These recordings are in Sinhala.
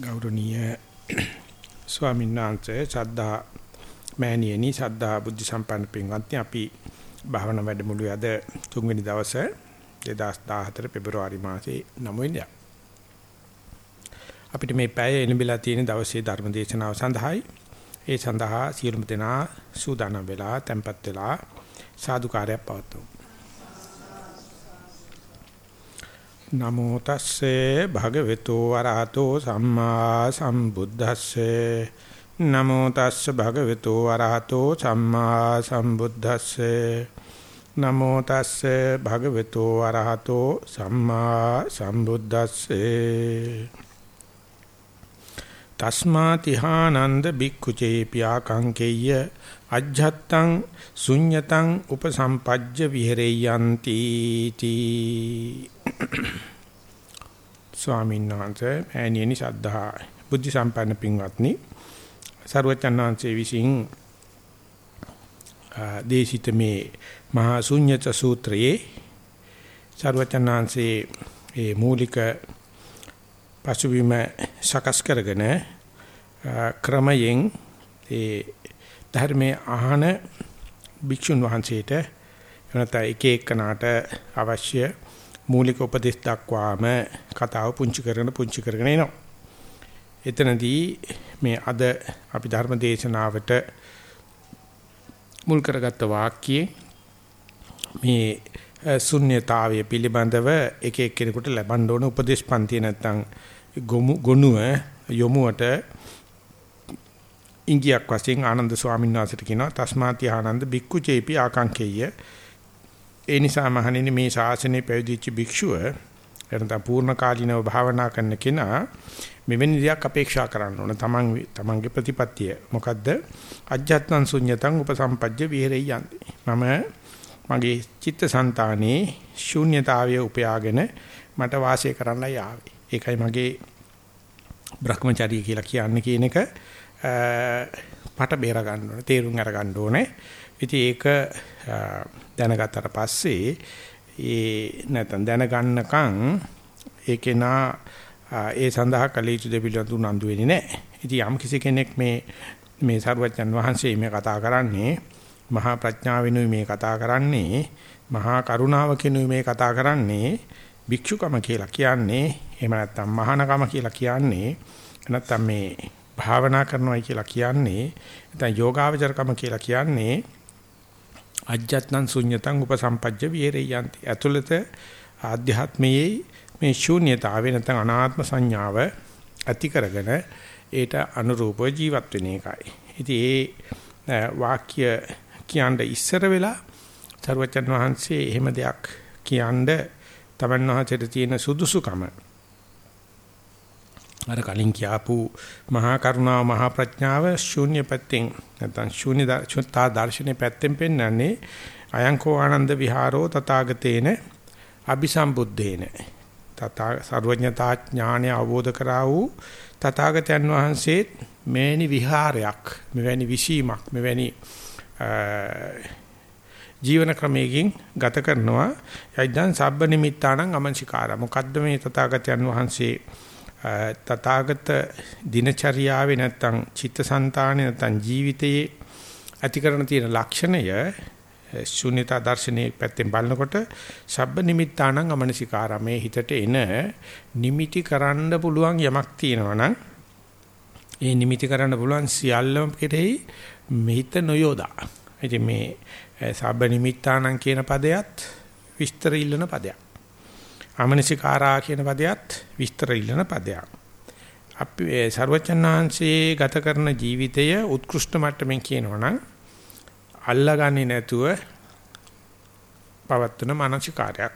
ගෞරවනීය ස්වාමීන් වහන්සේ සද්ධා මෑණියනි සද්ධා බුද්ධ සම්පන්න පින්වත්නි අපි භාවනා වැඩමුළුවේ අද තුන්වෙනි දවසේ 2014 පෙබරවාරි මාසේ 9 වෙනිදා අපිට මේ පැය එළඹිලා තියෙන දවසේ ධර්ම දේශනාව සඳහායි. ඒ සඳහා සියලුම දෙනා සූදානම් වෙලා tempත් වෙලා සාදුකාරයක් පවත්වමු. නමෝ තස්සේ භගවතු වරහතෝ සම්මා සම්බුද්දස්සේ. නමෝ තස්සේ භගවතු වරහතෝ සම්මා සම්බුද්දස්සේ. නමෝ තස්සේ භගවතු වරහතෝ සම්මා සම්බුද්දස්සේ. තස්මා තිහානන්ද බික්ඛු චේපියා කංකෙය්‍ය අජ්ජත්තං ශුඤ්ඤතං උපසම්පජ්ජ විහෙරෙය්‍යන්ති තී ස්වාමීන් වහන්සේ ඈනියනි සද්ධා බුද්ධ සම්පන්න පින්වත්නි සර්වචන්නාංශේ විසින් දේශිත මේ මහා ශුඤ්ඤත සූත්‍රයේ සර්වචන්නාංශේ ඒ මූලික පසුබිම සකස් කරගෙන ක්‍රමයෙන් ඒ ධර්මයේ අහන භික්ෂුන් වහන්සේට එනත එක එකනාට අවශ්‍ය මූලික උපදේශ දක්වාම කතාව පුංචි කරගෙන පුංචි කරගෙන එනවා. එතනදී මේ අද අපි ධර්ම දේශනාවට මුල් කරගත්ත වාක්‍යයේ මේ ශුන්්‍යතාවය පිළිබඳව එක එක්කෙනෙකුට ලබන්න ඕන උපදේශ පන්ති නැත්තම් ගොනුව යොමුවට ඉංගියක් වශයෙන් ආනන්ද ස්වාමීන් වහන්සේට කියනවා තස්මාති ආනන්ද බික්කු චේපි ආකාංකේය ඒ නිසා මහණෙනි මේ ශාසනය පැවිදිච්ච භික්ෂුව එතන පූර්ණ කාලීනව භාවනා කරන කෙනා මෙවැනි දෙයක් අපේක්ෂා කරන්න ඕන. තමන් තමන්ගේ ප්‍රතිපත්තිය. මොකද්ද? අජ්ජත්නම් ශුන්්‍යතං උපසම්පජ්ජ විහෙරෙයි යන්නේ. මම මගේ චිත්තසංතානේ ශූන්‍යතාවය උපයාගෙන මට වාසය කරන්නයි ආවේ. ඒකයි මගේ Brahmacharya කියලා කියන්නේ කියන එක පට බේර ගන්න ඕනේ තේරුම් අර ගන්න ඕනේ. ඉතින් ඒක දැනගත්තට පස්සේ ඒ නැත්නම් දැනගන්නකම් ඒකේ නා ඒ සඳහා කල යුතු දෙපිළිවෙල උනන්දු වෙන්නේ නැහැ. ඉතින් යම් කිසි කෙනෙක් මේ මේ සර්වඥන් වහන්සේ මේ කතා කරන්නේ මහා ප්‍රඥාවෙනුයි මේ කතා කරන්නේ මහා කරුණාවකිනුයි මේ කතා කරන්නේ භික්ෂුකම කියලා කියන්නේ එහෙම නැත්නම් මහානකම කියලා කියන්නේ නැත්නම් මේ භාවනා කරනවායි කියලා කියන්නේ නැත්නම් යෝගාවචරකම කියලා කියන්නේ අජ්ජත්නම් ශුන්්‍යතං උපසම්පජ්ජ විහෙරයන්ති. ඇතුළත ආධ්‍යාත්මයේ මේ ශූන්‍යතාවය නැත්නම් අනාත්ම සංඥාව ඇති කරගෙන ඒට අනුරූපව ජීවත් වෙන එකයි. ඉතින් ඒ වාක්‍ය කියන්න ඉස්සර වෙලා සර්වචන් වහන්සේ එහෙම දෙයක් කියන්න තමන් වහන්සේට තියෙන සුදුසුකම අර කලින් කියාපු මහා කරුණාව මහා ප්‍රඥාව ශූන්‍ය පැත්තෙන් නැත්නම් ශූන්‍ය තා දර්ශනේ පැත්තෙන් පෙන්වන්නේ අයංකෝ ආනන්ද විහාරෝ තථාගතේන අபிසම්බුද්ධේන. තථා සර්වඥතා ඥාණය අවබෝධ කරා වූ තථාගතයන් වහන්සේ මෙවැනි විහාරයක් මෙවැනි විසීමක් මෙවැනි ජීවන ක්‍රමයකින් ගත කරනවා. යයිදන් සබ්බ නිමිත්තාණං අමංසිකාරා මොකද්ද මේ තථාගතයන් වහන්සේ තථාගත දිනචර්යාවේ නැත්තම් චිත්තසංතානේ නැත්තම් ජීවිතයේ ඇති කරන තියෙන ලක්ෂණය ශුන්‍යතා දර්ශනයේ පැත්තෙන් බලනකොට සබ්බ නිමිත්තාණං අමනසිකාරමේ හිතට එන නිමිටි කරන්න පුළුවන් යමක් තියෙනවා නම් ඒ නිමිටි කරන්න පුළුවන් සියල්ලම කෙරෙහි මෙහිත නොයෝදා. ඉතින් මේ සබ්බ නිමිත්තාණං කියන පදයට විස්තර ඉල්ලන පදයක්. අමනසිකාරා කියන පදයට විස්තර ඉල්ලන පදයක්. අපි ਸਰවචන්නාංශයේ ගත කරන ජීවිතය උත්කෘෂ්ඨ මට්ටමින් කියනවනම් අල්ලගන්නේ නැතුව පවත්වන මානසිකාරයක්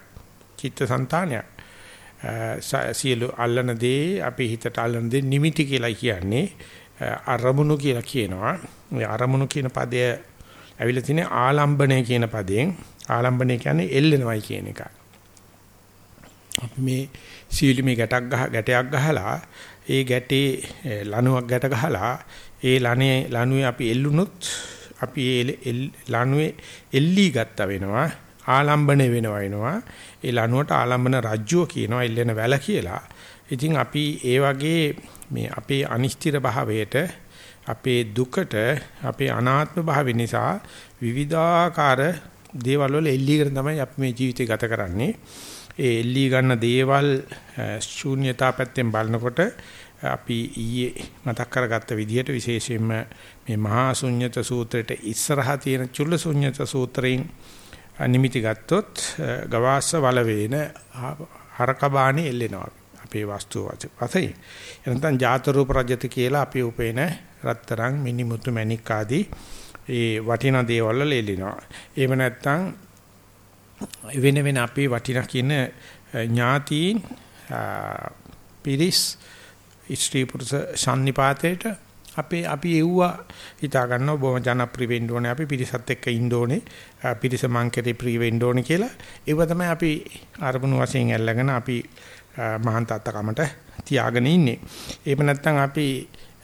චිත්තසංතානයක් සියලු අල්ලන දේ අපි හිතට අල්ලන දේ නිමිති කියලා කියන්නේ අරමුණු කියලා කියනවා. ඒ අරමුණු කියන පදය ඇවිල්ලා තියෙන්නේ ආලම්බණය කියන පදයෙන් ආලම්බණය කියන්නේ එල්ලෙනවයි කියන එකයි. අපි මේ සීලිමේ ගැටක් ගහ ගැටයක් ගහලා ඒ ගැටේ ලණුවක් ගැට ගහලා ඒ ලණේ ලණුවේ අපි එල්ලුනොත් අපි ඒ ලණුවේ එල්ලී ගත්තා වෙනවා ආලම්බනේ වෙනවා වෙනවා ඒ ලණුවට ආලම්බන රජ්‍යෝ කියනවා එල්ලෙන වැල කියලා. ඉතින් අපි ඒ වගේ මේ අපේ අනිශ්චිත භාවයට අපේ දුකට අපේ අනාත්ම භාවය නිසා විවිධාකාර දේවල් වල එල්ලීගෙන තමයි අපි මේ ජීවිතය ගත කරන්නේ. ඒ එල්ලී ගන්න දේවල් ශූන්‍යතා පැත්තෙන් බලනකොට අපි ඊයේ මතක් කරගත්ත විදිහට විශේෂයෙන්ම මේ මහා ශුන්්‍යත සූත්‍රයට ඉස්සරහා තියෙන චුල්ල ශුන්්‍යත සූත්‍රයෙන් නිමිති ගත්තොත් ගවාස්ස වල වේන හරකබාණි එල්ලෙනවා. අපේ වස්තු වශයෙන්. එනතන් ජාත රූප රජත කියලා අපි උපේන රත්තරන් මිනිමුතු මණික් ආදී ඒ වටිනා දේවල් වල එල්ලෙනවා. එහෙම නැත්නම් වෙන වෙන අපේ වටිනා කියන ඥාතීන් පිරිස් ස්ත්‍රී පුරුෂ සම්නිපාතේට අපේ අපි එව්වා හිතා ගන්නවා බොහොම ජනප්‍රිය වෙන්න ඕනේ අපි පිරිසත් එක්ක ඉන්න ඕනේ. පිරිස මං කෙරේ ප්‍රිය වෙන්න ඕනේ කියලා. ඒව තමයි අපි අරමුණු වශයෙන් අල්ලගෙන අපි මහාන් තාත්තකමට තියාගෙන ඉන්නේ. එහෙම නැත්නම් අපි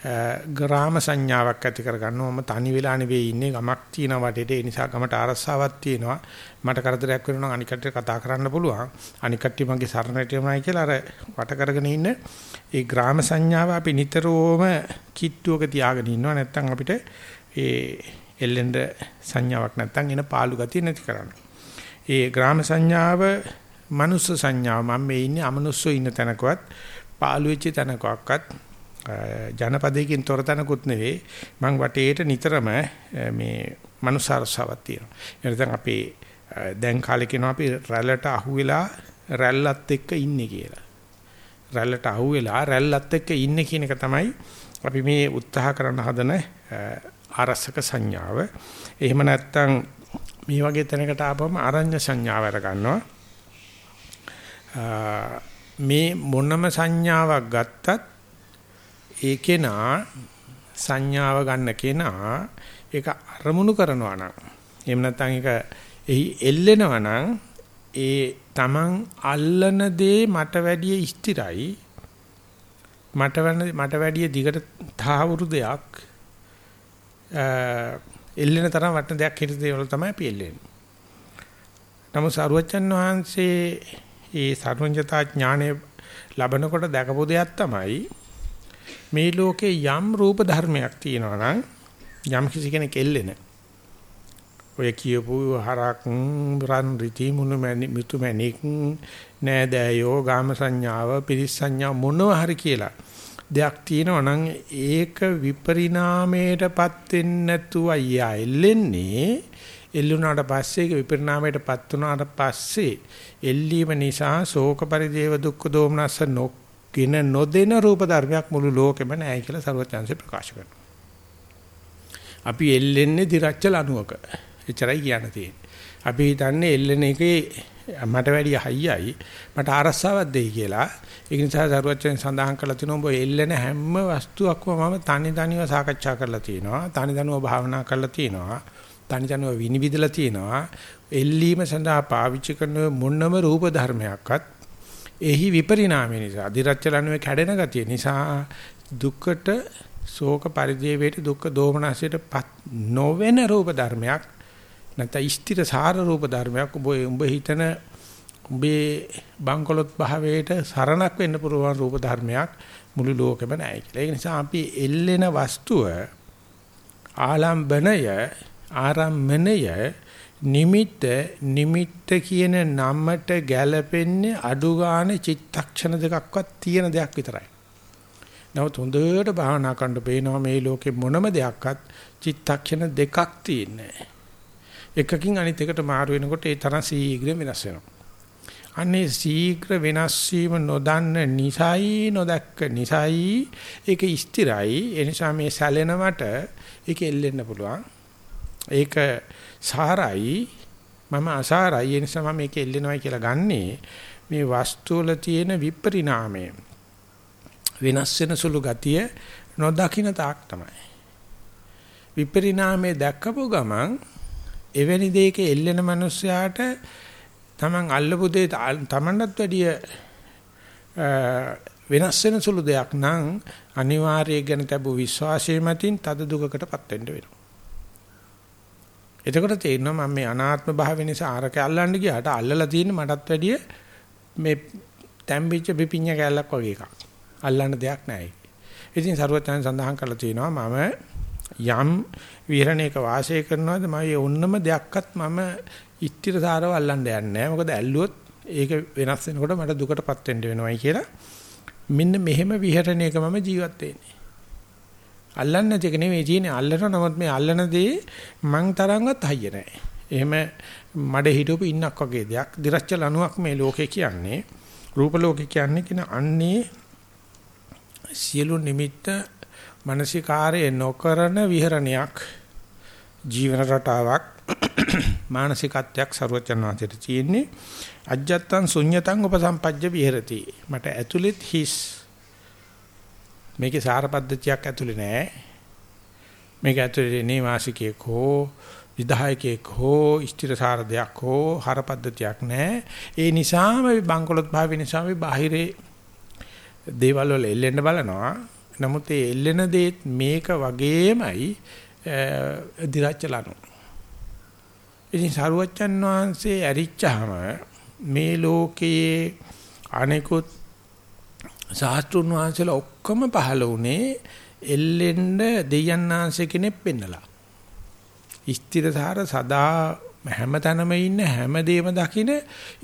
ග්‍රාම සංඥාවක් ඇති කරගන්නවා. මම තනි වෙලා නෙවෙයි ඉන්නේ. ගමක් තියෙන වටේට. ඒ නිසා ගමට ආරස්සාවක් තියෙනවා. මට කරදරයක් වෙනවා නම් අනික් කට්ටිය කතා කරන්න පුළුවන්. අනික් කට්ටිය මගේ සරණට යමයි කියලා අර වට කරගෙන ඉන්න ඒ ග්‍රාම සංඥාව අපි නිතරම කිට්ටුවක තියාගෙන ඉන්නවා. නැත්නම් අපිට ඒ එල්ලෙන්ද සංඥාවක් නැත්නම් එන පාළු ගතිය නැති කරන්න. ඒ ග්‍රාම සංඥාව මනුස්ස සංඥාව. මම මේ ඉන්නේ අමනුස්සෝ ඉන්න තැනකවත් පාළු වෙච්ච තැනකවත් ජනපදයකින් තොර තැනකුත් නෙවෙයි මං වටේට නිතරම මේ මනුසාරසාවක් තියෙනවා. එනතන් අපි දැන් කාලේ කියනවා අපි රැල්ලට අහුවෙලා රැල්ලත් එක්ක ඉන්නේ කියලා. රැල්ලට අහුවෙලා රැල්ලත් එක්ක ඉන්නේ කියන එක තමයි අපි මේ උත්සාහ කරන හදන ආරසක සංඥාව. එහෙම නැත්නම් මේ වගේ තැනකට ආපම අරඤ්‍ය සංඥාව අර ගන්නවා. මේ මොනම සංඥාවක් ගත්තත් ඒ කෙනා සංඥාව ගන්න කෙනා ඒක අරමුණු කරනවා නම් එහෙම නැත්නම් ඒක එහි එල්ලෙනවා නම් ඒ Taman අල්ලන දේ මට වැඩිය ස්ථිරයි මට මට වැඩිය දිගට තාවුරු දෙයක් එල්ලෙන තරම් වටන දෙයක් හිත දේවල් තමයි අපි එල්ලෙන්නේ. නමුත් සරුවචන් වහන්සේ ඒ සර්වඥතා ඥානය ලබනකොට දැකපු දෙයක් තමයි මේ ලෝකේ යම් රූප ධර්මයක් තියෙනවා නම් යම් කිසි කෙනෙක් එල්ලෙන. ඔය කියපු හරක් රන් රිති මුණු මැනි මිතු මැනික් නෑදෑයෝ ගාම සංඥාව පිරිස් සංඥා මොනවා හරි කියලා දෙයක් තියෙනවා නම් ඒක විපරිණාමයටපත් වෙන්නේ නැතුව අයියා එල්ලෙන්නේ එල්ලුණාට පස්සේ ඒක විපරිණාමයටපත් වුණාට පස්සේ එල්ලීම නිසා ශෝක පරිදේව දුක්ඛ දෝමනස්ස නොක් කින නොදෙන රූප ධර්මයක් මුළු ලෝකෙම නැහැ කියලා සර්වඥාන්සේ ප්‍රකාශ කරනවා. අපි එල්ලෙන්නේ දිරච්ච ලණුවක. එච්චරයි කියන්න තියෙන්නේ. අපි හිතන්නේ එල්ලෙන එකේ මට වැඩිය හයියයි මට ආරස්සාවක් දෙයි කියලා. ඒ නිසා සර්වඥයන් සඳහන් කරලා තිනවා ඔබ එල්ලෙන හැම වස්තුවක්ම මම තනි තනිව සාකච්ඡා කරලා තියෙනවා. තනි තනිව භාවනා කරලා තියෙනවා. තනි තනිව විනිවිදලා තියෙනවා. එල්ලීම සඳහා පාවිච්චි කරන මොනම රූප ධර්මයක්වත් එහි විපරිණාමය නිසා අධිරච්චලනුවේ කැඩෙන ගතිය නිසා දුක්කට ශෝක පරිදේවයට දුක්ඛ දෝමනසයට නොවන රූප ධර්මයක් නැත්නම් ස්ථිර සාර රූප ධර්මයක් ඔබ උඹ හිතන උඹේ බංකොලොත් භාවයට සරණක් වෙන්න පුරුවන් රූප ධර්මයක් මුළු ලෝකෙම නැහැ කියලා. ඒ නිසා අපි එල්ලෙන වස්තුව ආලම්බනය ආරම්මණය නිමිත්ත නිමිත්ත කියන නමට ගැළපෙන්නේ අඩු ගානේ චිත්තක්ෂණ දෙකක්වත් තියෙන දෙයක් විතරයි. නමුත් හොඳට භාවනා කරන්න පේනවා මේ ලෝකේ මොනම දෙයක්වත් චිත්තක්ෂණ දෙකක් තියෙන්නේ එකකින් අනිත් එකට මාරු වෙනකොට ඒ තරම් ශීඝ්‍ර වෙනස් වෙනවා. අනේ ශීඝ්‍ර වෙනස් වීම නොදන්න නිසයි නොදැක්ක නිසයි ඒක ස්ථිරයි. ඒ නිසා මේ සැලෙනවට ඒක එල්ලෙන්න පුළුවන්. ඒක සාරයි. මම අසාරයි. ඒ නිසා මම මේක එල්ලෙනවයි කියලා ගන්නේ මේ වස්තු වල තියෙන විපරිණාමය. වෙනස් වෙන සුළු ගතිය නොදකින්න තාක් තමයි. විපරිණාමය දැක්කපු ගමන් එවැනි දෙයක එල්ලෙන මිනිස්සයාට Taman අල්ලපු දේ Tamanටත් වැඩිය වෙනස් වෙන සුළු දෙයක් නම් අනිවාර්යයෙන් ගැන තිබු විශ්වාසය මතින් තද දුකකටපත් වෙන්න වෙනවා. එතකොට තේරෙනවා මම මේ අනාත්ම භාවය නිසා ආරක අල්ලන්න ගියාට අල්ලලා තියෙන්නේ මටත් වැඩිය මේ තැම්බිච්ච පිපිඤ්ඤ කැලක් වගේ එකක්. අල්ලන්න දෙයක් නැහැ. ඉතින් සරුවචන සඳහන් කරලා තියෙනවා මම යම් විහරණයක වාසය කරනවාද මම ඒ ඔන්නම දෙයක්වත් මම ඉෂ්ටිරසාරව අල්ලන්න යන්නේ නැහැ. මොකද ඇල්ලුවොත් ඒක වෙනස් වෙනකොට මට දුකටපත් වෙන්න වෙනවයි කියලා. මෙන්න මෙහෙම විහරණයක මම ජීවත් වෙන්නේ. අල්ලන්නේ නැති එක නෙවෙයි තියෙන්නේ අල්ලන නමුත් මේ අල්ලන දේ මං තරම්වත් හයිය නැහැ. එහෙම මඩ හිටවපු ඉන්නක් වගේ දෙයක්. දිරච්ච ලණුවක් මේ ලෝකේ කියන්නේ. රූප ලෝකේ කියන්නේ කියන අන්නේ සියලු නිමිත්ත මානසිකාරය නොකරන විහරණයක් ජීවන රටාවක් මානසිකත්වයක් ਸਰවචන් වාසයට තියෙන්නේ අජ්ජත්තං ශුඤ්ඤතං උපසම්පජ්ජ විහෙරති මට ඇතුළෙත් හිස් මේකේ සාර පද්ධතියක් ඇතුළේ නෑ. මේක ඇතුළේ නේවාසිකයෙක් හෝ විධායකයෙක් හෝ ස්ථිරසාර දෙයක් හෝ හර පද්ධතියක් නෑ. ඒ නිසාම බංකොලොත් භාවය නිසා මේ බාහිරේ දේවල් වල එල්ලෙන්න බලනවා. නමුත් ඒ එල්ලෙන දේත් මේක වගේමයි දිරච්ච ලනු. ඉතින් සරුවච්චන් වහන්සේ ඇරිච්චාම මේ ලෝකයේ අනෙකුත් සාස්ත්‍රුන් වහන්සේලා ඔක්කොම පහළ වුණේ එල්ලෙන්න දෙයයන් වහන්සේ කෙනෙක් පෙන්නලා. ස්ථිරසාර සදා හැමතැනම ඉන්න හැමදේම දකින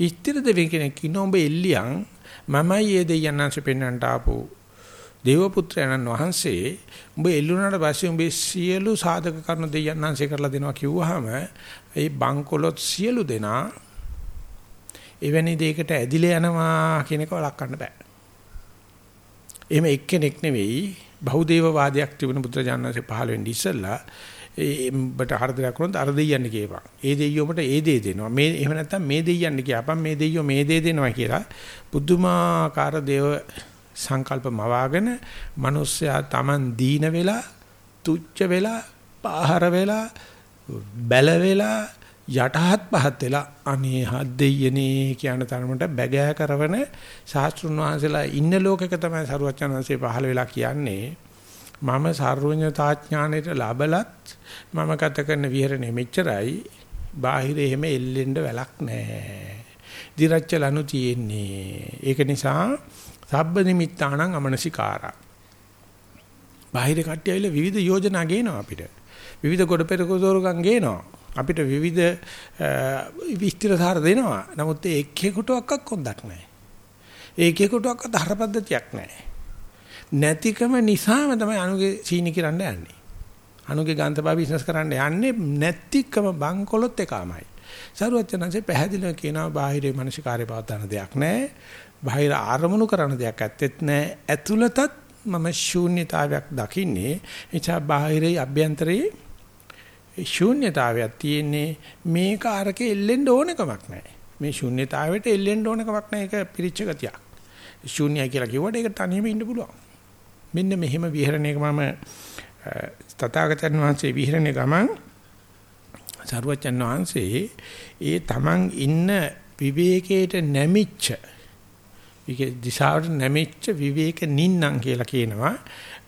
ස්ථිර දෙවියන් කෙනෙක් ඉන්න ඔබ එල්ලියන් මමයි ඒ දෙයයන් වහන්සේ පෙන්වන්නට ආපු දේවපුත්‍රයන්න් වහන්සේ උඹ එල්ලුණාට පස්සේ උඹේ සියලු සාධක කරුණු දෙයයන් වහන්සේ කරලා දෙනවා කිව්වහම ඒ බංකොලොත් සියලු දෙනා එවැනි දෙයකට ඇදිලා යනවා කියන එක වළක්වන්න බෑ. එහෙම එක්කෙනෙක් නෙවෙයි බහුදේවවාදයක් තිබුණ බුදුරජාණන්සේ පහළ වෙන්න ඉස්සෙල්ලා ඒඹට හරදයක් වුණොත් අර දෙයියන්න කියපන්. ඒ දෙයියොමට ඒ දේ දෙනවා. මේ එහෙම නැත්නම් මේ දෙයියන්න කියපන් මේ දෙයියෝ මේ දේ දෙනවා කියලා පුදුමාකාර දේව සංකල්ප මවාගෙන මිනිස්සයා Taman දීන වෙලා තුච්ච වෙලා පාහර වෙලා බැල වෙලා යටහත් පහත් වෙලා අනේ හත් දෙයනේ කියන තරමට බැගෑ කරවන ශාස්ත්‍රුන් වහන්සේලා ඉන්න ලෝකෙක තමයි සරුවචනන්සේ පහළ වෙලා කියන්නේ මම සර්වඥතාඥාණයට ලැබලත් මම ගත කරන විහරණය මෙච්චරයි බාහිර එහෙම එල්ලෙන්න වැලක් නැහැ. දිරච්ච ලනු තියෙන්නේ. ඒක නිසා සබ්බ නිමිත්තාණං අමනසිකාරා. බාහිර කට්ටිය ඇවිල්ලා විවිධ යෝජනා ගේනවා අපිට. විවිධ කොට පෙරකෝසෝරකම් ගේනවා. අපිට විවිධ විස්තරසාර දෙනවා. නමුත් ඒ එක්කෙකුටවත් කොන්දක් නැහැ. ඒ එක්කෙකුටවත් හරපද්ධතියක් නැහැ. නැතිකම නිසාම තමයි අනුගේ සීනි කිරන්න යන්නේ. අනුගේ ගාන්තබා බිස්නස් කරන්න යන්නේ නැතිකම බංකොලොත් එකමයි. සරුවචනන්සේ පැහැදිලිව කියනවා බාහිරේ මානසිකාරය පවත්වන දෙයක් නැහැ. බාහිර ආරමුණු කරන දෙයක් ඇත්තෙත් නැහැ. ඇතුළතත් මම ශූන්‍යතාවයක් දකින්නේ. එචා බාහිරේ අභ්‍යන්තරේ ශූන්‍යතාවයක් තියෙන්නේ මේක අරකේ එල්ලෙන්න ඕන කමක් නැහැ. මේ ශූන්‍යතාවයට එල්ලෙන්න ඕන කමක් නැහැ. ඒක පිරිච්ච ගතියක්. ශූන්‍යයි කියලා කිව්වට ඒක තනියම ඉන්න පුළුවන්. මෙන්න මෙහෙම විහරණයක මම තථාගතයන් වහන්සේ විහරණේ ගමන් සරුවචන් වහන්සේ ඒ තමන් ඉන්න විවේකයට නැමිච්ච විවේක දිශාවට නැමිච්ච විවේක නින්නම් කියලා කියනවා.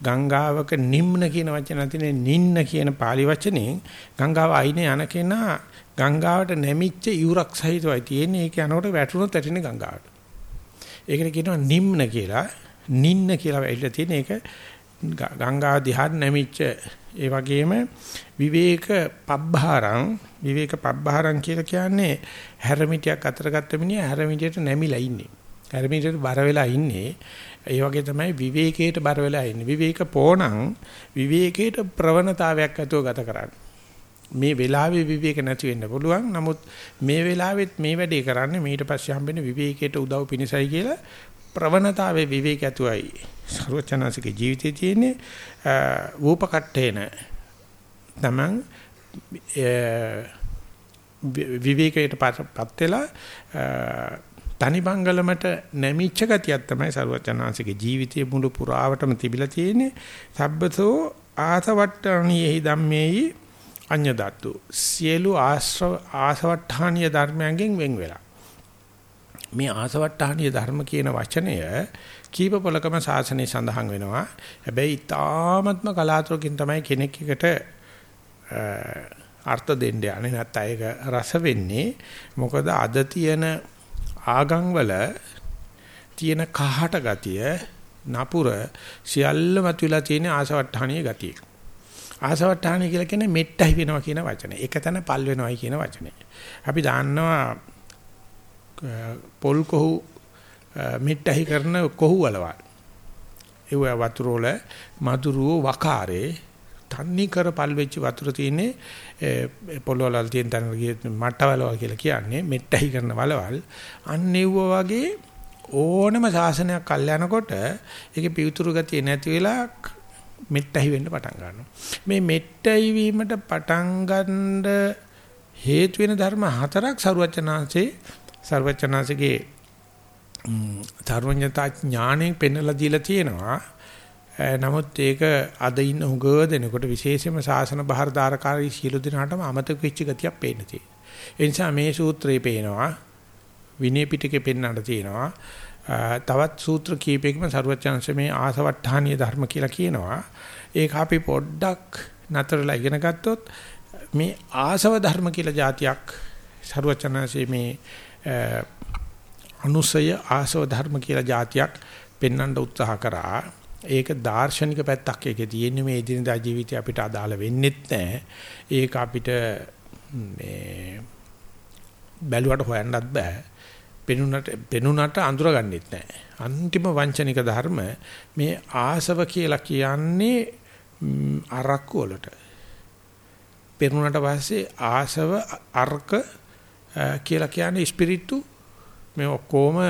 ගංගාවක නිම්න කියන වචන තියෙන නින්න කියන pāli වචනේ. ගංගාව අයිනේ යන කෙනා ගංගාවට නැමිච්ච ඉවුරක් සහිතවයි තියෙන්නේ. ඒක යනකොට වැටුණොත් ඇතිනේ ගංගාවට. ඒකට කියනවා නිම්න කියලා. නින්න කියලා ඇවිල්ලා තියෙන එක. ගංගා දිහාට නැමිච්ච ඒ වගේම විවේක පබ්බහරං. විවේක පබ්බහරං කියලා කියන්නේ හැරමිටියක් අතර ගත්ත මිනිහා හැරමිටියට නැමිලා ඉන්නේ. හැරමිටියට බර වෙලා ඉන්නේ. ඒ වගේ තමයි විවේකයට බර වෙලා ඉන්නේ. විවේක පෝණං විවේකයට ප්‍රවණතාවයක් ඇතුව ගත කරන්නේ. මේ වෙලාවේ විවේක නැති වෙන්න පුළුවන්. නමුත් මේ වෙලාවෙත් මේ වැඩේ කරන්නේ ඊට පස්සේ හම්බෙන විවේකයට උදව් පිණිසයි කියලා ප්‍රවණතාවේ විවේක ඇතුවයි සර්වචනසික ජීවිතයේ තියෙන්නේ වූපකට්ඨේන තමන් විවේකයටපත් වෙලා තනි බංගලමට නැමිච්ච ගතියක් තමයි සර්වචනසික ජීවිතයේ මුළු පුරාවටම තිබිලා තියෙන්නේ සබ්බතෝ ආසවට්ටණීහි ධම්මේහි අඤ්ඤදත්තු සියලු ආශ්‍රව ආසවට්ටානීය ධර්මයන්ගෙන් වෙන් වෙලා මේ ආසවට්ටාහණීය ධර්ම කියන වචනය කීප පොලකම සාසනයේ සඳහන් වෙනවා. හැබැයි ඊ타ත්ම කලාතුරකින් තමයි කෙනෙක් එකට අර්ථ දෙන්න යන්නේ නැත්නම් ඒක රස වෙන්නේ. මොකද අද තියෙන ආගම් වල තියෙන කහට ගතිය නපුර සියල්ලම තුලා තියෙන ආසවට්ටහණීය ගතිය. ආසවට්ටහණිය කියලා කියන්නේ මෙට්ටහි වෙනවා කියන වචනේ. එක තැන පල් වෙනවයි කියන වචනේ. අපි දන්නවා පොල් කොහු මෙට්ටහි කරන කොහු වලවල්. ඒව වතුර වල මధుරෝ වකාරේ තන්නේ කර පල් වෙච්ච වතුර තියෙන්නේ පොළොවල් තියෙන තැන මට්ටවලවල් කියලා කියන්නේ මෙට්ටහි කරන වලවල්. අන්න වගේ ඕනම සාසනයක් අල්ල යනකොට ඒකේ පිවිතුරු ගතිය නැති වෙලා මෙට්ටහි වෙන්න පටන් ගන්නවා. මේ මෙට්ටහි වීමට පටන් ගන්න හේතු වෙන ධර්ම හතරක් සරුවචනාංශේ සර්වචනාංශගේ ධර්මඥතා ඥාණයෙන් පෙන්වලා දීලා තියෙනවා. නමුත් ඒක අද ඉන්න හුඟ දෙනකොට විශේෂයෙන්ම ශාසන බහරදාරකාරී සියලු දෙනාටම අමතක වෙච්ච ගතියක් පේන්න තියෙනවා. ඒ නිසා මේ සූත්‍රේ පේනවා විනය පිටකේ පෙන්වන්න තියෙනවා. තවත් සූත්‍ර කීපයකම සරුවචනංශ මේ ආසවට්ටානීය ධර්ම කියලා කියනවා. ඒක අපි පොඩ්ඩක් නතරලා ඉගෙන ගත්තොත් මේ ආසව ධර්ම කියලා જાතියක් සරුවචනංශේ මේ අනුසය ආසව ධර්ම කියලා જાතියක් පෙන්වන්න උත්සාහ කරා. ඒක දාර්ශනික පැත්තක් ඒකේ තියෙන්නේ මේ එදිනදා ජීවිතය අපිට අදාළ වෙන්නෙත් නැහැ. ඒක අපිට මේ බැලුවට හොයන්නත් බෑ. පෙනුනට පෙනුනට අඳුරගන්නෙත් නැහැ. අන්තිම වංචනික ධර්ම මේ ආසව කියලා කියන්නේ අරක්කු වලට. පෙනුනට පස්සේ ආසව අර්ක කියලා කියන්නේ ස්පිරිටු මේ ඔක්කොම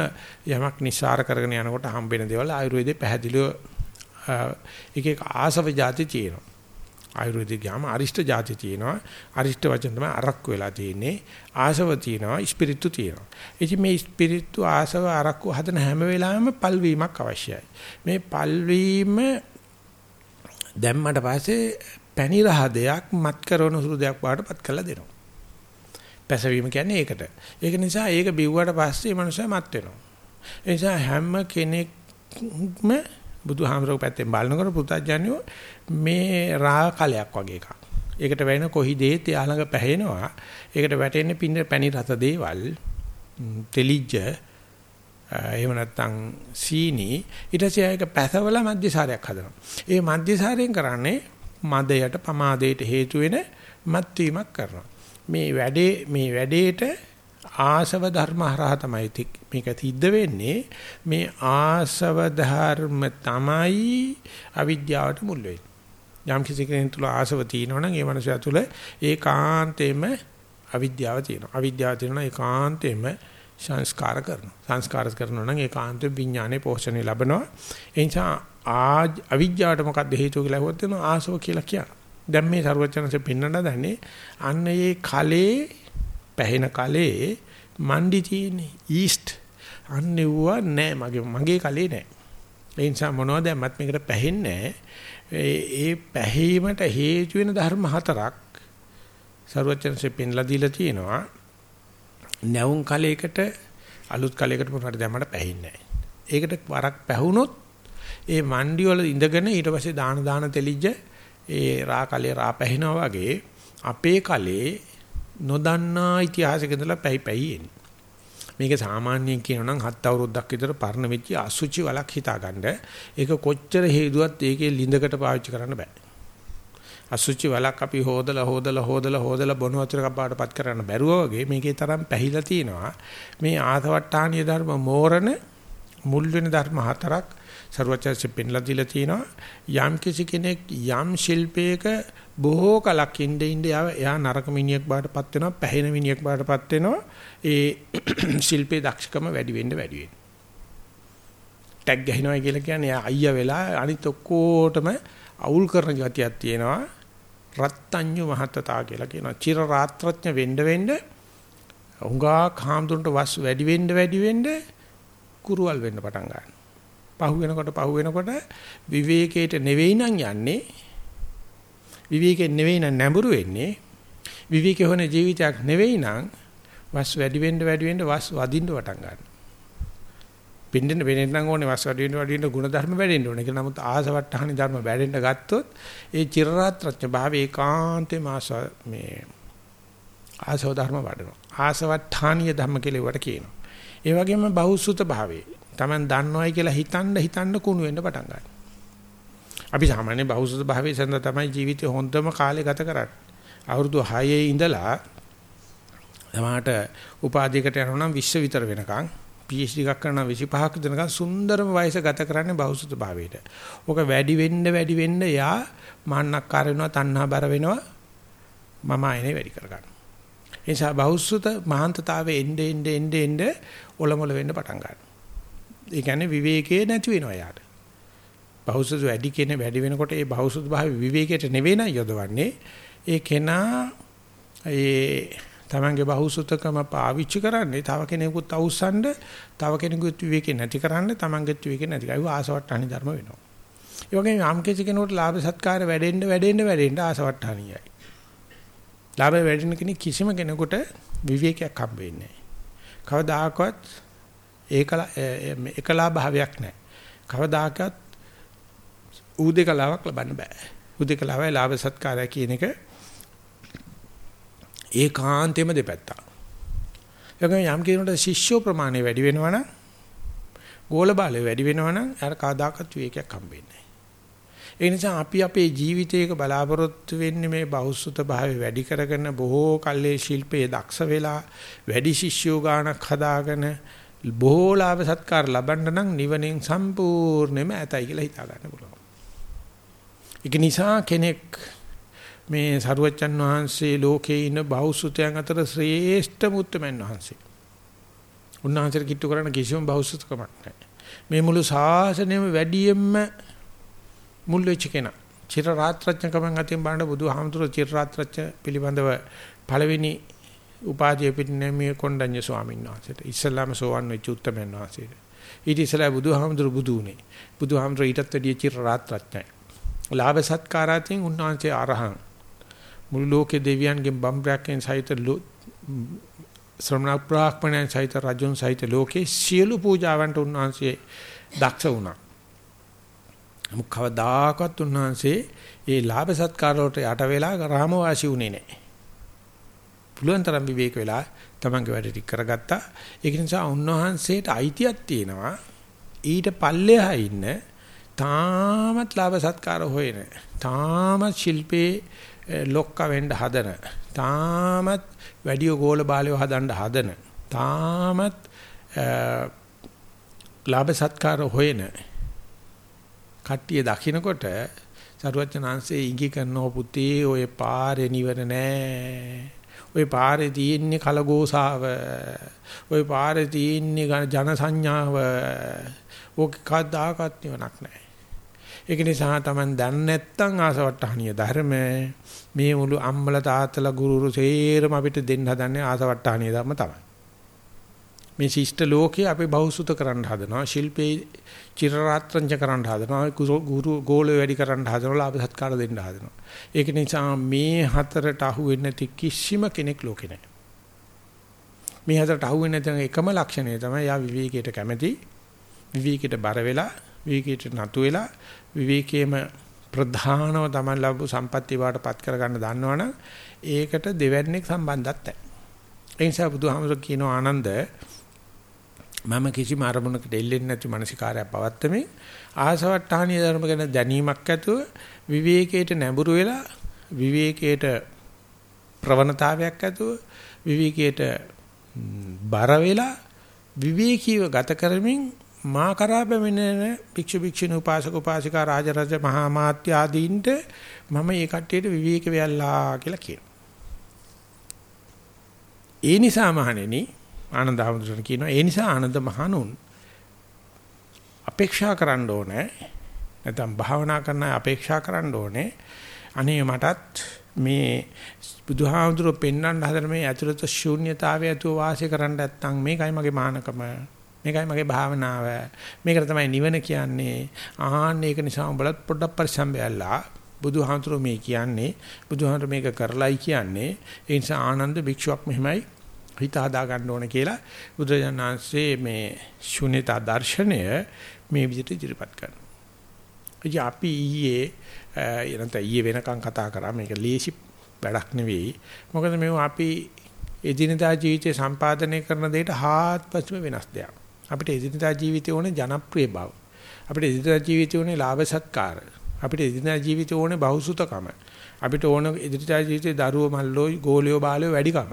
යමක් නිසාර කරගෙන යනකොට හම්බෙන දේවල් ආයුර්වේදේ පැහැදිලිව එක එක ආසව જાති තියෙනවා. ආයුර්වේදේ ගියාම අරිෂ්ඨ જાති තියෙනවා. අරිෂ්ඨ වචන තමයි අරක්කු වෙලා තියෙන්නේ. ආසව තියෙනවා, ස්පිරිතු තියෙනවා. ඉතින් මේ ස්පිරිතු ආසව අරක්කු හදන හැම වෙලාවෙම පල්වීමක් අවශ්‍යයි. මේ පල්වීම දැම්මට පස්සේ පැණි රහ දෙයක් මත් කරන සුළු දෙයක් වඩටපත් කරලා දෙනවා. පැසවීම කියන්නේ ඒකට. ඒක නිසා ඒක බිව්වට පස්සේ මනුස්සයා මත් වෙනවා. ඒ නිසා හැම කෙනෙක්ම බුදුහාමරෝ පැත්තෙන් බලනකොට පුතඥයෝ මේ රා කලයක් වගේ එකක්. ඒකට වෙන කොහි දේත් යාළඟ පැහැෙනවා. ඒකට වැටෙන්නේ පින්න පැණි රස දේවල් තෙලිජ්ජ එහෙම නැත්නම් සීනි ඊට පස්සේ ඒක පැසවල මධ්‍යසාරයක් හදනවා. ඒ මධ්‍යසාරයෙන් කරන්නේ මදයට පමාදයට හේතු වෙන මත් වීමක් කරනවා. මේ වැඩේ මේ වැඩේට ආසව ධර්ම හරහා තමයි මේක සිද්ධ වෙන්නේ. මේ ආසව ධර්ම තමයි අවිද්‍යාවට මුල් වෙන්නේ. යම් කිසි කෙනෙක් තුල ආසව තියෙනවා නම් ඒ මනුස්සයා තුල ඒකාන්තයෙන්ම අවිද්‍යාව තියෙනවා. අවිද්‍යාව තියෙනවා ඒකාන්තයෙන්ම සංස්කාර කරනවා. සංස්කාර කරනවා නම් ඒකාන්තයෙන් විඥානේ පෝෂණය ලැබනවා. ඒ නිසා ආ අවිද්‍යාවට මොකක්ද හේතුව කියලා හොත් වෙනවා ආසව කියලා කියනවා. දැන් මේ ਸਰවචනසේ පෙන්වන්න දන්නේ අන්න ඒ කලේ පැහෙන කලේ මණ්ඩි තියෙන්නේ ඊස්ට් අන්නේවුවා නෑ මගේ මගේ කලේ නෑ. ඒ නිසා මොනවද දැම්මත් මේකට පැහෙන්නේ ඒ පැහැීමට හේතු වෙන ධර්ම හතරක් ਸਰවචනසේ පෙන්ලා දීලා තියෙනවා. නැවුම් කලයකට අලුත් කලයකට මොනවාට දැම්මට පැහැින්නේ නෑ. ඒකට වරක් පැහුනොත් ඒ මණ්ඩි වල ඉඳගෙන ඊට පස්සේ දාන දාන තෙලිජ්ජ ඒ රා කලේ රා පැහිනවා වගේ අපේ කලේ නොදන්නා ඉතිහාසයක ඉඳලා පැයි පැයි එන්නේ. මේක සාමාන්‍යයෙන් කියනවා නම් හත් අවුරුද්දක් විතර පරණ වෙච්ච අසුචි වලක් හිතාගන්න. ඒක කොච්චර හේදුවත් ඒකේ ලිඳකට පාවිච්චි කරන්න බෑ. අසුචි වලක් අපි හොදලා හොදලා හොදලා හොදලා බොන වතුර කපාටපත් කරන්න බැරුව වගේ මේකේ තරම් පැහිලා තිනවා. මේ ආසවට්ටානීය ධර්ම මෝරණ මුල් වෙන ධර්ම හතරක් ਸਰවචර්ය පෙන්ලා දීලා තිනවා යම් කිසි කෙනෙක් යම් ශිල්පයක බොහෝ කලක් ඉඳ ඉඳ එයා නරක මිනිහෙක් බාටපත් වෙනවා පැහැෙන මිනිහෙක් බාටපත් වෙනවා. ඒ ශිල්පේ දක්ෂකම වැඩි වෙන්න වැඩි වෙන්න ටැග් ගහිනවා කියලා කියන්නේ අයියා වෙලා අනිත් ඔක්කොටම අවුල් කරන ගතියක් තියෙනවා. රත්ත්‍ඤ්ඤු මහත්තතා කියලා කියනවා. චිර රාත්‍රඥ වෙන්න වෙන්න උංගා කාම්දුන්ට වස් වැඩි වෙන්න වැඩි වෙන්න කුරුවල් වෙන්න පටන් ගන්නවා. පහු වෙනකොට පහු වෙනකොට විවේකයට නෙවෙයි නම් යන්නේ විවේකයෙන් නෙවෙයි නම් නැඹුරු වෙන්නේ. විවේකේ හොන ජීවිතයක් නෙවෙයි නම් වස් වැඩි වෙන්න වැඩි වෙන්න වස් වදින්න පටන් ගන්නවා. පින්දෙන් වෙනෙන්න නම් ඕනේ වස් වැඩි වෙන්න වැඩි වෙන්න ಗುಣධර්ම වැඩෙන්න ඕනේ. ඒක නමුත් ආසවට්ටහනි ධර්ම වැඩෙන්න ගත්තොත් ඒ චිරරාත්‍රඥ භාවය ඒකාන්තේ මාස මේ ආසව ධර්ම වඩනවා. ආසවට්ටහනිය ධර්ම කියලා ඒවට කියනවා. ඒ වගේම බහුසුත භාවයේ. Taman දන්නවයි කියලා හිතන්න හිතන්න කුණු වෙන්න පටන් ගන්නවා. අපි සාමාන්‍ය බහුසුත භාවයේ සඳ තමයි ජීවිතේ හොඳම කාලය ගත කරන්නේ. අවුරුදු 6 ඉඳලා තමාට උපාධියකට යනවා නම් 20 විතර වෙනකන් PhD එකක් කරනවා 25ක දෙනකන් සුන්දරම වයස ගත කරන්නේ බහුසුත භාවයට. ඕක වැඩි වෙන්න වැඩි වෙන්න යා මාන්නක්කාර වෙනවා, තණ්හා බර වෙනවා. මම ආයනේ වැඩි කර ගන්නවා. ඒ නිසා බහුසුත මහාන්තතාවයේ එnde ende ende ende ඔලොමල වෙන්න පටන් ගන්නවා. ඒ කියන්නේ විවේකයේ නැති වෙනවා යාට. බහුසුත වැඩි කියන වැඩි වෙනකොට ඒ බහුසුත භාවය විවේකයට නෙවෙයි නයි යොදවන්නේ. ඒ කෙනා ඒ තමන්ගේ බහුසුතකම පාවිච්චි කරන්නේ තව කෙනෙකුත් අවුස්සන්න තව කෙනෙකුත් විවේකේ නැති කරන්න තමන්ගේත් විවේකේ නැති කරයි ආසවට්ටානි ධර්ම වෙනවා. ඒ වගේම යම් කෙනෙකුට ලාභ සත්කාර වැඩෙන්න වැඩෙන්න වැඩෙන්න ආසවට්ටානියයි. ලාභ වැඩෙන කෙනෙක් කිසිම කෙනෙකුට විවේකයක් හම්බ වෙන්නේ නැහැ. කවදාකවත් ඒකලා එකලා භාවයක් නැහැ. කවදාකවත් ඌදේකලාවක් ලබන්න බෑ. ඌදේකලාවයි ලාභ සත්කාරය කියන එක ඒකාන්තෙම දෙපැත්තා. යකම යම් කෙනෙකුට ශිෂ්‍ය ප්‍රමාණය වැඩි වෙනවනම් ගෝල බාලය වැඩි වෙනවනම් අර කාදාකත් විවේකයක් හම්බෙන්නේ නැහැ. ඒ නිසා අපි අපේ ජීවිතයක බලාපොරොත්තු වෙන්නේ මේ බහුසුත භාවය වැඩි කරගෙන බොහෝ කල්ලේ ශිල්පයේ දක්ෂ වෙලා වැඩි ශිෂ්‍යෝ ගානක් හදාගෙන බොහෝ ලාභ සත්කාර ලබන්න නම් නිවනෙන් සම්පූර්ණයෙන්ම ඇතයි කියලා හිතා ගන්න පුළුවන්. ඒක නිසා කෙනෙක් මේ සරුවච්චන් වහන්සේ ලෝකේ ඉන්න බෞසුතයන් අතර ශ්‍රේෂ්ඨ මුත්තමන් වහන්සේ. උන්වහන්සේට කිට්ටු කරන්න කිසිම බෞසුතකමක් නැහැ. මේ මුළු ශාසනයම වැඩියෙන්ම මුල් වෙච්ච කෙනා. චිර රාත්‍රඥකමෙන් අතින් බලන බුදුහාමුදුර චිර රාත්‍රඥ පිළිබඳව පළවෙනි උපාධිය පිටින්නේ මේ කොණ්ඩඤ්ඤ ස්වාමීන් වහන්සේට. ඉස්ලාම සෝවන් වෙච්ච උත්තමයන් වහන්සේට. ඊට ඉස්සලා බුදුහාමුදුර බුදු උනේ. බුදුහාමුදුර ඊටත් වැඩිය චිර රාත්‍රඥයි. ලාභ සත්කාරයෙන් උන්වහන්සේ අරහං මුළු ලෝකේ දෙවියන්ගෙන් බම්බ්‍රයන්ගෙන් සහිත ශ්‍රමණ බ්‍රාහ්මණයන් සහිත රජුන් සහිත ලෝකේ සියලු පූජාවන්ට උන්වහන්සේ දක්ෂ වුණා. නමුත් කවදාකවත් උන්වහන්සේ ඒ ලාභ සත්කාර වලට යට වෙලා රාමවාසී වුණේ නැහැ. පුළුවන් තරම් විවේක වෙලා තමන්ගේ වැඩ ටික කරගත්තා. ඒක නිසා උන්වහන්සේට අයිතියක් තියෙනවා ඊට පල්ලෙහා ඉන්න තාමත් ලාභ සත්කාර හොයන තාමත් ශිල්පේ ලොක්ක වෙන්න හදන තාමත් වැඩිය ගෝල බාලයෝ හදන්න හදන තාමත් ලාභ සත්කාර හොයන කට්ටිය දකින්නකොට සරුවචනාංශයේ ඉඟි කරනෝ පුතේ ඔය පාරේ නිවර නෑ. ඔය පාරේ තියෙන්නේ කලගෝසාව. ඔය පාරේ තියෙන්නේ ජන සංඥාව. ඕක කවදාකවත් නිවනක් නෑ. ඒක නිසා Taman දන්නේ නැත්නම් ආසවට්ටහනිය ධර්ම මේ මුළු අම්මලා තාත්තලා ගුරුරු සේරම අපිට දෙන්න හදන්නේ ආසවට්ටහනිය ධර්ම තමයි. මේ ශිෂ්ට ලෝකේ අපි බහුසුත කරන්න හදනවා ශිල්පේ චිරරාත්‍රංච කරන්න හදනවා ගුරු ගෝල වැඩි කරන්න හදනවා ලාභ සත්කාර දෙන්න හදනවා. ඒක නිසා මේ හතරට අහු වෙන්නේ නැති කිසිම කෙනෙක් ලෝකේ නැහැ. මේ හතරට අහු වෙන්නේ නැති එකම ලක්ෂණය තමයි යා විවේකයට කැමැති විවේකයට බර වෙලා විවේකයට නතු වෙලා විවේකයේම ප්‍රධානව තමයි ලැබු සම්පත්තිය වාටපත් කරගන්න දන්නවනම් ඒකට දෙවැන්නේක් සම්බන්ධත් නැහැ. ඒ නිසා බුදුහාමුදුර කියන ආනන්ද මම කිසිම අරමුණකට එල්ලෙන්නේ නැති මානසිකාරය පවත්තමේ ආසවට්ටානීය ධර්ම ගැන දැනීමක් ඇතුව විවේකයට නැඹුරු වෙලා විවේකයට ප්‍රවණතාවයක් ඇතුව විවේකයට බර වෙලා විවේකීව ගත කරමින් මා කරා පැමිණෙන භික්ෂු භික්ෂුණී උපාසක උපාසිකා රාජරජ මහා මාත්‍ය ආදීන්ට මම මේ කට්ටියට විවේක වෙයල්ලා කියලා කියනවා. ඒ නිසා මහණෙනි ආනන්ද හැමතුන් කියනවා ඒ නිසා ආනන්ද මහණුන් අපේක්ෂා කරන්න ඕනේ නැත්නම් භාවනා කරන අපේක්ෂා කරන්න ඕනේ අනේ මටත් මේ බුදුහාමුදුරුවෝ පෙන්වන්න හදන මේ ඇතුළත ශූන්‍යතාවය ඇතුව වාසය කරන්න නැත්නම් මේකයි මගේ මානකම මේකයි මගේ භාවනාව. මේකට තමයි නිවන කියන්නේ. ආහන්න ඒක නිසා උඹලත් පොඩ්ඩක් පරිස්සම් වෙලා බුදුහාමුදුරුවෝ මේ කියන්නේ බුදුහාමුදුරුවෝ මේක කරලයි කියන්නේ. ඒ නිසා ආනන්ද භික්ෂුවක් මෙහිමයි හිත හදා ගන්න ඕන කියලා බුදුරජාණන්සේ මේ ශුන්‍යතා දර්ශනය මේ විදිහට ඉදිරිපත් කරනවා. ඉතින් අපි ඊයේ එනත ඊයේ වෙනකන් කතා කරා මේක ලේසි වැඩක් නෙවෙයි. මොකද මේව අපි එදිනදා ජීවිතේ සම්පාදනය කරන දෙයට හාත්පසම වෙනස් දෙයක්. අපිට එදිනදා ජීවිතේ ඕනේ ජනප්‍රිය බව. අපිට එදිනදා ජීවිතේ ඕනේ ලාභ සත්කාර. අපිට එදිනදා ජීවිතේ ඕනේ බහුසුතකම. අපිට ඕන එදිනදා ජීවිතේ දරුවෝ මල්ලෝ ගෝලියෝ බාලයෝ වැඩිකම.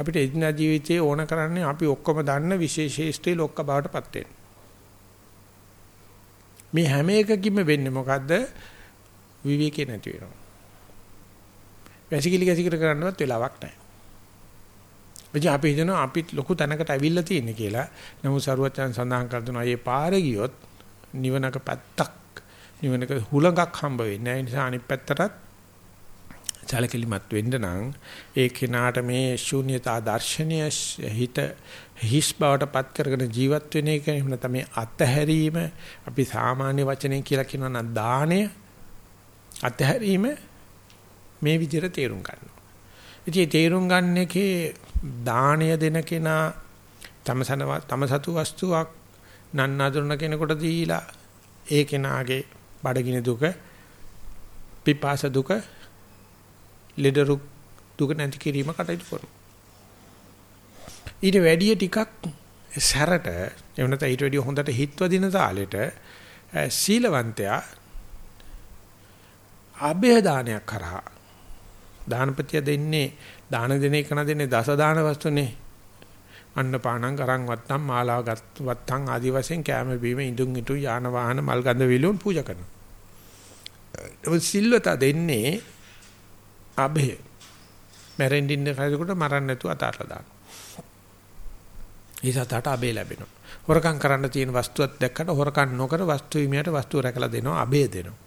අපිට එදිනදා ජීවිතේ ඕන කරන්නේ අපි ඔක්කොම දන්න විශේෂේෂ්ඨී ලොක්ක බවටපත් වෙන්න. මේ හැම එකකින්ම වෙන්නේ මොකද්ද? විවේකේ නැති වෙනවා. වැසිකිලි ගැසිකිලි කරන්නවත් වෙලාවක් නැහැ. එනිසා අපි හිතනවා අපිත් ලොකු තැනකට අවිල්ලා තියෙන්නේ කියලා. නමුත් සරුවචන් සඳහන් කර දුනා මේ පාරේ ගියොත් නිවනක පැත්තක් නිවනක හුලඟක් හම්බ වෙන්නේ. ඒ නිසා අනිත් පැත්තටත් චලකලිමත් වෙන්න නම් ඒ කෙනාට මේ ශූන්‍යතා දර්ශනය හිත හිස් බවට පත් කරගෙන ජීවත් වෙන එක එහෙම නැත්නම් මේ අත්හැරීම අපි සාමාන්‍ය වචනෙන් කියලා කියනවා නම් දාණය අත්හැරීම මේ විදිහට තේරුම් ගන්නවා. ඉතින් තේරුම් ගන්න එකේ දාණය දෙන කෙනා තම තම සතු වස්තුවක් නන්නඳුන කෙනෙකුට දීලා ඒ කෙනාගේ බඩගිනි දුක පිපාස දුක ලෙඩ දුක නැති කිරීම කටයුතු කරනවා. ඊට වැඩිය ටිකක් සැරට එහෙම නැත්නම් ඊට වැඩිය හොඳට හිත්වදින තාලෙට සීලවන්තයා අභය දානයක් කරා දානපතිය දෙන්නේ දාන දෙන එක නදෙන්නේ දස දාන වස්තුනේ අන්න පානං කරන් වත්තම් මාලා වත්තම් ආදි වශයෙන් කැම බීම ඉදුන් ඉතු යාන වාහන මල් ගඳ විලුන් පූජා කරනවා. ඒ සිල්වත දෙන්නේ අභය. මැරෙන්න කයකට මරන්න නැතුව අතාරලා දාන. ඒ සතට අභය ලැබෙනවා. හොරකම් කරන්න තියෙන වස්තුවක් දැක්කට හොරකම් නොකර වස්තු හිමියට වස්තුව රැකලා දෙනවා අභය දෙනවා.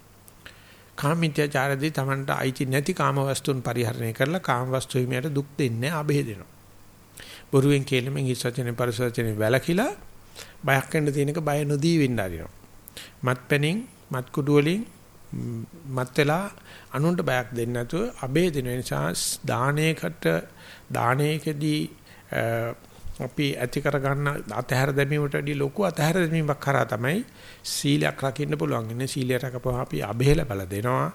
කාමීත්‍යචාරදී Tamanට අයිති නැති කාම වස්තුන් පරිහරණය කරලා කාම වස්තු හිමියට දුක් දෙන්නේ අභය දෙනවා. බොරුවෙන් කියලමින් හිස් වචනේ පරිස වචනේ වැලකිලා බයක් වෙන්න තියෙනක බය නොදී වෙන්න ආරිනවා. මත්පැනින් මත් කුඩු වලින් මත් වෙලා අනුන්ට බයක් දෙන්නේ නැතුව අබේ දෙන නිසා දානයකට දානයකදී අපි ඇති කරගන්න අතහැර දැමීමට වැඩිය ලොකු අතහැර දැමීමක් කරා තමයි සීලයක් රකින්න පුළුවන්. ඉන්නේ සීලය රකපුවා අපි අබේ ලැබලා දෙනවා.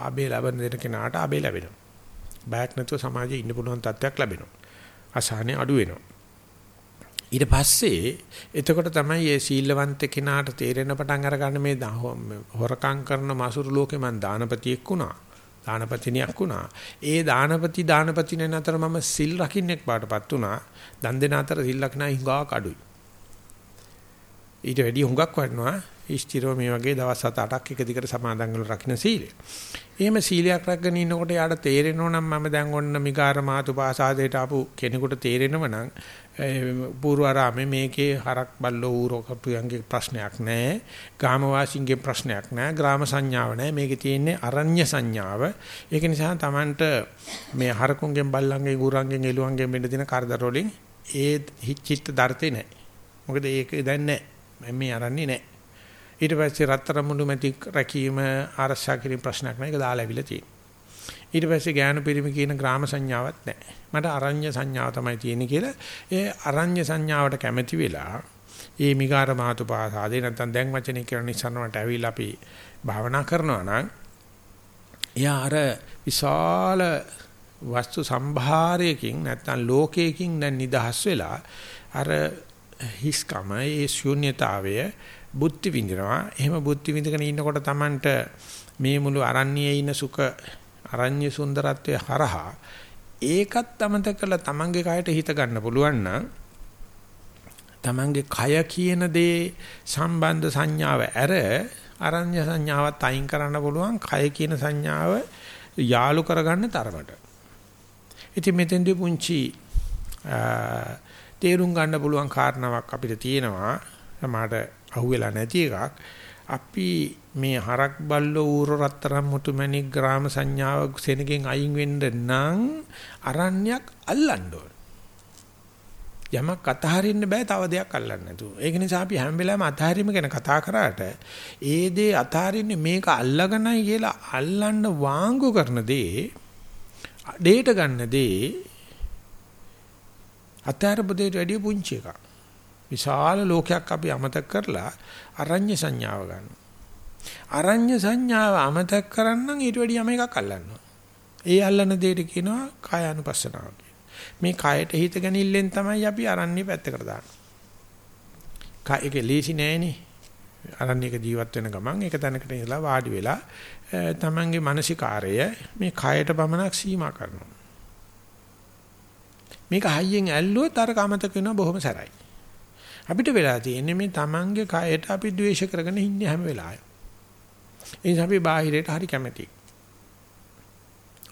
අබේ ලැබෙන දෙන කෙනාට අබේ ලැබෙනවා. බයක් නැතුව සමාජයේ ඉන්න පුළුවන් තත්ත්වයක් ලැබෙනවා. අසහනේ අඩු වෙනවා. ඊට පස්සේ එතකොට තමයි මේ සීලවන්ත කෙනාට තේරෙන පටන් අරගන්න මේ හොරකම් කරන මසුරු ලෝකේ මං දානපතියෙක් වුණා. දානපතිනියක් වුණා. ඒ දානපති දානපතිනෙන් අතර මම සිල් රකින්නෙක් බාටපත් වුණා. දන් දෙන අතර සිල් රකින්න හිඟා කඩුයි. ඊට වැඩි හුඟක් වටනවා ඉෂ්ටිරෝ මේ වගේ දවස් 7-8ක් එක දිගට සමාදන් වෙලා රකින්න සීලය. එහෙම සීලයක් රැකගෙන ඉන්නකොට යාට තේරෙනව නම් මම දැන් ඔන්න මිගාර මාතු පාසාදයට ආපු කෙනෙකුට තේරෙනව නම් පූර්වාරාමේ මේකේ හරක් බල්ලෝ ඌරෝ කටුයන්ගේ ප්‍රශ්නයක් නැහැ. ග්‍රාමවාසීන්ගේ ප්‍රශ්නයක් නැහැ. ග්‍රාම සංඥාව නැහැ. මේකේ තියෙන්නේ අරඤ්‍ය සංඥාව. ඒක නිසා Tamanට මේ හරකුන්ගෙන් බල්ලන්ගෙන් ඌරන්ගෙන් එළුවන්ගෙන් මෙන්න දින කරදර වලින් ඒ හිච්චිට දර්ථේ නැහැ. මොකද ඒක දැන් නැහැ. මේ අරන්නේ නැහැ. ඊට පස්සේ රත්තරන් මුළු මැටි රැකීම ආරක්ෂා කිරීම ප්‍රශ්නයක් නෑ ඒක දාලා ඇවිල්ලා තියෙන්නේ. ඊට පස්සේ ඥාන පිරිමි කියන ග්‍රාම සංඥාවක් නැහැ. මට අරඤ්‍ය සංඥාව තමයි තියෙන්නේ කියලා ඒ අරඤ්‍ය සංඥාවට කැමැති වෙලා ඒ මිගාර මාතුපාසාදේ නැත්නම් දැන් වචනේ කියන නිසනවට ඇවිල්ලා අපි භාවනා කරනවා නම් එයා අර විශාල වස්තු සම්භාරයකින් නැත්නම් ලෝකයකින් දැන් නිදහස් වෙලා අර හිස්කම ඒ ශූන්‍යතාවය බුද්ධි විඳිනවා. එහෙම බුද්ධි විඳගෙන ඉන්නකොට Tamanට මේ මුළු අරණ්‍යයේ ඉන්න සුඛ අරඤ්‍ය සුන්දරත්වයේ හරහා ඒකත් අමතක කරලා තමන්ගේ කයට හිත ගන්න පුළුවන් නම් තමන්ගේ කය කියන දේ සම්බන්ධ සංඥාව ඇර අරඤ්‍ය සංඥාවත් අයින් කරන්න පුළුවන් කය කියන සංඥාව යාලු කරගන්න තරමට. ඉතින් මෙතෙන්දී පුංචි තේරුම් ගන්න පුළුවන් කාරණාවක් අපිට තියෙනවා. සමහරට අහුවෙලා නැති එකක්. අපි මේ හරක් බල්ල ඌර රත්තරන් මුතුමැණි ග්‍රාම සංඥාව සෙනගෙන් අයින් වෙන්න නම් අරණ්‍යයක් අල්ලන්න ඕන. යමක් අතහරින්න බෑ තව දෙයක් අල්ලන්න නැතුව. ඒක නිසා අපි හැම වෙලාවෙම අතහරීම ගැන කතා කරාට ඒ දේ අතහරින්නේ මේක අල්ලගනයි කියලා අල්ලන්න වාංගු කරන දේ ඩේට ගන්න දේ අතහරපු දෙයට වැඩිය පුංචි එකක්. විශාල ලෝකයක් අපි අමතක කරලා අරඤ්‍ය සංඥාව ගන්නවා. අරඤ්‍ය සංඥාව අමතක කරන්නම් ඊට වැඩිය යම එකක් අල්ලන්නවා. ඒ අල්ලන දෙයට කියනවා කාය අනුපස්සනාව මේ කායට හිත ගැනීමෙන් තමයි අපි අරන්නේ පැත්තකට දාන්නේ. ඒක ලේසි නෑනේ. අරණ්‍යක ජීවත් වෙන ගමන් ඒක තැනකට ඉඳලා වාඩි වෙලා තමන්ගේ මානසිකාරය මේ කයට පමණක් සීමා කරනවා. මේක හයියෙන් ඇල්ලුවොත් අර කමතක වෙනවා බොහොම සරයි. අපිට වෙලා තියෙන්නේ මේ තමන්ගේ කයට අපි ද්වේෂ කරගෙන ඉන්නේ හැම වෙලාවෙම. ඒ නිසා අපි බාහිරයට හරි කැමැතියි.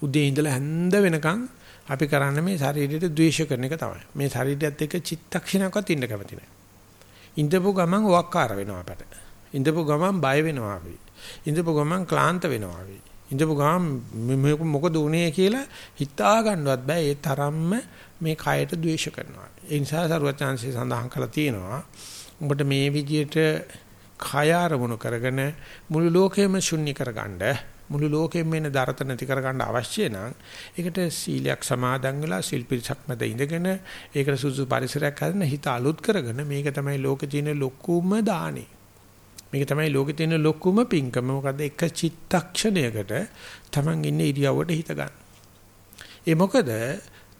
උදේ ඉඳලා හැන්ද වෙනකන් අපි කරන්නේ මේ ශරීරයට ද්වේෂ කරන එක තමයි. මේ ශරීරයත් එක්ක චිත්තක්ෂණයක්වත් ඉන්න කැමති නැහැ. ඉඳපු ගමන් වක්කාර වෙනවා අපට. ඉඳපු ගමන් බය වෙනවා අපි. ඉඳපු ගමන් ක්ලාන්ත වෙනවා අපි. ඉඳපු ගමන් මොකද උනේ කියලා හිතා ගන්නවත් බෑ. ඒ තරම්ම මේ කයට ද්වේෂ කරනවා. ඒ නිසා සරුවචාන්සේ සඳහන් කළා තියෙනවා. උඹට මේ විදියට කය අරමුණු කරගෙන මුළු ලෝකෙම ශුන්‍ය කරගන්න මුළු ලෝකෙම වෙන දරත නැති කරගන්න අවශ්‍ය නම් ඒකට සීලයක් සමාදන් වෙලා සිල් පිරිසක් මැද ඉඳගෙන ඒකට සුසු පරිසරයක් හදන හිත අලුත් කරගෙන මේක තමයි ලෝකේ තියෙන ලොකුම දානේ මේක තමයි ලෝකේ තියෙන ලොකුම පිංකම මොකද එක චිත්තක්ෂණයකට Taman ඉන්න ඉරියව්වට හිත ගන්න ඒ මොකද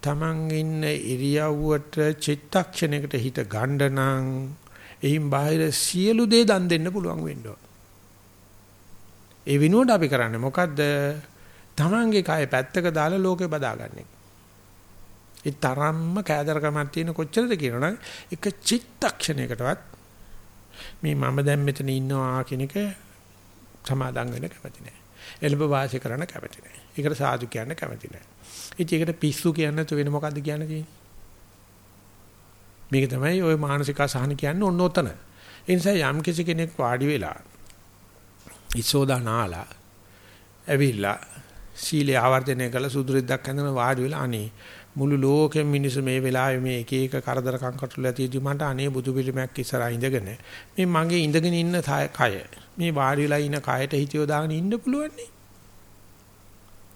Taman ඉන්න ඉරියව්වට චිත්තක්ෂණයකට හිත ගන්න නම් එයින් බාහිර සියලු දේ දන් දෙන්න පුළුවන් වෙන්න ඕන ඒ විනුවට අපි කරන්නේ මොකද්ද? තමන්ගේ කය පැත්තක දාලා ලෝකේ බදාගන්න එක. ඒ තරම්ම කෑදරකමක් තියෙන කොච්චරද කියනවනම් එක චිත්තක්ෂණයකටවත් මේ මම දැන් මෙතන ඉන්නවා කියන එක සමාදම් වෙන්න කැමති නැහැ. එළඹ වාසය කරන්න කැමති නැහැ. ඒකට සාදු කියන්න කැමති නැහැ. ඉතින් ඒකට පිස්සු කියන්න තු වෙන මොකද්ද කියන්න තියෙන්නේ? මේක තමයි ওই මානසික අසහන කියන්නේ ඔන්න ඔතන. ඒ නිසා යම් කෙනෙක් වාඩි වෙලා ඉසෝදා නාලා ඇවිල්ලා සීලය ආවර්ජනය කළ සුදුරිද්දක් හඳන වාඩි වෙලා අනේ මුළු ලෝකෙම මිනිස්සු මේ වෙලාවේ මේ එක එක කරදර කංකටොළු ඇතිදී මට අනේ බුදු පිළිමයක් ඉස්සරහා ඉඳගෙන මේ මගේ ඉඳගෙන ඉන්න කය මේ වාඩි වෙලා ඉන්න කයට හිතියෝ දාගෙන ඉන්න පුළුවන් නේ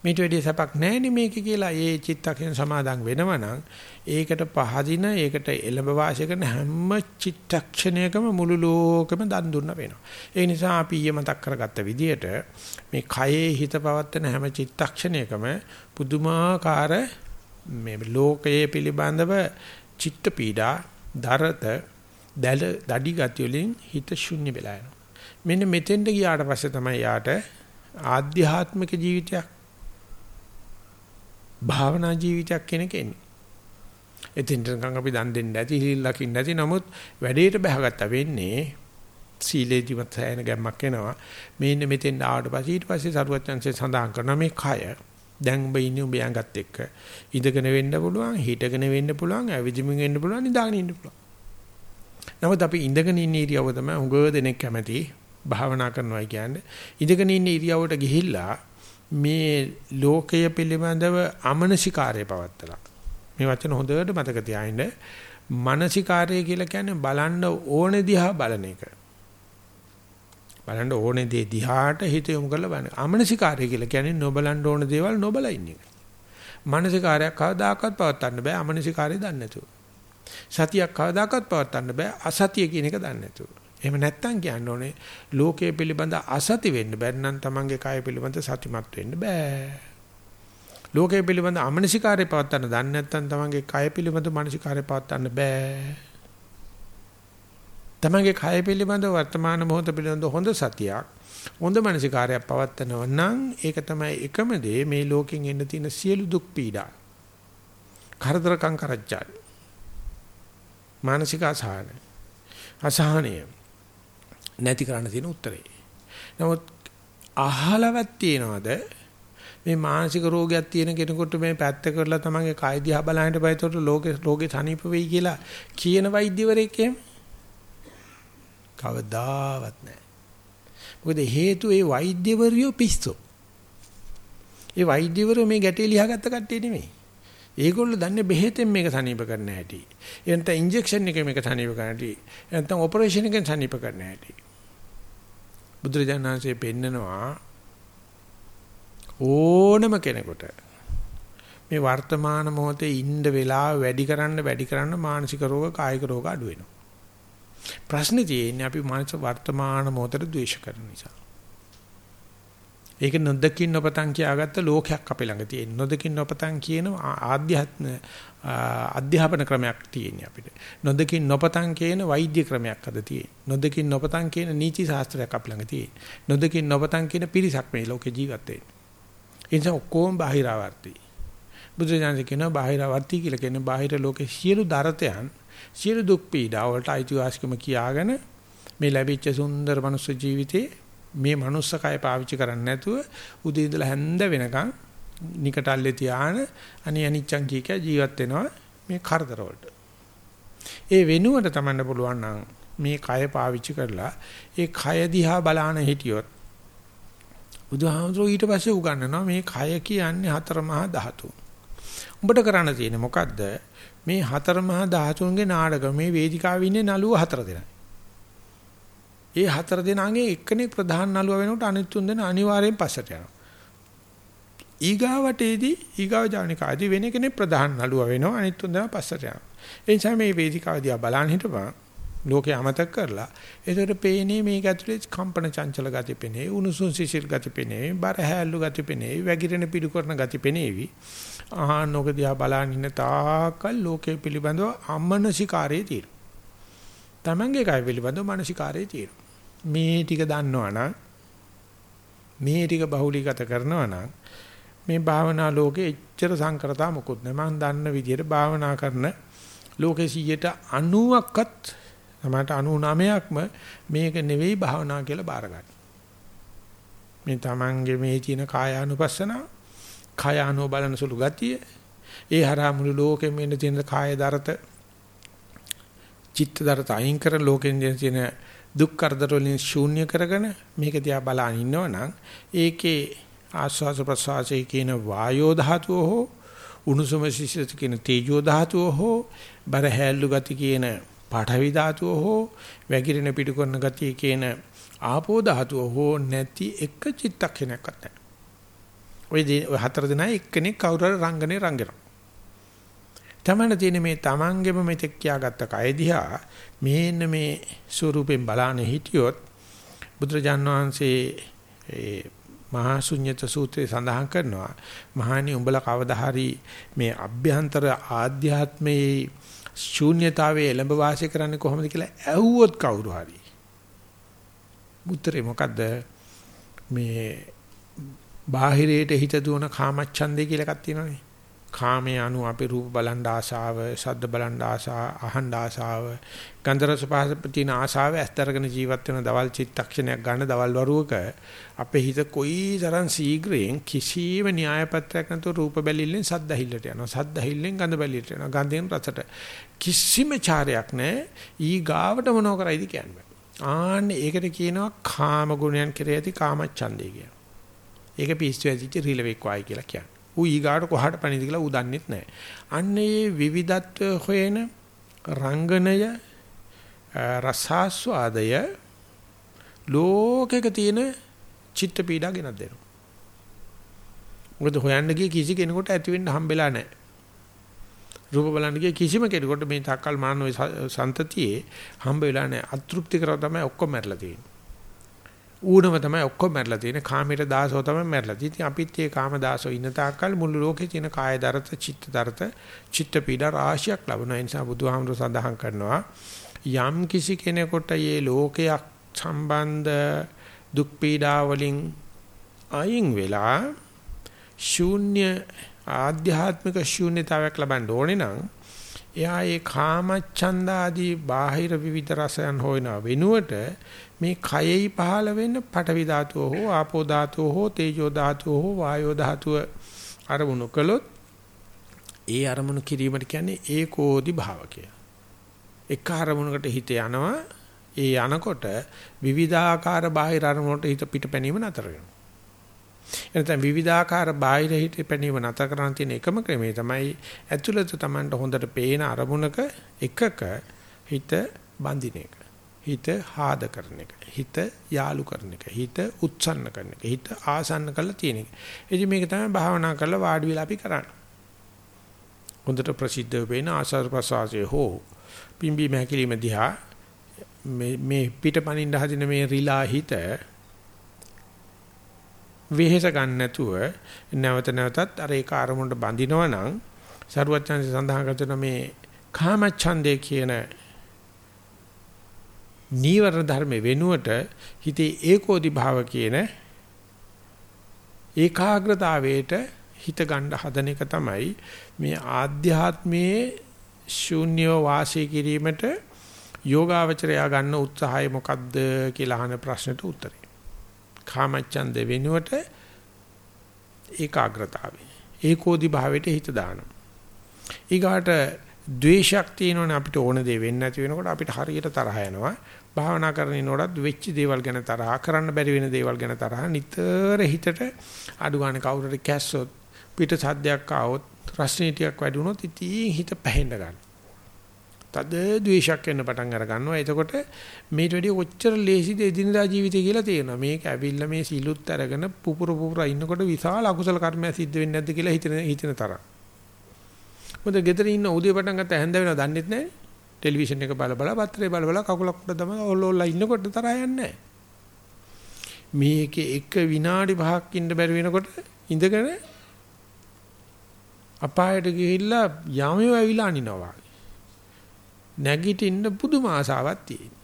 මේට වැඩිය සැපක් නැහැ මේක කියලා ඒ චිත්තක්ෂණ සමාදන් වෙනවනම් ඒකට පහදින ඒකට එළඹ වාසය කරන හැම චිත්තක්ෂණයකම මුළු ලෝකෙම දන් දුන්න වෙනවා. ඒ නිසා අපි ඊයේ මතක් කරගත්ත විදිහට මේ කයේ හිත පවත්තන හැම චිත්තක්ෂණයකම පුදුමාකාර මේ ලෝකයේ පිළිබඳව චිත්ත පීඩා දරත දැල දඩි ගති වලින් හිත ශුන්‍ය වෙලා යනවා. මෙන්න මෙතෙන්ට ගියාට පස්සේ තමයි යාට ආධ්‍යාත්මික ජීවිතයක් භාවනා ජීවිතයක් කෙනෙක් එන්නේ. එතෙන්ට නිකන් අපි දන් දෙන්න ඇති හිල්ලකින් නැති නමුත් වැඩේට බහගත්ත වෙන්නේ සීලේදිවත් සෑහෙන ගැම්මක් එනවා. මේන්න මෙතෙන් ආවට පස්සේ ඊට පස්සේ සරුවත්යන්සේ සඳහන් කරනවා මේ කය දැන් ඔබ ඉන්නේ ඔබ යංගත් එක්ක. ඉඳගෙන වෙන්න පුළුවන් හිටගෙන වෙන්න පුළුවන් ඇවිදිමින් වෙන්න පුළුවන් නිදාගෙන ඉන්න පුළුවන්. නමුත් අපි ඉඳගෙන ඉන්න ඉරියව්ව තමයි උගව දෙනෙක් කැමති භාවනා කරනවා කියන්නේ. ඉඳගෙන ඉන්න ඉරියව්වට ගිහිල්ලා මේ ලෝකය පිළිබඳව අමනසිකාරය පවත්තලා. මේ වචන හොඳට මතක තියාගන්න. මානසිකාරය කියලා කියන්නේ බලන්න ඕනේ දිහා බලන එක. බලන්න ඕනේ දේ දිහාට හිත යොමු කරලා බලන අමනසිකාරය කියලා කියන්නේ නොබලන්න ඕන දේවල් නොබලා ඉන්න එක මානසිකාරයක් කවදාකවත් පවත්වන්න බෑ අමනසිකාරය දන්නේ නැතුව සතියක් කවදාකවත් පවත්වන්න බෑ අසතිය කියන එක දන්නේ නැතුව එහෙම නැත්තම් කියන්න ඕනේ ලෝකයේ පිළිබඳ අසති වෙන්න බැරි නම් තමන්ගේ කය පිළිබඳ සතිමත් වෙන්න බෑ. ලෝකයේ පිළිබඳ අමනසිකාරය පවත්වන්න දන්නේ නැත්තම් තමන්ගේ කය පිළිබඳ මනසිකාරය පවත්වන්න බෑ. තමන්ගේ කය පිළිබඳ වර්තමාන මොහොත පිළිබඳ හොඳ සතියක් හොඳ මනසිකාරයක් පවත්නව නම් ඒක තමයි එකම දේ මේ ලෝකෙන් එන්න තියෙන සියලු දුක් පීඩා. කරදරකම් කරච්චා. මානසික අසහන. අසහනය නැති කරන්න තියෙන උත්තරේ. නමුත් අහලවත් තියනවාද මේ මානසික රෝගයක් තියෙන කෙනෙකුට මේ පැත්ත කරලා තමන්ගේ කය දිහා බලහින්ට බයතොට ලෝකේ රෝගේ සනීප වෙයි කියලා කියන වෛද්‍යවරයෙක් එහෙම කවදාවත් නැහැ. මොකද හේතු ඒ වෛද්‍යවරියෝ පිස්සෝ. ඒ වෛද්‍යවරු මේ ගැටේ ලියාගත්ත කට්ටිය නෙමෙයි. ඒගොල්ලෝ දන්නේ බෙහෙතෙන් මේක සනීප කරන්න හැටි. එනත ඉන්ජෙක්ෂන් එකෙන් මේක සනීප කරන්න හැටි. නැත්නම් ඔපරේෂන් එකෙන් සනීප කරන්න හැටි. බුදුරජාණන් වහන්සේ පෙන්නනවා ඕනම කෙනෙකුට මේ වර්තමාන මොහොතේ ඉන්න වෙලාව වැඩි කරන්න වැඩි කරන්න මානසික රෝග කායික රෝග අඩු වෙනවා. ප්‍රශ්නේ තියෙන්නේ අපි මානසික වර්තමාන මොහොතට ද්වේෂ කරන නිසා. ඒක නොදකින් නොපතන් කියාගත්ත ලෝකයක් අපේ ළඟ තියෙන. නොදකින් නොපතන් කියන ආධ්‍යාත්ම අධ්‍යාපන ක්‍රමයක් තියෙන අපිට. නොදකින් නොපතන් කියන වෛද්‍ය ක්‍රමයක් අද තියෙන. නොදකින් නොපතන් කියන නීති ශාස්ත්‍රයක් අපේ ළඟ තියෙන. නොදකින් නොපතන් කියන පිරිසක් මේ ලෝකේ ජීවත් වෙන්නේ. ඒ නිසා ඔක්කොම බාහිරාවර්ති. බුදුරජාණන් කියනවා බාහිරාවර්ති කියලා කියන්නේ බාහිර ලෝකේ සියලු දරතයන් සියලු දුක් පීඩා වලට අයිතිවාසිකම කියාගෙන මේ ලැබිච්ච සුන්දර මනුස්ස ජීවිතේ මේ මනුස්ස කය පාවිච්චි කරන්නේ නැතුව උදේ ඉඳලා හැන්ද වෙනකන් නිකටල්ලේ තියාන අනි අනිච්චං කීක ජීවත් වෙනවා මේ කරදර වලට. ඒ වෙනුවට තමන්න පුළුවන් නම් මේ කය පාවිච්චි කරලා ඒ කය දිහා බලාන හිටියොත් බුදුහාමුදුරුවෝ ඊට පස්සේ උගන්වනවා මේ කය කියන්නේ හතර මහා ධාතු. උඹට කරන්න තියෙන්නේ මොකද්ද? මේ හතර මහා ධාතුන්ගේ නාටක මේ වේදිකාවේ ඉන්නේ නළුව හතර දෙනා. ඒ හතර දෙනාගේ එක්කෙනෙක් ප්‍රධාන නළුව වෙනකොට අනිත් තුන් දෙනා අනිවාර්යෙන් පස්සට යනවා. ඊගාවටේදී ඊගාව ජානිකාදී වෙන කෙනෙක් ප්‍රධාන නළුව වෙනවා අනිත් තුන් දෙනා පස්සට යනවා. ඒ නිසා මේ වේදිකාව දිහා බලන් හිටපන් ලෝකේ අමතක කරලා ඒතර පේන්නේ මේක ඇතුලේ කම්පන චංචල ගති පෙනේ උණුසුම් සිසිල් ගති පෙනේ බර හැල්ලු ගති පෙනේ වැగిරෙන පිටු කරන ගති පෙනේවි ආහන ඔක දිහා බලන් ඉන්න තාකල් ලෝකේ පිළිබඳව අමනසිකාරයේ තියෙනවා. තමන්ගේ කය පිළිබඳව මානසිකාරයේ තියෙනවා. මේ ටික දන්නවනම් මේ ටික බහුලීගත කරනවා නම් මේ භාවනා ලෝකේ එච්චර සංකරතා මොකුත් නෑ මම දන්න විදිහට භාවනා කරන ලෝකේ 90%ක්වත් තමට 99ක්ම මේක නෙවෙයි භාවනා කියලා බාර ගන්න. මේ තමන්ගේ මේ තියෙන කායානුපස්සන, කායානෝ බලන සුළු ගතිය, ඒ හරහා මුළු ලෝකෙම ඉන්න තියෙන කාය දරත, චිත්ත දරත අයින් කර ලෝකෙන් තියෙන දුක් කරදර වලින් ශූන්‍ය කරගෙන මේක දිහා බලන ඉන්නවනම් ඒකේ ආස්වාස ප්‍රසවාසයේ කියන වායෝ ධාතුව හෝ උණුසුම සිසිලත කියන තේජෝ ධාතුව හෝ බර හැල්ලු ගති කියන පාඨවි ධාතුව හෝ වැగిරෙන පිටු කරන ගතිය කියන ආපෝ ධාතුව හෝ නැති එක චිත්තක්ෂණයක්වත් නැහැ. ওই ඔය හතර දෙනා එක්කෙනෙක් කවුරු හරි රංගනේ රංගනවා. තමන්න තියෙන මේ තමන්ගෙම මෙතෙක් කියාගත්ත කය දිහා මේන්න මේ ස්වරූපෙන් බලාන හිටියොත් බුදුරජාන් වහන්සේ ඒ මහා ශුන්්‍යත සූත්‍රයේ සඳහන් කරනවා මහානි උඹලා කවදා හරි මේ අභ්‍යන්තර ආධ්‍යාත්මයේ ශූන්‍යතාවයේ එළඹ වාසය කරන්නේ කොහොමද කියලා ඇහුවොත් කවුරු හරි. උත්තරේ මොකද්ද? මේ බාහිරයට හිත දුවන කාමච්ඡන්දේ කියලා එකක් තියෙනවානේ. කාමයේ anu අපේ රූප බලන් ආසාව, ශබ්ද බලන් ආසාව, අහන් ආසාව, ගන්ධ රස පහස ප්‍රතින ආසාව ඇස්තරගෙන ජීවත් වෙන දවල් චිත්තක්ෂණයක් ගන්න දවල් වරුවක අපේ හිත කොයිතරම් ශීඝ්‍රයෙන් කිසිම න්‍යාය පත්‍රයක් නැතුව රූප බැලිල්ලෙන් සද්ද ඇහිල්ලට යනවා. සද්ද ඇහිල්ලෙන් ගඳ බැලිල්ලට යනවා. ගන්ධයෙන් රසට කිසිම චාරයක් නැහැ. ඊ ගාවට මොනව කරයිද කියන්නේ. ආන්න ඒකට කියනවා කාම ගුණයන් කෙරෙහි ඇති කාමච්ඡන්දේ කියලා. ඒක පිස්සු ඇදිච්ච රිලෙවෙක් වායි කියලා කියන්නේ. ඌ ඊගාට කොහාට පණිද කියලා ඌ දන්නෙත් නැහැ. අන්න ඒ විවිධත්වය හොයන රංගනය රසාස්වාදය ලෝකෙක තියෙන චිත්ත පීඩා ගෙනත් දෙනවා. මොකද හොයන්න ගිය කිසි කෙනෙකුට ඇති වෙන්න හම්බෙලා නැහැ. රූප බලන්න ගිය කිසිම කෙනෙකුට මේ තක්කල් මාන සන්තතියේ හම්බ වෙලා නැහැ. අතෘප්ති කරව තමයි ඔක්කොම මැරලා තියෙන්නේ. ඌනම තමයි ඔක්කොම මැරලා තියෙන්නේ. කාමයට දාසෝ තමයි මැරලා තියෙන්නේ. ඉතින් අපිත් මේ කාම දාසෝ ඉන්න තාක්කල් මුළු ලෝකේ තියෙන කාය දරත, චිත්ත දරත, චිත්ත පීඩා රාශියක් ලැබුණා. ඒ නිසා බුදුහාමුදුර සඳහන් කරනවා යම් කිසි කෙනෙකුට මේ ලෝකයක් සම්බන්ධ දුක් පීඩා වලින් අයින් වෙලා ශූන්‍ය ආධ්‍යාත්මික ශූන්‍යතාවයක් ලබන්න ඕනේ නම් එයා ඒ කාමච්ඡන්ද ආදී බාහිර විවිධ රසයන් හොයන වෙනුවට මේ කයෙහි පහළ වෙන පඨවි ධාතුව හෝ ආපෝ ධාතුව හෝ තේජෝ ධාතුව හෝ වායෝ ධාතුව අරමුණු කළොත් ඒ අරමුණු කිරීමට කියන්නේ ඒකෝදි භාවකය. එක අරමුණකට හිත යනවා ඒ යනකොට විවිධාකාර බාහිර අරමුණට හිත පිටපැනීම නතර වෙනවා. එනතන විවිධාකාර බාහිර හිත පැනීම නතර කරන්න තියෙන එකම ක්‍රමය තමයි ඇතුළත Tamanට හොඳට පේන අරමුණක එකක හිත බඳින එක. හිත හාද කරන එක. හිත යාලු කරන එක. හිත උත්සන්න කරන එක. හිත ආසන්න කරලා තියෙන එක. ඉතින් මේක තමයි භාවනා කරලා වාඩි වෙලා අපි කරන්නේ. හොඳට ප්‍රසිද්ධ වෙන ආසාර ප්‍රසවාසයේ හෝ පිම්බි මහකිලිම දිහා මේ මේ පිටපණින්න හදින මේ රිලා හිත වෙහෙස ගන්න නැතුව නැවත නැවතත් අර ඒක අරමුණට බඳිනවා නම් සරුවචනසේ සඳහන් කරන මේ කාමච්ඡන්දේ කියන නීවරණ ධර්ම වෙනුවට හිතේ ඒකෝදි භාව කියන ඒකාග්‍රතාවයට හිත ගන්න හදන එක තමයි මේ ආධ්‍යාත්මයේ ශූන්‍ය වාසය කිරීමට යෝගාවචරය ගන්න උත්සාහය මොකද්ද කියලා අහන ප්‍රශ්නට උත්තරේ. කාමච්ඡන්ද වෙනුවට ඒකාග්‍රතාවය. ඒකෝදි භාවයට හිත දානවා. ඊගාට ද්වේෂයක් තියෙනවනේ අපිට ඕන දේ වෙන්නේ නැති වෙනකොට අපිට හරියට තරහ යනවා. භාවනා කරනකොට වෙච්ච දේවල් ගැන තරහ, කරන්න බැරි වෙන දේවල් ගැන තරහ නිතර හිතට අඩු ගන්න කවුරුරි කැස්සොත් පිට සද්දයක් ආවොත් රස්නීතියක් වැඩි වුණොත් ඉතින් හිත පැහෙන්න ගන්නවා. තද ද්වේෂයක් එන්න පටන් අර ගන්නවා. එතකොට මේට වැඩිය කොච්චර ලේසිද එදිනදා ජීවිතය කියලා තේරෙනවා. මේක ඇවිල්ලා මේ සිලුත් අරගෙන පුපුර පුපුර ඉන්නකොට විශාල අකුසල කර්මයක් සිද්ධ වෙන්නේ නැද්ද කියලා හිතන හිතන තරම්. මොකද ගෙදර ඉන්න උදේ පටන් ගත්ත හැන්ද වෙනව දන්නෙත් නැහැ. ටෙලිවිෂන් එක බල බල පත්‍රේ බල බල කකුලක් උඩ තමයි ඔල්ල ඔල්ල ඉන්නකොට තරහ යන්නේ මේකේ එක විනාඩි 5ක් ඉන්න බැරි වෙනකොට ඉඳගෙන අපායට ගිහිල්ලා යමෝ ඇවිලා අනිනවා. නැගිටින්න පුදුම ආසාවක් තියෙනවා.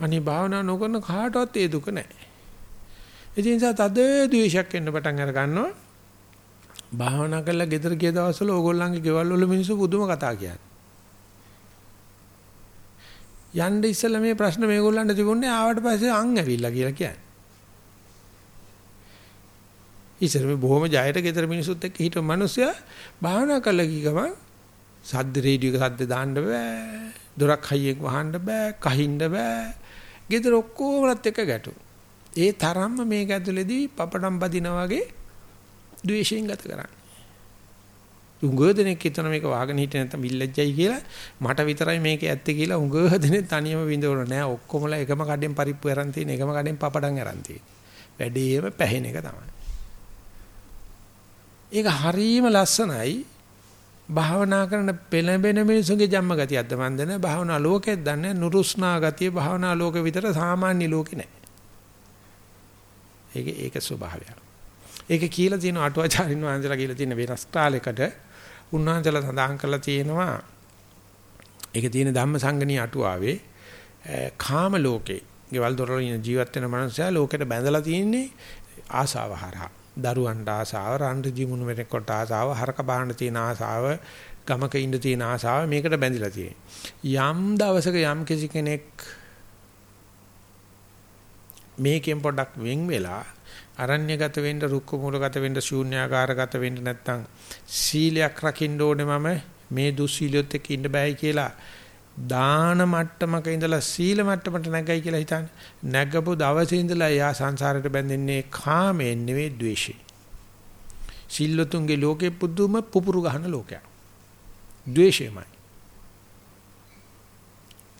අනේ භාවනා නොකරන කාටවත් ඒ දුක නැහැ. ඒ නිසා තද ද්වේෂයක් එන්න පටන් අර ගන්නවා. භාවනා කරලා ගෙදර ගිය දවස්වල ඕගොල්ලන්ගේ ගෙවල් වල මිනිස්සු පුදුම කතා කියන්නේ. යන්න ඉස්සෙල්ලා මේ ප්‍රශ්න මේගොල්ලන්ට තිබුණේ ආවට පස්සේ අං ඇවිල්ලා කියලා කියන්නේ. ඉතින් මේ බොහොම ජයයට ගෙදර මිනිස්සුත් එක්ක හිටපු මිනිස්සයා භාවනා කළා කී ගමන් සද්ද රේඩියෝ එක සද්ද දාන්න බෑ. දොරක් හයියෙන් වහන්න බෑ, කහින්න බෑ. ගෙදර ඔක්කොමලත් එක්ක ගැටු. ඒ තරම්ම මේක ඇතුලේදී පපඩම් බදිනා වගේ ද්වේෂයෙන් ගත කරන්නේ. උංගෝදෙනෙක් හිතන මේක වාගෙන හිටිය නැත්නම් විල්ලජ්ජයි කියලා මට විතරයි මේක ඇත්තේ කියලා උංගෝදෙනෙක් තනියම විඳවල නෑ ඔක්කොමලා එකම කඩෙන් පරිප්පු අරන් තියෙන එකම කඩෙන් පපඩම් අරන් තියෙන. වැඩේම පැහෙන එක තමයි. ඒක හරීම ලස්සනයි භාවනා කරන පෙළඹෙන මිනිසුන්ගේ ජම්ම ගතියක්ද මන් දන්නේ භාවනා ලෝකෙත් දන්නේ නුරුස්නා ගතිය භාවනා ලෝකෙ විතර සාමාන්‍ය ලෝකෙ නෑ. ඒක ඒක ස්වභාවය. ඒක කියලා තියෙන අටුවාචාරින් වහන්සේලා කියලා තියෙන වෙනස් කාලයකට උන්වහන්සේලා සඳහන් කරලා තියෙනවා ඒක තියෙන ධම්මසංගණී අටුවාවේ කාම ලෝකේ ගෙවල් දොරවල ඉන ජීවත් වෙන මනුස්සයා ලෝකෙට බැඳලා තියෙන්නේ ආසාව හරහා. දරුවන්ට ආසාව, රණ්ඩ ජීමුණු වෙනකොට ආසාව, හරක බාහන්න තියෙන ආසාව, ගමක ඉන්න තියෙන ආසාව මේකට බැඳිලා තියෙනවා. යම් දවසක යම් කිසි කෙනෙක් මේකෙන් පොඩක් වෙන් වෙලා අරණ්‍යගත වෙන්න, රුක්ක මූලගත වෙන්න, ශූන්‍යාකාරගත වෙන්න නැත්නම් සීලයක් රකින්න ඕනේ මම මේ දුස්සීලියොත් එක්ක ඉන්න බෑයි කියලා දාන මට්ටමක ඉඳලා සීල මට්ටමට නැගයි කියලා හිතන්නේ. නැගපු දවසේ ඉඳලා එයා සංසාරයට බැඳෙන්නේ කාමයෙන් නෙවෙයි ද්වේෂයෙන්. සිල්ලතුන්ගේ ලෝකේ පුදුම පුපුරු ගහන ලෝකයක්. ද්වේෂයමයි.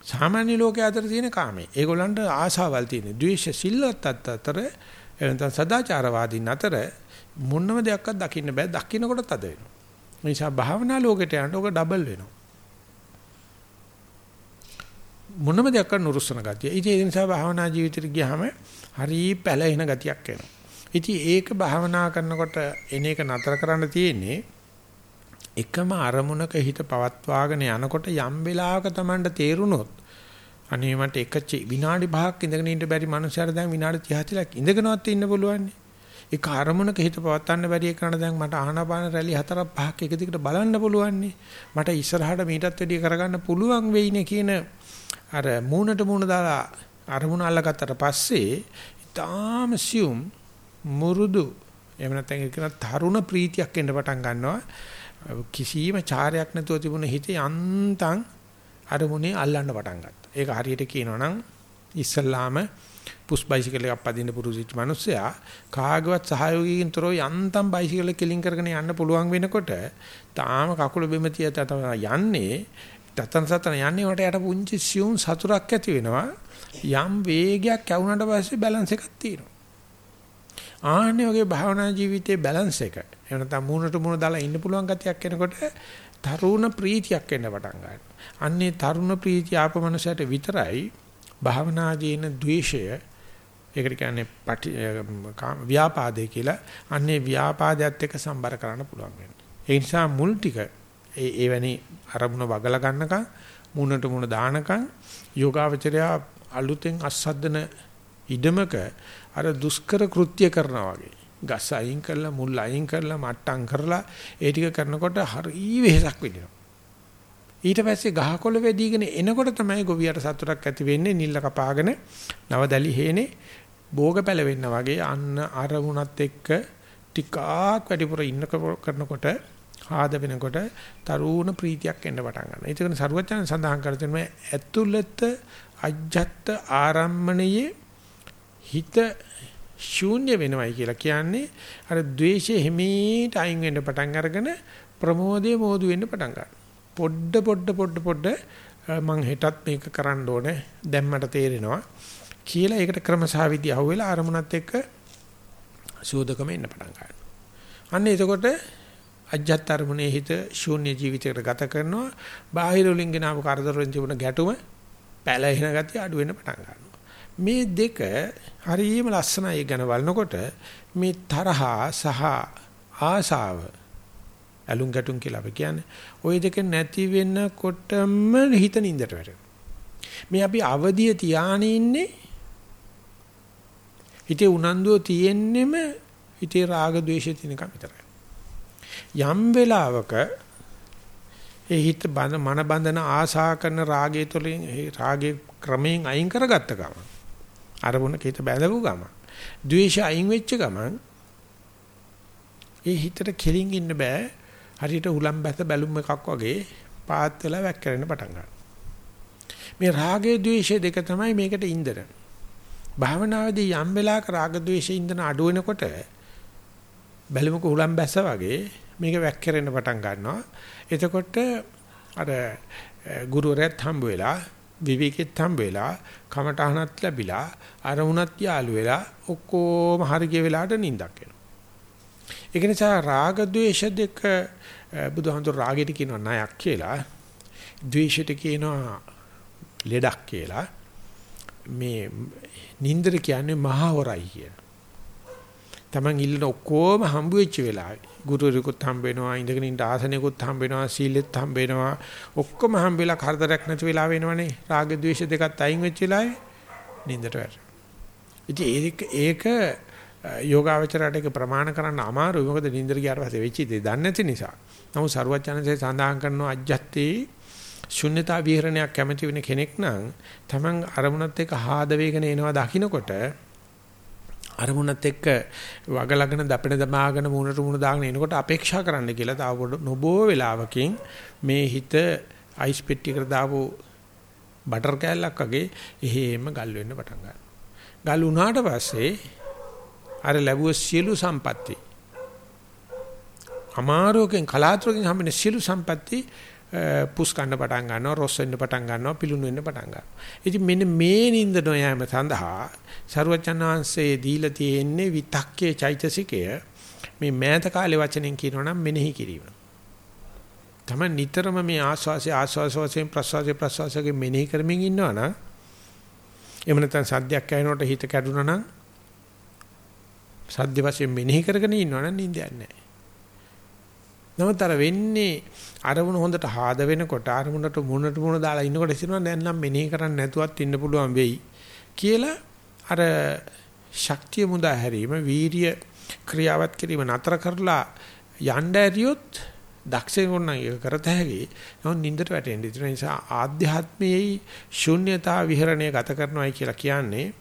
සාමාන්‍ය ලෝකයේ අතර තියෙන කාමේ ඒගොල්ලන්ට ආශාවල් තියෙන ද්වේෂ සිල්ලත් අතර එනතන සදාචාරවාදීන් අතර මොනම දෙයක්වත් දකින්න බෑ. දකින්නකොට තද වෙනවා. ඒ නිසා භාවනා ලෝකෙට යනකොට ඔක ඩබල් වෙනවා. මොනම දෙයක්වත් නුරුස්සන ගතිය. ඉතින් ඒ නිසා භාවනා ජීවිතෙට ගියාම හරි පැලෙන ගතියක් එනවා. ඉතින් ඒක භාවනා කරනකොට එන එක නතර කරන්න තියෙන්නේ එකම අරමුණක හිත පවත්වාගෙන යනකොට යම් වෙලාවක Tamanට තේරුනොත් අනේ මට එක විනාඩි 5ක් ඉඳගෙන ඉන්න බැරි මනුස්සයර දැන් විනාඩි 30 30ක් ඉඳගෙනවත් ඉන්න පුළුවන්. ඒක අරමුණක හිත පවත්වන්න බැරි එකන දැන් මට ආහනපාන රැලි 4ක් 5ක් එක දිගට බලන්න පුළුවන්. මට ඉස්සරහට මීටත් වැඩිය කරගන්න පුළුවන් වෙයිනේ කියන අර මූණට මූණ දාලා අරමුණ අල්ලගත්තට පස්සේ ඊටාම සියුම් මුරුදු එහෙම නැත්නම් ඒක තරුණ ප්‍රීතියක් එන්න පටන් ගන්නවා කිසිම චාරයක් නැතුව තිබුණ හිතේ යන්තම් අරමුණේ අල්ලන්න පටන් ගත්තා. ඒක හරියට කියනවා නම් ඉස්සල්ලාම පුස් බයිසිකල් එකක් පදින්න පුරුදුච්ච මිනිස්සයා කාගවත් සහයෝගයකින් තොරව යන්තම් බයිසිකල් එක කෙලින් කරගෙන යන්න පුළුවන් වෙනකොට තාම කකුල බිම තියත යන්නේ තතන සතන යන්නේ වට යට පුංචි සියුම් සතුරක් ඇති වෙනවා යම් වේගයක් ඇවුනට පස්සේ බැලන්ස් එකක් තියෙනවා ආන්නේ වගේ භාවනා ජීවිතයේ බැලන්ස් එක එහෙම නැත්නම් මූණට මූණ දාලා ඉන්න පුළුවන් ගතියක් එනකොට තරුණ ප්‍රීතියක් එන්න පටන් ගන්නවා අන්නේ තරුණ ප්‍රීතිය ආපමනසට විතරයි භාවනාදීන ද්වේෂය ඒකට කියන්නේ ව්‍යාපාදේ කියලා. අන්නේ ව්‍යාපාදයට එක්ක සම්බර කරන්න පුළුවන් වෙනවා. ඒ නිසා මුල් ටික ඒ එවැනි අරමුණ වගලා ගන්නකම් මුණට මුණ දානකම් යෝගාවචරය අලුතෙන් අස්සද්දන ඉඩමක අර දුෂ්කර කෘත්‍ය කරනවා වගේ. ගස් අයින් කරලා මුල් අයින් කරලා මට්ටම් කරලා ඒ ටික කරනකොට හරි වෙහසක් වෙනවා. ඊට පස්සේ ගහකොළ වැඩිගෙන එනකොට තමයි ගොවියට සතුටක් ඇති වෙන්නේ නිල්ල කපාගෙන නවදලි හේනේ භෝග පැලවෙන්න වගේ අන්න අරමුණත් එක්ක ටිකක් වැඩිපුර ඉන්න කරනකොට ආද වෙනකොට තරුණ ප්‍රීතියක් එන්න පටන් ගන්නවා. ඒකන සරුවචන සඳහන් කර තියෙනවා ඇතුළත අජ්ජත් ආරම්මණයේ හිත ශූන්‍ය වෙනවයි කියලා කියන්නේ අර ද්වේෂය හිමීට අයින් වෙන්න පටන් අරගෙන ප්‍රමෝදයේ මෝදු වෙන්න පටන් ගන්නවා. පොඩ පොඩ පොඩ පොඩ මං හෙටත් මේක කරන්න ඕනේ දැන් මට තේරෙනවා කියලා ඒකට ක්‍රමසහවිදි අහුවෙලා අරමුණත් එක්ක සූදකම එන්න පටන් ගන්නවා. අන්න එතකොට අජ්ජත් අරමුණේ හිත ශූන්‍ය ජීවිතයකට ගත කරනවා. බාහිර වලින් ගෙනාව කරදර වලින් තිබුණ ගැටුම පැලහෙන ගතිය අඩු වෙන්න පටන් ගන්නවා. මේ දෙක හරියම ලස්සනයි ගැන බලනකොට මේ තරහා සහ ආසාව ඇලුම් ගැටුම් කියලා අපි කියන්නේ ওই දෙක නැති වෙනකොටම හිත නින්දට වැටෙනවා මේ අපි අවදිය තියාගෙන ඉන්නේ හිතේ උනන්දුව තියෙන්නෙම හිතේ රාග ద్వේෂය තියෙනකම් විතරයි යම් වෙලාවක ඒ හිත බන මන බඳන ආශා කරන රාගය තුළින් ඒ රාගේ ක්‍රමයෙන් අයින් කරගත්ත ගමන් අරමුණක හිත බැඳපු ගමන් ද්වේෂය අයින් වෙච්ච ගමන් ඒ හිතට කෙලින් ඉන්න බෑ. හරියට උලම් බැස බැලුම් එකක් වගේ පාත් වෙලා වැක්කරෙන්න පටන් ගන්නවා. මේ රාගයේ ද්වේෂය දෙක තමයි මේකට ඉන්දර භාවනාවේදී යම් වෙලාවක රාග ද්වේෂ ඉන්දන අඩු වෙනකොට බැලුමක උලම් බැස වගේ මේක වැක්කරෙන්න පටන් ගන්නවා එතකොට අර ගුරුවරයාත් හම්බ වෙලා විවේකෙත් හම්බ වෙලා කමටහනත් ලැබිලා අරමුණත් යාළු වෙලා ඔක්කොම හරි ගිය වෙලාවට නිින්දක් එනවා. ඒක නිසා රාග ద్వේෂ දෙක බුදුහන්තු රාගෙට කියනවා ණයක් කියලා. ද්වේෂයට කියනවා ලෙඩක් කියලා. මේ නින්දර කියන්නේ මහා හොරයි කියන. Taman ඉල්ලන ඔක්කොම හම්බ වෙච්ච වෙලාවේ ගුරුවරයෙකුත් හම්බ වෙනවා ඉඳගෙන ඉන්න ආසනෙකුත් හම්බ වෙනවා සීලෙත් හම්බ වෙනවා ඔක්කොම හම්බ වෙලා කරදරයක් නැති වෙලා වෙනවනේ. රාග ద్వේෂ දෙකත් අයින් වෙච්ච වෙලාවේ නින්දට වැටෙනවා. ඉතින් ඒක ඒක යෝගාවචරයට ඒක ප්‍රමාණ කරන්න අමාරුයි. මොකද නින්දර ගියාට පස්සේ වෙච්ච දේ දන්නේ නැති නිසා. නමුත් සරුවචනසේ සඳහන් කරනවා අජ්ජත්තේ ශුන්්‍යතා විහරණයක් කැමති වෙන කෙනෙක් නම් Taman අරමුණත් එක්ක හාද වේගන එනවා දකින්නකොට අරමුණත් එක්ක වගලගෙන දපෙන දමාගෙන මුණට මුණ දාගෙන එනකොට අපේක්ෂා කරන්න කියලා තාව නොබෝ වෙලාවකින් මේ හිත අයිස් පෙට්ටියකට දාපු බටර් කෑල්ලක් වගේ එහෙම ගල් වෙන්න පටන් ගන්නවා. ගල් වුණාට පස්සේ අර ලැබුව සියලු සම්පatti අමාරුවකින් කලාතුරකින් හම්බෙන සියලු සම්පatti පුස් ගන්න පටන් ගන්නවා රොස් වෙන්න පටන් ගන්නවා පිලුණු වෙන්න පටන් ගන්නවා. ඉතින් මෙන්න මේ නින්ද නොයෑම සඳහා සරුවචන් වහන්සේ දීලා තියෙන්නේ විතක්කේ චෛතසිකය මේ මෑත කාලේ වචනෙන් කියනවා නම් මෙනෙහි කිරීම. තමයි නිතරම මේ ආස්වාසේ ආස්වාස වශයෙන් ප්‍රසවාසයේ ප්‍රසවාසයේ මෙනෙහි කරමින් ඉන්නවනම් එහෙම නැත්නම් සද්දයක් ඇහෙනකොට හිත කැඩුනා නම් සද්ද වශයෙන් මෙනෙහි කරගෙන ඉන්නවනම් නිින්දයක් නැහැ. නමුත් අර වෙන්නේ අරමුණ හොඳට හාද වෙනකොට අරමුණට මුණට මුණ දාලා ඉන්නකොට හිතනවා දැන් නම් මෙනෙහි කරන්න නැතුවත් ඉන්න පුළුවන් වෙයි කියලා අර ශක්තිය මුදා හැරීම වීරිය ක්‍රියාවත් කිරීම නතර කරලා යන්න ඇරියොත් දක්ෂයෙකුට නම් ඒක කරත හැකි. නමුත් නින්දට වැටෙන්න ඉතින් නිසා ආධ්‍යාත්මයේ ශුන්‍යතා විහරණය ගත කරනවායි කියලා කියන්නේ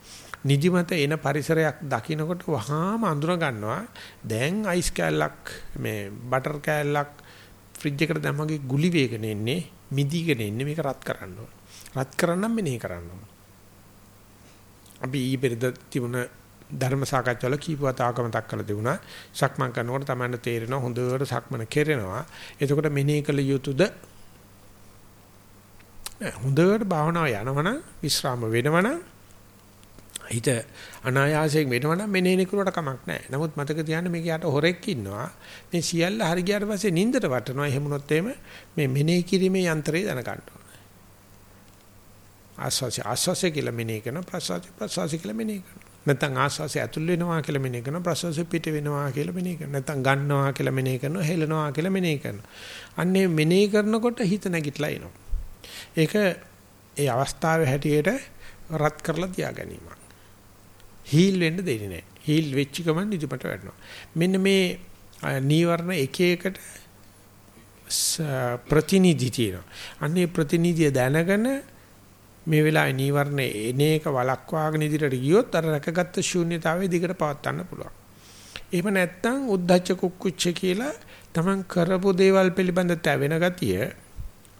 නිදිමත එන පරිසරයක් දකින්නකොට වහාම අඳුර ගන්නවා දැන් අයිස් කෑල්ලක් මේ බටර් කෑල්ලක් ෆ්‍රිජ් එකට දැම්මගේ ගුලි වේගන එන්නේ මිදිගෙන එන්නේ මේක රත් කරන්න ඕන. රත් කරන්නම් මෙනෙහි කරන්න ඕන. අපි ඊපෙරද තිබුණ ධර්ම සාකච්ඡාවල කීප වතාවක මතක් කරලා දෙුණා. සක්මන් කරනකොට තමයි තේරෙනවා හොඳට සක්මන කෙරෙනවා. එතකොට මෙනෙහි කළ යුතුද? හොඳට භාවනාව යනවනම් විශ්‍රාම වෙනවනම් හිත අනායාසයෙන් වෙනවනම් මෙනෙහි කරුවට කමක් නැහැ. නමුත් මතක තියාගන්න මේක යට හොරෙක් ඉන්නවා. මේ සියල්ල හරි ගියාට පස්සේ නින්දට වටනවා. එහෙම වුණොත් එimhe මේ මෙනෙහි කිරීමේ යන්ත්‍රය දැනගන්න ඕනේ. ආස්වාසි ආස්වාසි කියලා මෙනෙහි කරනවා. ප්‍රසවාසි ප්‍රසවාසි කියලා මෙනෙහි කරනවා. නැත්නම් ආස්වාසය ඇතුල් වෙනවා කියලා මෙනෙහි කරනවා ප්‍රසවාසය පිට වෙනවා කියලා මෙනෙහි කරනවා නැත්නම් ගන්නවා කියලා මෙනෙහි කරනවා හෙලනවා කියලා මෙනෙහි කරනවා අන්නේ මෙනෙහි කරනකොට හිත නැගිටලා එනවා ඒක ඒ අවස්ථාවේ හැටියට රත් කරලා තියා ගැනීම හීල් වෙන්න දෙන්නේ නැහැ හීල් වෙච්ච ගමන් නිදිමට වැටෙනවා මෙන්න මේ නීවරණ එක එකට ප්‍රතිනිධි තියෙනවා අන්නේ ප්‍රතිනිධිය දැනගෙන මේ වෙලාවේ නීවරණ එන එක වළක්වාගෙන ඉදිරියට ගියොත් අර රැකගත්ත ශූන්‍යතාවයේ දිගට පවත්වන්න පුළුවන්. එහෙම නැත්නම් උද්දච්ච කුක්කුච්ච කියලා තමන් කරපු දේවල් පිළිබඳ තැවෙන ගතිය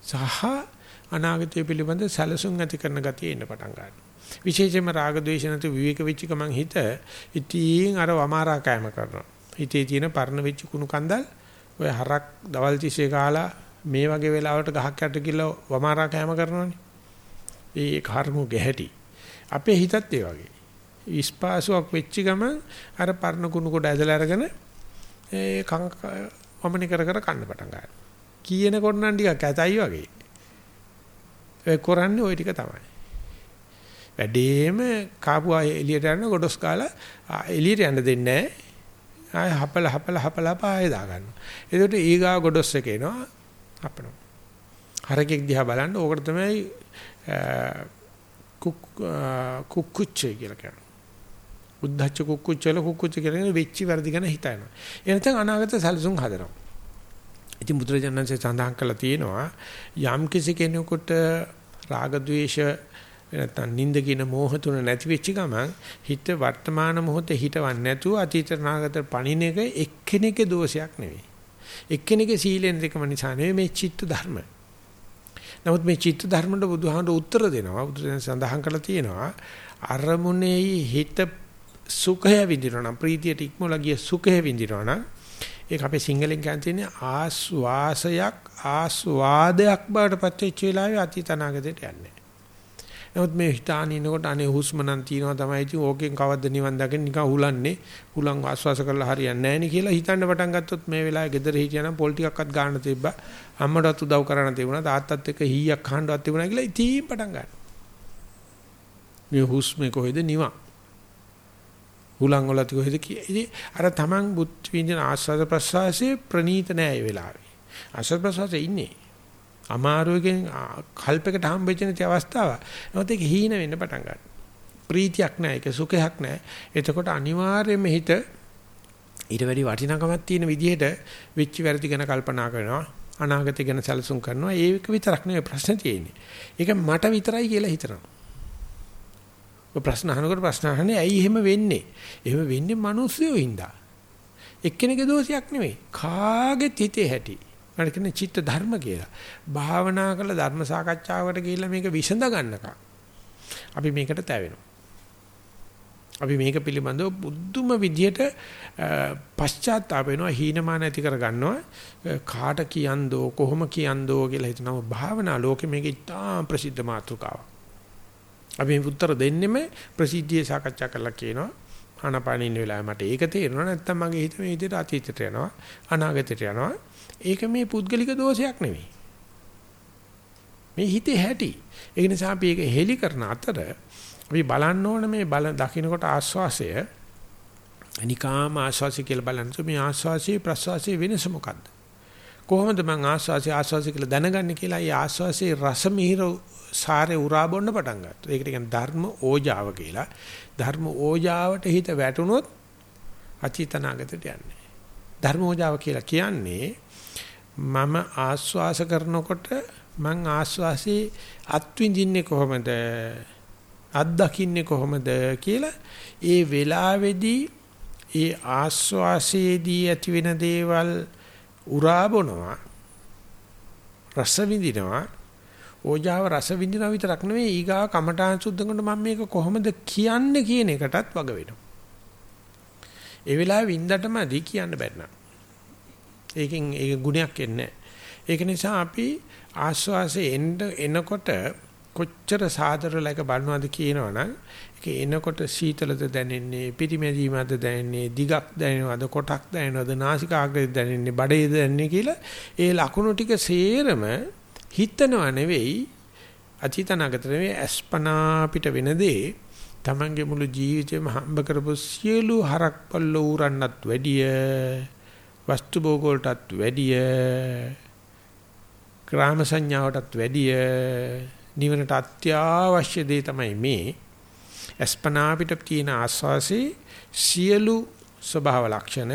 සහ අනාගතය පිළිබඳ සැලසුම් ඇති කරන ගතිය එන්න පටන් ගන්නවා. විශේෂයෙන්ම රාග ද්වේෂ නැති විවේක වෙච්ච ගමන් හිත ඉතින් අර වමාරා කෑම කරනවා. හිතේ තියෙන පරණ වෙච්ච කුණු කන්දල් ඔය හරක් දවල් තිස්සේ කාලා මේ වගේ වෙලාවට ගහක් යට ගිහලා වමාරා කෑම කරනවනේ. ඒ කර්මු ගැහැටි. අපේ හිතත් ඒ වගේ. ඉස්පාසුවක් වෙච්ච ගමන් අර පරණ කුණු කොට ඇදලා අරගෙන ඒ කංක වමනි කර කර කන්න පටන් ගන්නවා. කියනකොට නම් ටිකක් ඇතයි වගේ. ඒ කරන්නේ ওই ටික තමයි. වැඩේම කාපු අය එළියට යන ගොඩස් කාලා එළියට යන්න දෙන්නේ නැහැ. ආය හපල හපල හපල පාය දා ගන්නවා. එතකොට ඊගා ගොඩස් එක එනවා අපනවා. හරකෙක් දිහා බලන්න ඕකට තමයි කුක්කුච්චේ කියලා කියනවා. උද්දච්ච කුක්කුච්චල කුක්කුච්ච කියන්නේ වෙච්චි වැරදි ගැන හිතනවා. එනතන් අනාගත සැලසුම් හදනවා. ඉතින් බුදුරජාණන්සේ සඳහන් කළා තියෙනවා යම් කිසි කෙනෙකුට රාග ద్వේෂ නැත්නම් නිନ୍ଦ කියන මෝහ තුන නැති වෙච්ච ගමන් හිත වර්තමාන මොහොතේ හිටවන්නේ නැතුව අතීත නාගත පණින එක එක්කෙනෙකුගේ දෝෂයක් නෙවෙයි. එක්කෙනෙකුගේ සීලෙන් දෙකම නිසා නෙවෙයි මේ චිත්ත ධර්ම. නමුත් මේ චිත්ත ධර්මවල බුදුහාමුදුර උත්තර දෙනවා. බුදුරජාණන් සඳහන් කරලා තියෙනවා අරමුණේ හිත සුඛය විඳිනවා නම් ප්‍රීතියට ඉක්මවලා ගිය සුඛය විඳිනවා නම් ඒක අපේ සිංහලෙන් කියන තියෙන්නේ ආස්වාසයක් ආස්වාදයක් බවට පත් වෙච්ච වෙලාවේ අතීත අනාගතයට යන්නේ. නමුත් මේ හිතාන ඉනකොට අනේ හුස්ම නම් තියනවා තමයි ඉතින් ඕකෙන් කවද්ද නිවන් දකින්න නිකන් හුලන්නේ හුලං ආස්වාස කරලා හරියන්නේ නැහැ නේ කියලා හිතන්න පටන් ගත්තොත් මේ වෙලාවේ ගෙදර හිටියනම් පොල් ටිකක්වත් ගන්න තිබ්බා අම්මටත් උදව් කරන්න තිබුණා තාත්තත් එක්ක හීයක් අහන්නවත් තිබුණා කියලා ඉතින් පටන් ගන්න. මේ හුස්මේ කොහෙද නිවන්? හුලං වල කොහෙද කියේ අර තමන් බුද්ධ විඳින ආස්වාද ප්‍රසවාසයේ ප්‍රනීත නැහැ ඒ වෙලාවේ. ආස්වාද ප්‍රසවාසයේ ඉන්නේ අමාරුවකින් කල්පයකට හම්බෙච්ච නැති අවස්ථාව. නමුත් ඒක හීන වෙන්න පටන් ගන්නවා. ප්‍රීතියක් නැහැ, ඒක සුඛයක් නැහැ. එතකොට අනිවාර්යයෙන්ම හිත ඊට වැඩි වටිනාකමක් තියෙන විදිහට වෙච්ච වැරදි ගැන කල්පනා කරනවා. අනාගතය ගැන සැලසුම් කරනවා. ඒක විතරක් නෙවෙයි ප්‍රශ්න තියෙන්නේ. ඒක මට විතරයි කියලා හිතනවා. ඔය ප්‍රශ්න අහනකොට ප්‍රශ්න අහන්නේ ඇයි එහෙම වෙන්නේ? එහෙම වෙන්නේ මිනිස්සුયો හින්දා. එක්කෙනෙකුගේ දෝෂයක් නෙවෙයි. කාගේ හිතේ හැටි. මට කියන්නේ චිත්ත ධර්ම කියලා. භාවනා කළ ධර්ම සාකච්ඡාවකට ගිහිල්ලා මේක විසඳ ගන්නකම් අපි මේකට තැවෙනවා. අපි මේක පිළිබඳව බුද්ධම විදියට පශ්චාත්තාප වෙනවා හීනමාන ඇති කර ගන්නවා කාට කියන්දෝ කොහොම කියන්දෝ කියලා හිතනවා භාවනා ලෝකෙ මේක ඉතාම ප්‍රසිද්ධ මාතෘකාවක්. අපි මේ උත්තර දෙන්නෙම ප්‍රසිද්ධියේ සාකච්ඡා කරලා කියනවා ආනාපානින් වෙලාවේ මට ඒක තේරෙනවා නැත්නම් මගේ හිත මේ විදිහට අතීතයට යනවා අනාගතයට යනවා ඒක මේ පුද්ගලික දෝෂයක් නෙවෙයි. මේ හිතේ හැටි. ඒ නිසා අපි ඒක හෙලි කරන අතර අපි බලන්න ඕන මේ බල දකින්නකොට ආස්වාසය නිකාම ආස්වාසය කියලා බලන්න. මේ ආස්වාසයේ ප්‍රස්වාසයේ වෙනස මොකද්ද? කොහොමද මං ආස්වාසය ආස්වාසය කියලා දැනගන්නේ කියලා ඒ ආස්වාසයේ රස මිහිර සාරේ උරා බොන්න පටන් ගත්තා. ඒකට කියන්නේ ධර්ම ඕජාව කියලා. ධර්ම ඕජාවට හිත වැටුනොත් අචිතනාගතට යන්නේ. ධර්ම ඕජාව කියලා කියන්නේ මම ආස්වාස කරනකොට මං ආස්වාසේ අත්විඳින්නේ කොහොමද? අත්දකින්නේ කොහොමද කියලා ඒ වෙලාවේදී ඒ ආස්වාසයේදී ඇතිවෙන දේවල් උරා බොනවා රස විඳිනවා. ඕජාව රස විඳිනවා විතරක් නෙවෙයි ඊගා කමඨාන් සුද්ධ කරනකොට මම මේක කොහොමද කියන්නේ කියන එකටත් වග වෙනවා. ඒ වෙලාවේ වින්දටමදී කියන්න බැරි නෑ ඒකෙන් ඒක ගුණයක් එන්නේ ඒක නිසා අපි ආස්වාසේ එන්න එනකොට කොච්චර සාදරලක බලනවාද කියනවනම් ඒක එනකොට සීතලද දැනෙන්නේ පිටිමැදීමද දැනෙන්නේ දිගක් දැනෙනවද කොටක් දැනෙනවද නාසිකාග්‍රේ දැනෙන්නේ බඩේ දැනෙන්නේ කියලා ඒ ලකුණු ටික සේරම හිතනව නෙවෙයි අචිතනගත නෙවෙයි අස්පනා පිට වෙන දේ Tamange මුළු ජීවිතේම හම්බ කරපු සියලු හරක් පල්ල ඌරන්නත් වැඩිය. වස්තු භෝග වලටත් වැඩිය ග්‍රාම සංඥාවටත් වැඩිය නිවනට අත්‍යවශ්‍ය දේ තමයි මේ. අස්පනා පිට තියෙන ආස්වාසේ සියලු ස්වභාව ලක්ෂණ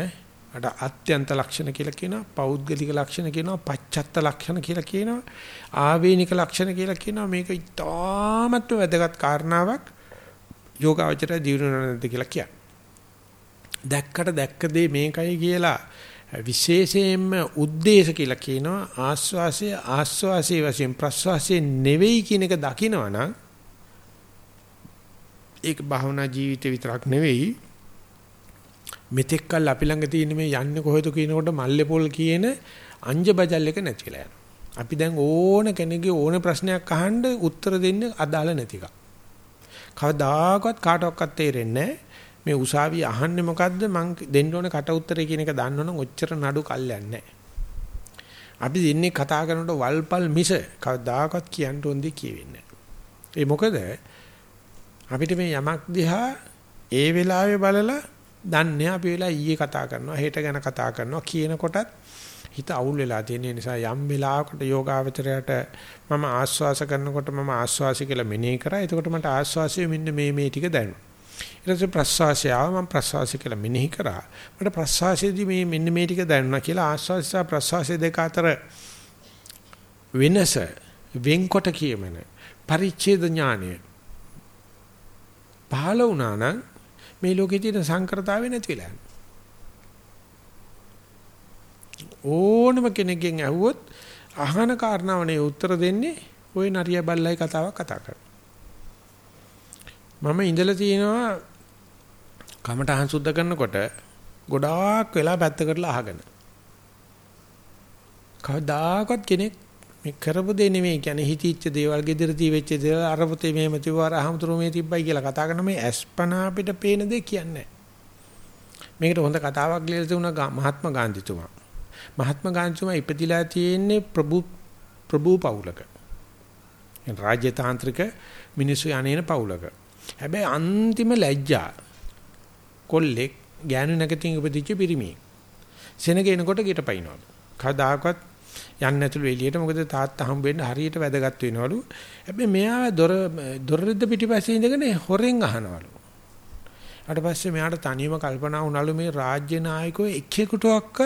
අට අත්‍යන්ත ලක්ෂණ කියලා කියනවා පෞද්ගලික ලක්ෂණ කියනවා පච්චත්ත ලක්ෂණ කියලා කියනවා ආවේනික ලක්ෂණ කියලා කියනවා. මේක ඉතාමත් වැදගත් කාරණාවක් යෝගාවචරය දිනුනනද කියලා කියන්නේ. දැක්කට දැක්ක දේ මේකයි කියලා විශේෂයෙන්ම උද්දේශ කියලා කියනවා ආස්වාසය ආස්වාසයේ වශයෙන් ප්‍රස්වාසයේ නෙවෙයි කියන එක දකිනවනම් ඒක භවනා ජීවිතේ විතරක් නෙවෙයි මෙතෙක් කල් අපි ළඟ තියෙන මේ යන්නේ කොහෙද කියනකොට මල්ලේ පොල් කියන අංජ බජල් එක නැතිලා යනවා. අපි දැන් ඕන කෙනෙක්ගේ ඕන ප්‍රශ්නයක් අහන්න උත්තර දෙන්න අදාළ නැතික. කවදාකවත් කාටවත් තේරෙන්නේ නැහැ. මේ උසාවිය අහන්නේ මොකද්ද? මං දෙන්න ඕන කට උත්තරේ කියන එක දන්නවනම් ඔච්චර නඩු කල්යන්නේ අපි ඉන්නේ කතා කරනකොට වල්පල් මිස කවදාකවත් කියන්න ඕන දෙයක් කියෙන්නේ ඒ මොකද? අපිට මේ යමක් දිහා ඒ වෙලාවේ බලලා දන්නේ අපි වෙලා ඊයේ කතා කරනවා හෙට ගැන කතා කරනවා කියනකොටත් හිත අවුල් වෙලා තියෙන නිසා යම් වෙලාවකට යෝගාවචරයට මම ආස්වාස කරනකොට මම ආස්වාසි කියලා මෙනෙහි කරා. එතකොට මට ආස්වාසිය මෙන්න මේ මේ ටික දැනුණා. ඊට පස්සේ ප්‍රස්වාසය ආව මම ප්‍රස්වාසය කියලා මෙනෙහි කරා. මට ප්‍රස්වාසයේදී මේ මෙන්න මේ ටික දැනුණා කියලා ආස්වාසය සහ ප්‍රස්වාසය දෙක අතර වෙනස වෙන්කොට කියමන පරිච්ඡේද ඥානය පහළ වුණා නම් මේ ලෝකේ තියෙන සංකරතාවේ නැති වෙලා ඕනම කෙනෙක්ගෙන් ඇහුවොත් අහන කාරණාවනේ උත්තර දෙන්නේ ওই නරිය බල්ලයි කතාවක් කතා කරනවා. මම ඉඳලා තියෙනවා කමටහන් සුද්ධ කරනකොට ගොඩාක් වෙලා පැත්ත කරලා අහගෙන. කවදාකවත් කෙනෙක් මේ කරපු දේ නෙමෙයි කියන්නේ හිතීච්ච දේවල් gedara තී වෙච්ච දේවල් අරපතේ මෙහෙම තිබ්වා රහමතුරු මේ තිබ්බයි කියලා කතා කරන මේ අස්පනා අපිට පේන දේ කියන්නේ මේකට හොඳ කතාවක් ලියලා තිබුණා මහත්මා ගාන්ධිතුමා. මහත්මා ගාන්ධිතුමා ඉපදිලා තියෙන්නේ ප්‍රභු ප්‍රභු පවුලක. රාජ්‍යතාන්ත්‍රික මිනිස්සු යන්නේන පවුලක. හැබැයි අන්තිම ලැජ්ජා කොල්ලෙක් ගෑනු නැගතින් උපදිච්ච පිරිමියෙක් සෙනගේනකොට ගිට පයින්නවලු කවදාකවත් යන්න ඇතුළු එළියට මොකද තාත්තා හම්බෙන්න හරියට වැදගත් වෙනවලු. හැබැයි මෙයා දොර දොරෙද්ද පිටිපස්සේ ඉඳගෙන හොරෙන් අහනවලු. ඊට පස්සේ මෙයාට තනියම කල්පනා වුණලු මේ රාජ්‍ය නායකයෝ එක්කෙකුටවත්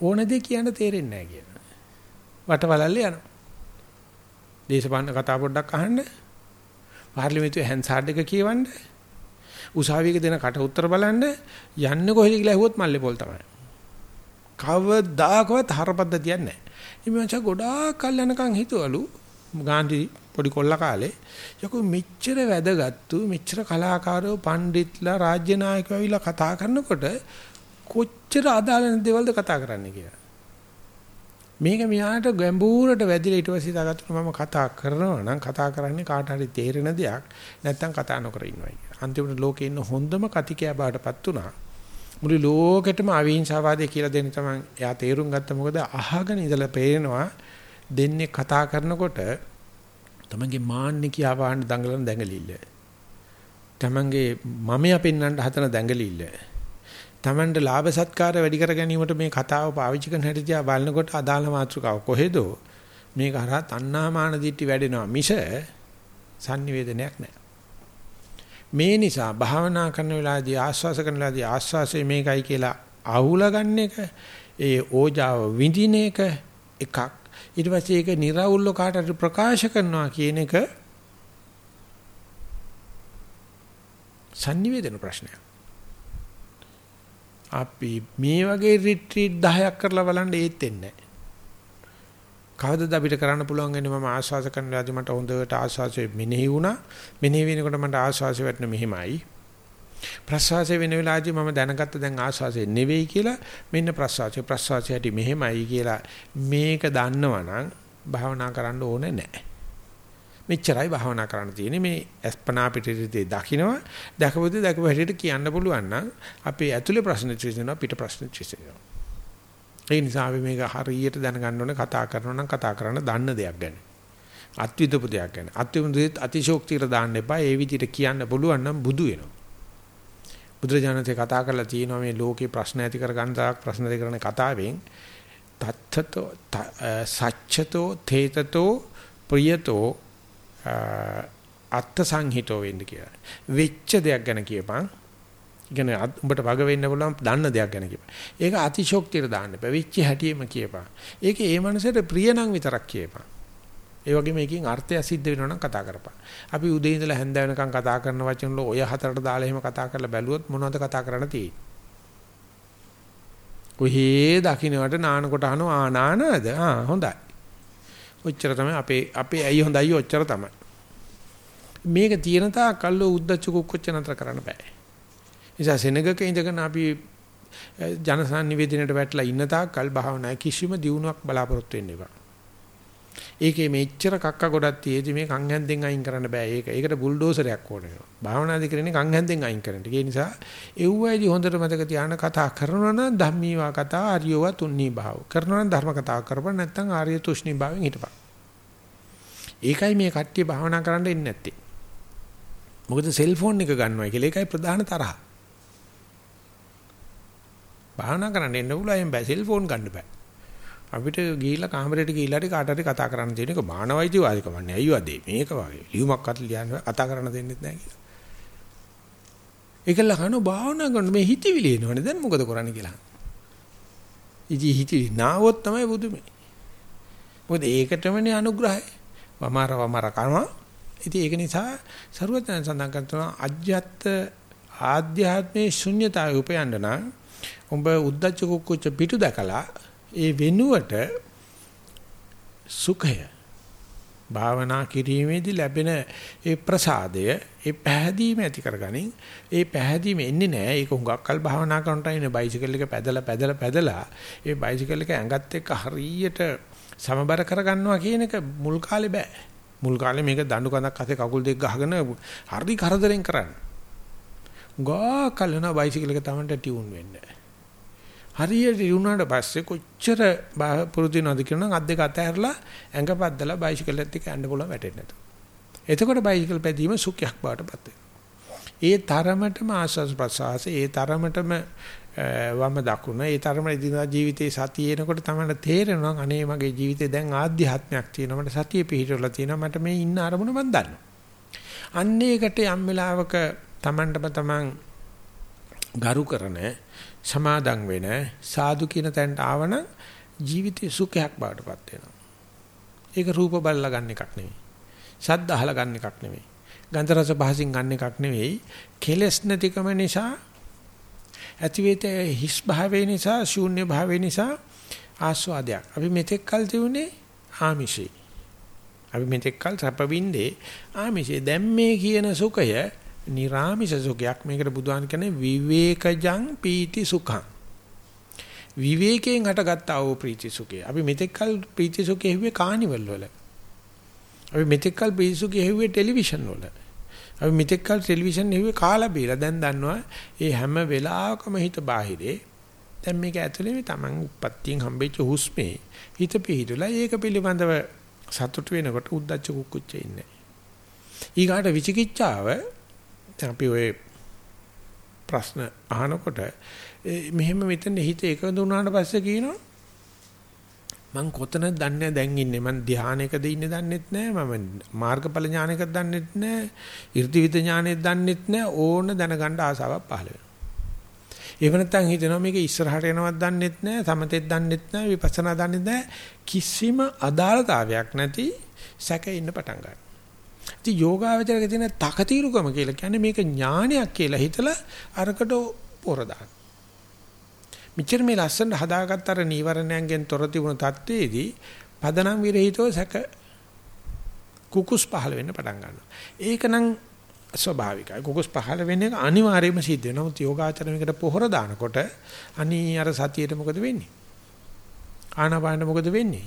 ඕන දේ කියන්න තේරෙන්නේ නැහැ කියන. වටවලල්ල යනවා. දේශපාලන කතා පොඩ්ඩක් අහන්න. පාර්ලිමේන්තුවේ හැන්සාඩ් එක කියවන්න. උසාවියක දෙන කට උත්තර බලන්න යන්නේ කොහෙද කියලා ඇහුවොත් මල්ලේ පොල් තමයි. කවදාකවත් හරපද්ධතියක් නැහැ. මේ මචං ගොඩාක් කල් යනකම් හිතවලු ගාන්ධි පොඩි කොල්ල කාලේ යකෝ මෙච්චර වැදගත්තු මෙච්චර කලාකාරයෝ පඬිත්ලා රාජ්‍ය නායකයෝ ඇවිල්ලා කතා කරනකොට කොච්චර අදාළ නැති දේවල්ද කතා කරන්නේ කියලා. මේක මෙයාට ගැඹුරට වැදිලා ඊට පස්සේ දාගත්තු මම කතා කරනවා නම් කතා කරන්නේ කාට හරි තේරෙන දෙයක් නැත්තම් කතා නොකර ඉන්නවා කියලා. අන්තිමට ලෝකේ ඉන්න හොඳම කතිකයා බාටපත් උනා. මුළු ලෝකෙටම අවිහිංසාවාදය කියලා දෙන්න තමයි එයා තේරුම් ගත්ත මොකද අහගෙන ඉඳලා පේනවා දෙන්නේ කතා කරනකොට තමන්ගේ මාන්නේ කියා පාන්න දඟලන දැඟලිල්ල. තමන්ගේ මමයා පෙන්වන්න හදන දැඟලිල්ල. තමන්ට ලාභ සත්කාර වැඩි කර ගැනීමට මේ කතාව පාවිච්චි කරන හැටි දිහා බලනකොට අදාළ මාතෘකාව කොහෙදෝ? මේක හරහා තණ්හාමාන දිට්ටි වැඩෙනවා. මිස sannivedanayak නැහැ. මේ නිසා භාවනා කරන වෙලාවේදී ආස්වාස කරන වෙලාවේදී ආස්වාසය මේකයි කියලා අහුලා ගන්න එක ඒ ඕජාව විඳින එක එකක්. ඊට පස්සේ ඒක निराවුල්ව කාටට ප්‍රකාශ කරනවා කියන එක sannivedana ප්‍රශ්නයක්. අපි මේ වගේ රිට්‍රීට් 10ක් කරලා බලන්න ඒත් වෙන්නේ නැහැ කවදද අපිට කරන්න පුළුවන් වෙන්නේ මම ආස්වාස කරන ලාදී මට හොඳට ආස්වාසය මෙනෙහි වුණා. මෙනෙහි වෙනකොට මට ආස්වාසය වැටෙන මෙහිමයි. ප්‍රස්වාසය වෙන වෙලාවදී මම දැනගත්ත දැන් ආස්වාසය නෙවෙයි කියලා මෙන්න ප්‍රස්වාසය ප්‍රස්වාසය ඇති මෙහෙමයි කියලා මේක දන්නවනම් භාවනා කරන්න ඕනේ නැහැ. මෙච්චරයි භාවනා කරන්න තියෙන්නේ මේ අස්පනා පිටිරිතේ දකින්නවා දැකපොදී දැකපු හැටියට කියන්න පුළුවන් නම් අපේ ඇතුලේ ප්‍රශ්න තියෙනවා පිට ප්‍රශ්න තියෙනවා ඒ නිසා අපි මේක හරියට දැනගන්න ඕනේ කතා කරනවා නම් කතා කරන්න දන්න දෙයක් ගැන. අත්විදපු දෙයක් ගැන. අත්විඳුත් අතිශෝක්තියට දාන්න එපා. ඒ විදිහට කියන්න පුළුවන් නම් බුදු වෙනවා. බුදුරජාණන්සේ කතා කරලා තියෙනවා මේ ලෝකේ ප්‍රශ්න ඇති කර ගන්න තාක් ප්‍රශ්න ඇති කරන කතාවෙන් තත්තතෝ සච්චතෝ තේතතෝ ප්‍රියතෝ අත්ත සංහිතෝ වෙන්න කියලා. වෙච්ච දෙයක් ගැන කියපන්. ඉගෙන උඹට වග වෙන්න පුළුවන් දන්න දෙයක් ගැන කියපන්. ඒක අතිශෝක්තියට දාන්න එපා. වෙච්ච හැටියෙම කියපන්. ඒක ඒ මනසට ප්‍රිය නම් විතරක් කියපන්. ඒ වගේම එකකින් අර්ථය සිද්ධ වෙනවා නම් කතා කරපන්. අපි උදේ ඉඳලා හැන්ද වෙනකන් කතා කරන වචන වල ඔය හතරට දාලා එහෙම කතා කරලා බැලුවොත් මොනවද කතා කරන්න තියෙන්නේ? කොහේ දකින්නවට නාන කොට අහනවා ආ නානද? ආ හොඳයි. ඔච්චර තමයි අපේ අපේ ඇයි හොඳයි ඔච්චර තමයි. මේක තියෙන තාක් කල්ල උද්දච්ච කුක්කොච්ච නතර කරන්න බෑ. නිසා සෙනගක ඉඳගෙන අපි ජනසන්නිවේදනයට වැටලා ඉන්න තාක් කල් භාවනා කිසිම දියුණුවක් බලාපොරොත්තු වෙන්න එපා. ඒකේ මෙච්චර කක්ක ගොඩක් තියෙදි මේ කන් හැන්දෙන් අයින් කරන්න බෑ. ඒක ඒකට බුල්ඩෝසරයක් ඕන වෙනවා. භාවනාදි කරන්නේ කන් හැන්දෙන් අයින් කරන්න. ඒ නිසා එව්වයිදි හොඳට මතක තියාගෙන කතා කරනවා නම් ධම්මීවා කතා ආර්යව තුන්නී භාව. කරනවා නම් ධර්ම කතා කරපන් නැත්නම් ආර්ය තුෂ්ණී භාවයෙන් හිටපන්. ඒකයි මේ කට්ටිය භාවනා කරන්න එන්නේ නැත්තේ. මොකද සෙල්ෆෝන් එක ගන්නවා කියලා ඒකයි ප්‍රධාන තරහ. භාවනා කරන්න එන්න පුළුවන් බෑ සෙල්ෆෝන් ගන්න බෑ. අපිට ගිහිල්ලා කාමරේට ගිහිල්ලා හරි කාට හරි කතා කරන්න තියෙන එක මානවයිති වාදිකම නේ අයියෝ අදේ මේක වගේ ලියුමක්වත් ලියන්න කතා කරන්න දෙන්නෙත් නැහැ කියලා. ඒකල අහන භාවනා කරන මේ හිතවිලි එනවනේ දැන් මොකද කරන්නේ කියලා. ඉති හිතවිලි නාවොත් තමයි බුදුමේ. මොකද ඒකටමනේ අනුග්‍රහය. වමාර වමාර කරනවා. ඉතින් ඒක නිසා සරුවචන සඳහන් කරනවා අජ්‍යත් ආධ්‍යාත්මේ ශුන්්‍යතාවය උපයන්න නම් උඹ උද්දච්ච කුක්කුච්ච පිටු දැකලා ඒ වෙනුවට සුඛය භාවනා කිරීමේදී ලැබෙන ඒ ප්‍රසාදය ඒ පැහැදීම ඇති කරගනින්. ඒ පැහැදීම එන්නේ නැහැ. ඒක හුඟක්කල් භාවනා කරනට ඉන්නේ බයිසිකල් එක පැදලා පැදලා පැදලා. ඒ බයිසිකල් එක ඇඟත් එක්ක හරියට සමබර කරගන්නවා කියන එක මුල් කාලේ බෑ. මුල් කාලේ මේක දඬු කඳක් අතේ කකුල් දෙක ගහගෙන හරි කරදරෙන් කරන්නේ. ගා කලන බයිසිකල් එක Tamanට ටියුන් වෙන්නේ. හරියට යුණාට පස්සේ කොච්චර පුරුදු වෙනවද කියනනම් අත් දෙක අතහැරලා ඇඟ පද්දලා බයිසිකල් එකත් එක්ක යන්න පුළුවන් වැටෙන්නේ නැතුව. එතකොට බයිසිකල් පැදීම සුඛයක් බවටපත් ඒ තරමටම ආස්වාස් ප්‍රසආස ඒ තරමටම වම දකුණ ඒ තරම එදිනදා ජීවිතේ සතියේනකොට තමයි තේරෙනවා අනේ මගේ ජීවිතේ දැන් ආධ්‍යාත්මයක් තියෙනවා මට සතිය පිහිටවලා තියෙනවා මට මේ ඉන්න අරමුණ මම දන්නවා. අන්න ඒකට යම් වෙලාවක Tamanටම Taman ගරු කරන සමාදන් වෙන සාදු කියන තැනට ආවන ජීවිතේ සුඛයක් බවටපත් වෙනවා. ඒක රූප බලලා ගන්න එකක් නෙවෙයි. ශබ්ද අහලා ගන්න එකක් නෙවෙයි. ගන්ධ රස පහසින් ගන්න එකක් නෙවෙයි. කෙලස් නැතිකම නිසා ඇතිවෙත හිස් භාවය නිසා ශූන්‍ය භාවය නිසා ආස්වාදයක්. අපි මෙතෙක් කල් තියුනේ ආමිෂේ. අපි මෙතෙක් කල් සැපවින්දේ ආමිෂේ. දැන් මේ කියන සුඛය නිරාමිෂ සුඛයක්. මේකට බුදුහාන් කියන්නේ විවේකජං පීති සුඛං. විවේකයෙන් හටගත්ත ආ වූ ප්‍රීති සුඛය. අපි මෙතෙක්කල් ප්‍රීති සුඛය හෙව්වේ කානිවල් වල. අපි මෙතෙක්කල් ප්‍රීති සුඛය හෙව්වේ ටෙලිවිෂන් වල. අපි මෙතෙක්කල් ටෙලිවිෂන් හෙව්වේ කාලා බීලා දැන් දන්නවා ඒ හැම වෙලාවකම හිත බාහිරේ. දැන් මේක ඇතුලේ මේ Taman උප්පත්තියෙන් හම්බෙච්ච හුස්මේ හිත පිහිටලා ඒක පිළිබඳව සතුට වෙනකොට උද්දච්ච කුක්කුච්චේ ඉන්නේ. ඊගාට විචිකිච්ඡාව අපි ඔය ප්‍රශ්න අහනකොට මෙහෙම මෙතන හිත එකඳ වුණාට පස්සේ කියනවා මං කොතනද දන්නේ දැන් ඉන්නේ? මං ධානයකද ඉන්නේ දන්නෙත් නෑ මම මාර්ගඵල ඥානයකද දන්නෙත් නෑ irdiviද ඥානෙත් දන්නෙත් නෑ ඕන දැනගන්න ආසාවක් පහළ වෙනවා. ඒව නැත්තම් හිතනවා මේක ඉස්සරහට යනවත් දන්නෙත් නෑ සමතෙත් දන්නෙත් නෑ විපස්සනා දන්නෙත් නෑ. කිසිම අදාළතාවයක් නැති සැක ඉන්න පටන් ගන්නවා. ඉතින් යෝගාවචරයේ තියෙන තකතිරුකම කියලා කියන්නේ මේක ඥානයක් කියලා හිතලා අරකට පොර දාන. මෙච්චර මේ ලස්සන හදාගත්ත අර නීවරණයන්ගෙන් තොර තිබුණු தത്വෙදී පදනම් විරහිතව සැක කුකුස් පහළ වෙන්න පටන් ගන්නවා. ඒකනම් ස්වභාවිකයි. කුකුස් පහළ වෙන එක අනිවාර්යයෙන්ම සිද්ධ වෙනවා. නමුත් යෝගාචරණයකට පොහොර දානකොට අනී අර සතියේට මොකද වෙන්නේ? ආනාපානට මොකද වෙන්නේ?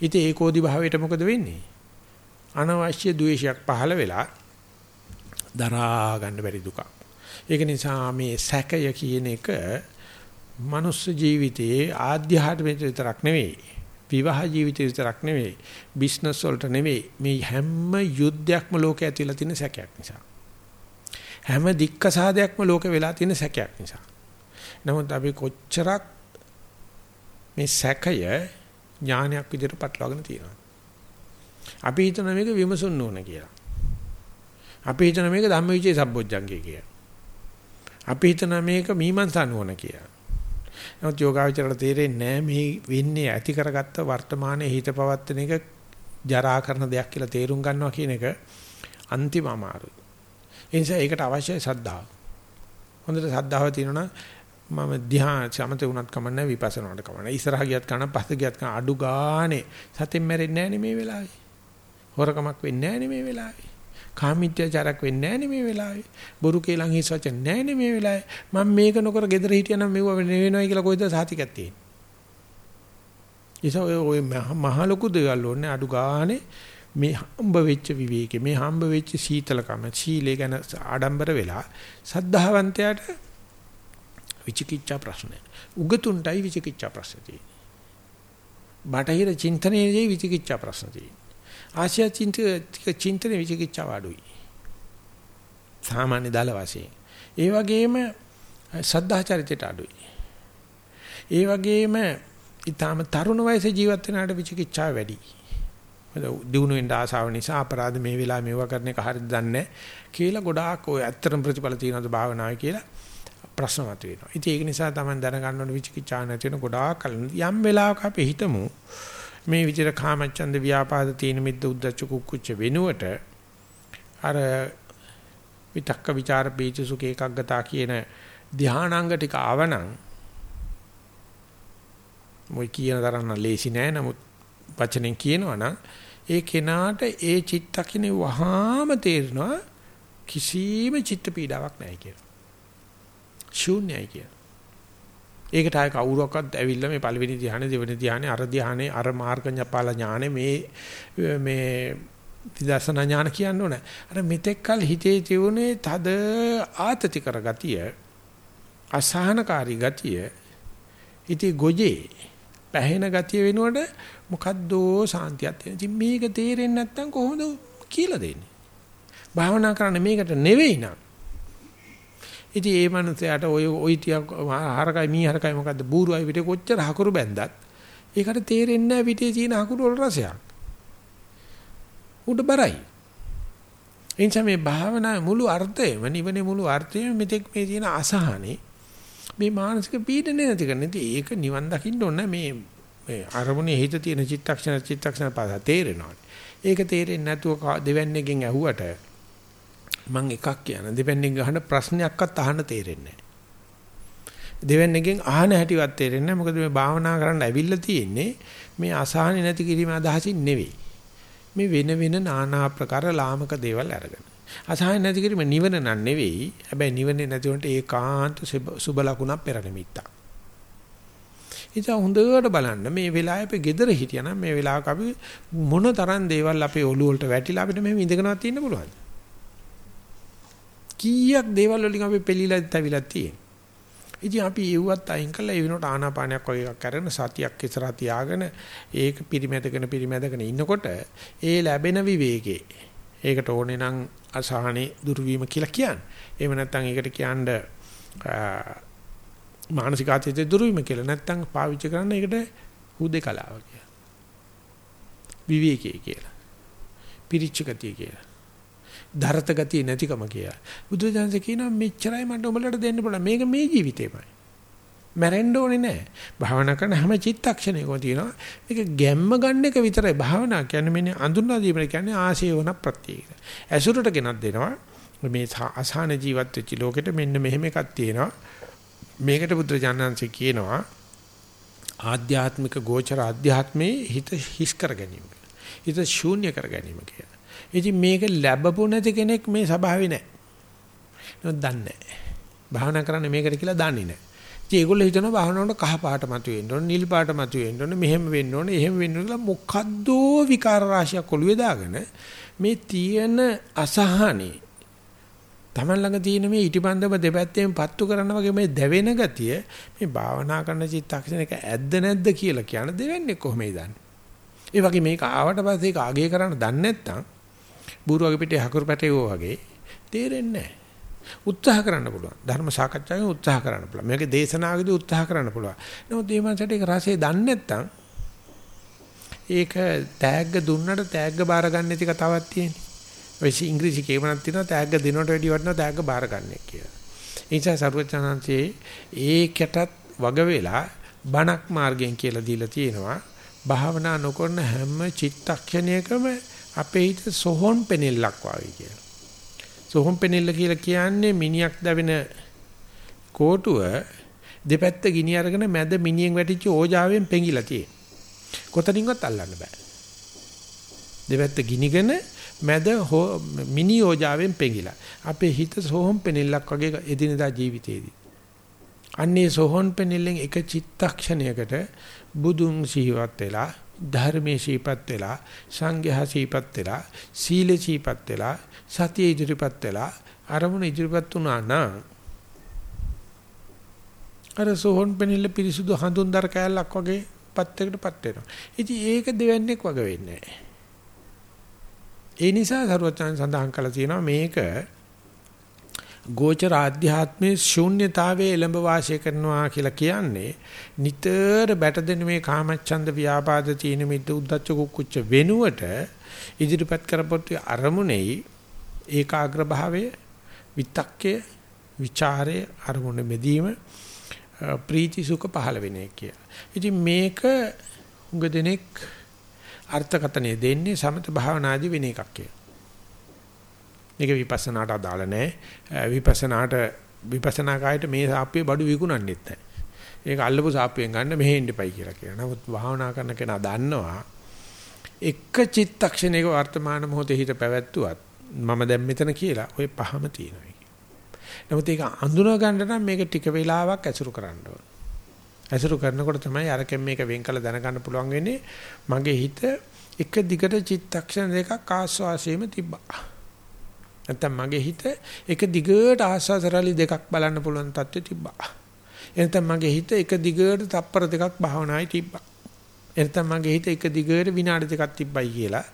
හිතේ ඒකෝදි භාවයට මොකද වෙන්නේ? අනවශ්‍ය ද්වේෂයක් පහළ වෙලා දරා ගන්න බැරි දුකක්. ඒක නිසා මේ සැකය කියන එක මනුස්ස ජීවිතයේ ආධ්‍යාත්මික විතරක් නෙවෙයි. විවාහ ජීවිතය විතරක් නෙවෙයි බිස්නස් වලට නෙවෙයි මේ හැම යුද්ධයක්ම ලෝකයේ ඇතිලා තියෙන සැකයක් නිසා හැම දික්කසාදයක්ම ලෝකේ වෙලා තියෙන සැකයක් නිසා නමුත් අපි කොච්චරක් මේ සැකය ඥානයක් විදිහට පටලවාගෙන තියෙනවා අපි හිතන මේක විමසුන්න ඕන කියලා අපි හිතන මේක ධම්මවිචේ සම්බොජ්ජංගේ කියලා අපි හිතන මේක මීමන්සා නුවණ කියලා නමුත් යෝගාවචරයට තේරෙන්නේ මේ වෙන්නේ ඇති කරගත්ත වර්තමානයේ හිත පවත්තන එක ජරා කරන දෙයක් කියලා තේරුම් ගන්නවා කියන එක අන්තිම අමාරුයි. ඒ නිසා ඒකට අවශ්‍යයි සද්ධාව. හොඳට සද්ධාව තියෙනවා මම ධ්‍යාන සමතේ උනත් කමන්නේ විපස්සනාට කමන්නේ. ඉස්සරහ ගියත් කන පස්ස ගියත් කන අඩු ගානේ සතෙන් මැරෙන්නේ නැහැ මේ වෙලාවේ. හොරකමක් වෙන්නේ නැහැ මේ වෙලාවේ. කාමීත්‍යචාරයක් වෙන්නේ නැහැ මේ වෙලාවේ. බොරු කේලම් හිස් වචන නැහැ මේ වෙලාවේ. මම මේක නොකර gedara හිටියනම් මෙව වෙනවයි කියලා කොයිද සාතිකයක් තියෙන්නේ. ඒසෝ ඔය මහ ලොකු දේවල් ඕනේ අඩු ගානේ මේ හම්බ වෙච්ච විවේකේ මේ හම්බ වෙච්ච සීතලකම සීලේ ගැන ආඩම්බර වෙලා සද්ධාවන්තයාට විචිකිච්ඡා ප්‍රශ්නය. උගතුන්ටයි විචිකිච්ඡා ප්‍රශ්න තියෙන්නේ. බටහිර චින්තනයේදී විචිකිච්ඡා ප්‍රශ්න තියෙන්නේ. ආශ්‍යා චින්ත චින්තන විචිකිච්ඡාව අඩුයි. සාමාන්‍ය දල වශයෙන්. ඒ වගේම සද්ධාචරිතයට අඩුයි. ඒ වගේම ඊටාම තරුණ වයසේ ජීවත් වෙනාට විචිකිච්ඡාව වැඩි. දිනු වෙන්න ආසාව නිසා අපරාධ මේ වෙලාව මේවා කරන එක හරියද දන්නේ කියලා ගොඩාක් ඔය ඇත්තටම ප්‍රතිඵල තියෙනවද භාවනාවේ කියලා ප්‍රශ්න මතුවෙනවා. ඉතින් ඒක නිසා තමයි දැනගන්න ඕන විචිකිච්ඡා නැති වෙන ගොඩාක් යම් වෙලාවක අපි හිතමු මේ විදිහට කාමච්ඡන්ද ව්‍යාපාද තීන මිද්ද උද්දච්ච කුක්කුච්ච වෙනුවට අර විතක්ක ਵਿਚාර බීජ සුඛ ඒකග්ගතා කියන ධානාංග ටික ආවනම් මොයි කියන තරම් ලේසි නෑ නමුත් වචනෙන් කියනවනම් ඒ කෙනාට ඒ චිත්තකිනේ වහාම තේරෙනවා කිසිම චිත්ත පීඩාවක් නැහැ කියලා. ශූන්‍යයි කියලා. ඒකට ආය කවුරක්වත් ඇවිල්ලා මේ පළවෙනි ධ්‍යානෙ දෙවෙනි ධ්‍යානෙ අර ධ්‍යානෙ අර මාර්ග ඥාපාල ඥානෙ මේ මේ විදර්ශනා ඥාන කියන්න ඕනේ. අර මෙතෙක්කල් හිතේ තියුනේ තද ආතති කරගතිය අසහනකාරී ගතිය ඉති ගොජේ පැහැෙන ගතිය වෙනුවට මොකද්දෝ සාන්තියක් තියෙන. ඉතින් මේක තේරෙන්නේ නැත්නම් කොහොමද කියලා දෙන්නේ? භාවනා කරන්න මේකට නෙවෙයි නං ඉතින් ඒ මනුස්සයාට ඔය ඔයි ටික හරකයි මී හරකයි මොකද්ද බූරුවයි පිටේ කොච්චර හකුරු බැන්දත් ඒකට තේරෙන්නේ නැහැ පිටේ තියෙන හකුරු වල රසයක්. උඩ බරයි. එනිසා මේ භාවනා මුළු අර්ථයම නිවනේ මුළු අර්ථයම මෙතෙක් මේ තියෙන අසහනේ මේ මානසික පීඩනේ නැති කරන ඉතින් ඒක නිවන් දකින්න ඕන මේ මේ අරමුණේ හිත තියෙන චිත්තක්ෂණ චිත්තක්ෂණ පාද තේරෙනවා. ඒක තේරෙන්නේ නැතුව දෙවන්නේකින් ඇහුවට මම එකක් කියන දෙපැන්නෙන් ගහන ප්‍රශ්නයක්වත් අහන්න තේරෙන්නේ නැහැ. දෙවැන්නේකින් අහන හැටිවත් තේරෙන්නේ නැහැ. මොකද මේ භාවනා කරන්න ඇවිල්ලා තියෙන්නේ මේ අසහනෙ නැති කිරීම අදහසින් නෙවෙයි. මේ වෙන වෙන নানা ආකාර ලාමක දේවල් අරගෙන. අසහන නැති කිරීම නිවන නන් නෙවෙයි. හැබැයි නිවනේ නැති වුණට ඒකාන්ත සුබ ලකුණක් පෙර නිමිත්තක්. ඉතින් හොඳට බලන්න මේ වෙලාවේ අපි gedara හිටියනම් මේ වෙලාවක අපි මොන තරම් දේවල් අපේ ඔළුව වලට වැටිලා අපිට මෙහෙම ඉඳගෙනවත් ඉන්න පුළුවන්ද? කීයක් දේවල් වලින් අපි පෙළිලා තැවිලා තියෙන්නේ. ඉතින් අපි ඒවත් අයින් කළා ඒ වෙනකොට ආනාපානයක් වගේ එකක් කරගෙන සතියක් ඉස්සරහ තියාගෙන ඒක පිරිමැදගෙන පිරිමැදගෙන ඉන්නකොට ඒ ලැබෙන විවේකේ ඒකට ඕනේ නම් අසහනේ දුර්වීම කියලා කියන්නේ. එහෙම නැත්නම් ඒකට කියන්න මානසික ආතතිය දුර්වීම කියලා නැත්නම් පාවිච්චි කරන්න ඒකට හුදේකලාව කියලා. විවේකයේ කියලා. පිරිච්ච ගතිය කියලා. දරත ගතිය නැතිකම කියලා. බුදුදහමේ කියනවා මෙච්චරයි මට උඹලට දෙන්න පුළුවන්. මේක මේ ජීවිතේමයි. මැරෙන්න ඕනේ නැහැ. භාවනා කරන හැම චිත්තක්ෂණයකම තියෙනවා. මේක ගැම්ම ගන්න එක විතරයි භාවනා කියන්නේ මෙන්න අඳුනා දීම කියන්නේ ආශේවන ප්‍රත්‍යේක. ඇසුරට ගෙනත් දෙනවා. මේ අසහන ජීවත් වෙච්ච ලෝකෙට මෙන්න මෙහෙම එකක් තියෙනවා. මේකට බුදුරජාණන්සේ කියනවා ආධ්‍යාත්මික ගෝචර ආධ්‍යාත්මේ හිත හිස් කර ගැනීම. හිත ශූන්‍ය කර ගැනීම කියලා. ඉතින් මේක ලැබපු නැති කෙනෙක් මේ ස්වභාවේ නැහැ. නෝ දන්නේ නැහැ. භාවනා කරන්න මේකට කියලා දන්නේ නැහැ. ඉතින් ඒගොල්ලෝ හිතනවා භාවනාවට කහ පාට මතුවෙන්න ඕනේ, නිල් පාට මතුවෙන්න ඕනේ, මෙහෙම වෙන්න ඕනේ, එහෙම වෙන්න ඕනේ කියලා මොකද්දෝ විකාර රාශියක් ඔළුවේ දාගෙන මේ තියෙන අසහනේ Taman ළඟ තියෙන මේ ඊටිපන්දම දෙපැත්තෙන් පත්තු කරන වගේ මේ දැවෙන ගතිය මේ භාවනා කරන චිත්තක්ෂණයක ඇද්ද නැද්ද කියලා කියන දෙවෙන්නේ කොහොමද දන්නේ? ඒ වගේ මේක ආවට පස්සේ ඒක අගය කරන්න දන්නේ නැත්නම් බූරුවගේ පිටේ හකුරු පැටේවෝ වගේ තේරෙන්නේ නැහැ. උත්සාහ කරන්න පුළුවන්. ධර්ම සාකච්ඡාවෙන් උත්සාහ කරන්න පුළුවන්. මේකේ දේශනාවකදී උත්සාහ කරන්න පුළුවන්. නමුත් මේ මනසට ඒක රසය දන්නේ නැත්නම් ඒක තෑග්ග දුන්නට තෑග්ග බාර ගන්න නැති කතාවක් තියෙන්නේ. ඔය ඉංග්‍රීසි කියවනක් තියෙනවා තෑග්ග දෙනවට වැඩිය වටිනවා තෑග්ග බාර ගන්න කියලා. ඒ නිසා සරුවචනන්සේ ඒකටත් වග වෙලා බණක් මාර්ගයෙන් කියලා දීලා තියෙනවා. භාවනා නොකරන හැම චිත්තක්ෂණයකම අපේ හිත සොහොන් පෙනෙල්ලක් වගේ කියලා. සොහොන් පෙනෙල්ල කියලා කියන්නේ මිනියක් දැවෙන කෝටුව දෙපැත්ත ගිනි අරගෙන මැද මිනියෙන් වැටිච්ච ඕජාවෙන් පෙඟිලා තියෙන. කොතනින්වත් අල්ලන්න බෑ. දෙපැත්ත ගිනිගෙන මැද මිනි ඕජාවෙන් පෙඟිලා. අපේ හිත සොහොන් පෙනෙල්ලක් වගේ එදිනදා ජීවිතේදී. අන්නේ සොහොන් පෙනෙල්ලෙන් එක චිත්තක්ෂණයකට බුදුන් සිහිවත් වෙලා ධර්මයේ සිහිපත් වෙලා සංඝයා සිහිපත් වෙලා සීල සිහිපත් වෙලා සතිය ඉදිරිපත් වෙලා අරමුණ ඉදිරිපත් වුණා නම් අර සෝහන් පෙනිල්ල පිරිසුදු හඳුන්දර කෑල්ලක් වගේ පත්තකටපත් වෙනවා. ඉතින් ඒක දෙවන්නේක් වගේ වෙන්නේ නැහැ. ඒ නිසා සරුවචන සඳහන් කළා තියෙනවා මේක ගෝචර ආධ්‍යාත්මයේ ශූන්‍යතාවයේ එළඹ වාසය කරනවා කියලා කියන්නේ නිතර බැටදෙන මේ කාමච්ඡන්ද ව්‍යාපාද තීන මිද්ද උද්දච්ච කුක්කුච්ච වෙනුවට ඉදිරිපත් කරපොත් අරමුණේ ඒකාග්‍ර භාවය විතක්කය ਵਿਚාරය අරමුණ මෙදීම ප්‍රීති සුඛ පහළ වෙන එක කියලා. ඉතින් මේක උඟ දෙනෙක් අර්ථකතනෙ දෙන්නේ සමත භාවනාදී වෙන එකක් කියලා. මේක විපස්සනාට අදාළ නැහැ. විපස්සනාට විපස්සනා කායට මේ සාප්පිය බඩු විකුණන්නෙත් නැහැ. ඒක අල්ලපු සාප්පියෙන් ගන්න මෙහෙ ඉන්නපයි කියලා කියනවා. නමුත් භාවනා කරන කෙනා දන්නවා එක චිත්තක්ෂණයක වර්තමාන මොහොතේ හිත පැවැත්තුවත් මම දැන් මෙතන කියලා ওই පහම තියෙනවා. නමුත් ඒක අඳුන ගන්න නම් මේක ටික වෙලාවක් ඇසුරු කරන්න ඕන. ඇසුරු කරනකොට තමයි අරකින් මේක වෙන් කළ දැනගන්න පුළුවන් වෙන්නේ මගේ හිත එක දිගට චිත්තක්ෂණ දෙකක් ආස්වාසීම තිබ්බා. නැත්තම් මගේ හිත එක දිගට ආස්වාසරලි දෙකක් බලන්න පුළුවන් තත්ත්වෙ තිබ්බා. එනතම් මගේ හිත එක දිගට තප්පර දෙකක් භාවනායි තිබ්බා. එනතම් මගේ හිත එක දිගට විනාඩි දෙකක් තිබ්බයි කියලා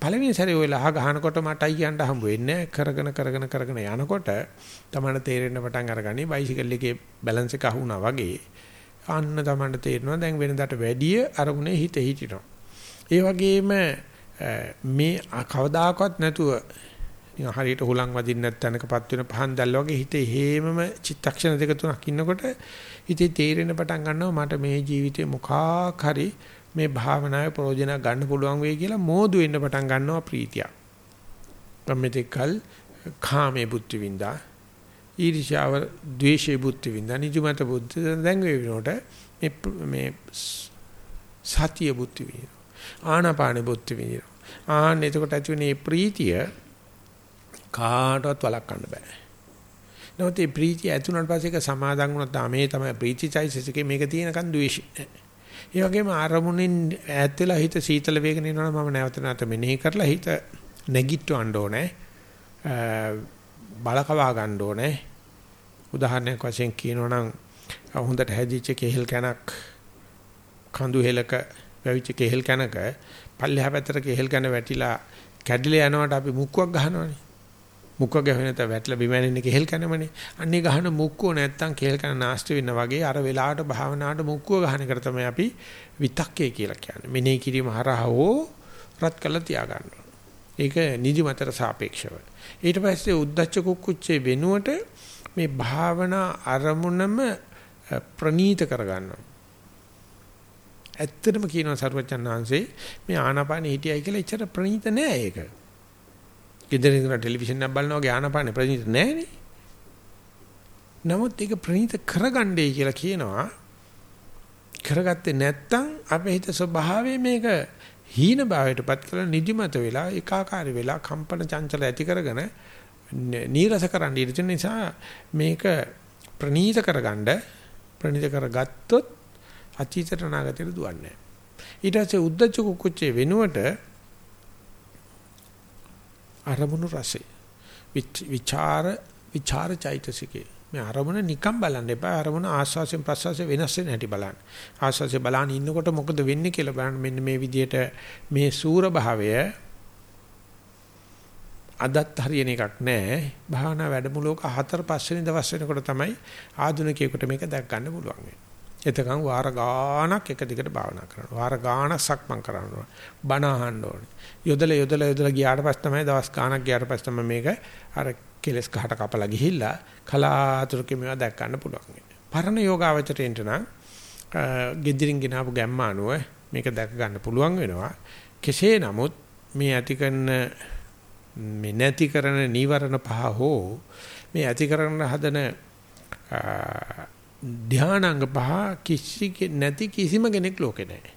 පළවෙනි සැරේ ඔය ලහ ගහනකොට මටයි කියන්න හම්බ වෙන්නේ කරගෙන කරගෙන කරගෙන යනකොට තමයි තේරෙන්න පටන් අරගන්නේ බයිසිකල් එකේ බැලන්ස් එක අහුණා වගේ අන්න තමයි තේරෙනවා දැන් වෙනදාට වැඩිය අරමුණේ හිත හිටිනවා ඒ වගේම මේ කවදාකවත් නැතුව නිකන් හරියට හුලං වදින්න නැත්නම්කපත් වෙන පහන් දැල්ල වගේ හිතේ හේමම චිත්තක්ෂණ දෙක තුනක් ඉන්නකොට හිතේ තේරෙන පටන් ගන්නවා මට මේ ජීවිතේ මොකක් හරි මේ භාවනාවේ ප්‍රයෝජන ගන්න පුළුවන් වෙයි කියලා මෝදු වෙන්න පටන් ගන්නවා ප්‍රීතිය. ගම්මෙතකල් කාමේ බුද්ධ විඳා ඊර්ෂ්‍යාව ද්වේෂේ බුද්ධ විඳා නිජමත බුද්ධ දැන් වෙනකොට මේ මේ සතිය බුද්ධ විඳිනවා. ආනාපාන බුද්ධ විඳිනවා. ආන්න එතකොට ඇති වෙන මේ ප්‍රීතිය කාටවත් වළක්වන්න බෑ. නමුත් මේ ප්‍රීතිය ඇතුණට පස්සේ ඒක සමාදන් වුණා තමයි තමයි ප්‍රීතිචෛසිකේ මේක තියෙනකන් ද්වේෂය නෑ. ඒ වගේම අරමුණෙන් ඈත් වෙලා හිත සීතල වේගන එනවනම් මම නැවත නැවත මෙනෙහි කරලා හිත නැගිටවන්න ඕනේ. බලකවා ගන්න ඕනේ. උදාහරණයක් වශයෙන් කියනවනම් හොඳට හැදිච්ච කෙහෙල් කනක් කඳු හෙලක වැවිච්ච කෙහෙල් කනක පල්ලෙහා පැත්තට කෙහෙල් කන වැටිලා කැඩිලා යනකොට අපි මුක්කුවක් ගහනවනේ. මුක්ක ගැහෙන නැත වැටලා බිමැනින්නේ කෙහෙල් කනමනේ. අන්නේ ගහන මුක්කුව නැත්තම් කෙහෙල් කන නාස්ති වෙන්න වගේ අර වෙලාවට භාවනාවට මුක්කුව ගහන එකට තමයි අපි විතක්කේ කියලා කියන්නේ. මෙනෙහි කිරීම හරහා හෝ රත් කළා තියා ගන්නවා. ඒක නිදිමතට සාපේක්ෂව. ඊට පස්සේ උද්දච්ච කුක්කුච්චේ වෙනුවට මේ භාවනා අරමුණම ප්‍රනීත කරගන්නවා. ඇත්තටම කියනවා සරුවචන් වහන්සේ මේ ආනාපානෙ හිටියයි කියලා එච්චර ප්‍රනීත නෑ ඒක. ගෙදර ඉඳලා ටෙලිවිෂන් එකක් බලනවා වගේ ආනපාන ප්‍රණීත නැහැනේ. නමුත් ඒක ප්‍රණීත කරගන්නයි කියලා කියනවා. කරගත්තේ නැත්තම් අපේ හිත ස්වභාවය මේක හීන භාවයටපත් කරලා නිදිමත වෙලා ඒකාකාරී වෙලා කම්පන චංචල ඇති කරගෙන නීරස කරන්න ඉඩ නිසා මේක ප්‍රණීත කරගන්න ප්‍රණීත කරගත්තොත් අතීතට අනාගතයට දුවන්නේ ඊට පස්සේ උද්දච්ච කුච්චේ වෙනුවට අරමුණු රසය විචාර විචාර චෛතසිකේ. මේ අරමුණ නිකම් බලන්න එපා. අරමුණ ආස්වාසයෙන් ප්‍රසවාසයෙන් වෙනස් වෙන හැටි බලන්න. ආස්වාසයෙන් බලන ඉන්නකොට මොකද වෙන්නේ කියලා බලන්න. මෙන්න මේ විදිහට මේ සූර භාවය අදත් හරියන එකක් නෑ. භාවනා වැඩමුළුවක හතර පස්වෙනි දවස් වෙනකොට තමයි ආධුනිකයෙකුට මේක දැක් ගන්න පුළුවන් වෙන්නේ. එතකන් වාර ගාණක් එක දිගට භාවනා කරනවා. වාර ගාණක් සක්මන් කරනවා. බණ අහන්න ඕනේ. යොදලා යොදලා යොදලා ගියාට පස්සේ තමයි දවස් ගාණක් ගියාට පස්සේ තමයි මේක අර කෙලස් කහට කපලා ගිහිල්ලා කලාතුරකින් මේවා දැක් ගන්න පුළුවන්. පරණ යෝගාවචරයෙන්ට නම් ගෙදරින් ගෙනාවු ගැම්ම අනුව මේක දැක ගන්න පුළුවන් වෙනවා. කෙසේ නමුත් මේ ඇති කරන මේ නැති කරන නීවරණ පහ හෝ මේ ඇති කරන හදන ධානාංග පහ කිසි නැති කිසිම කෙනෙක් ලෝකේ නැහැ.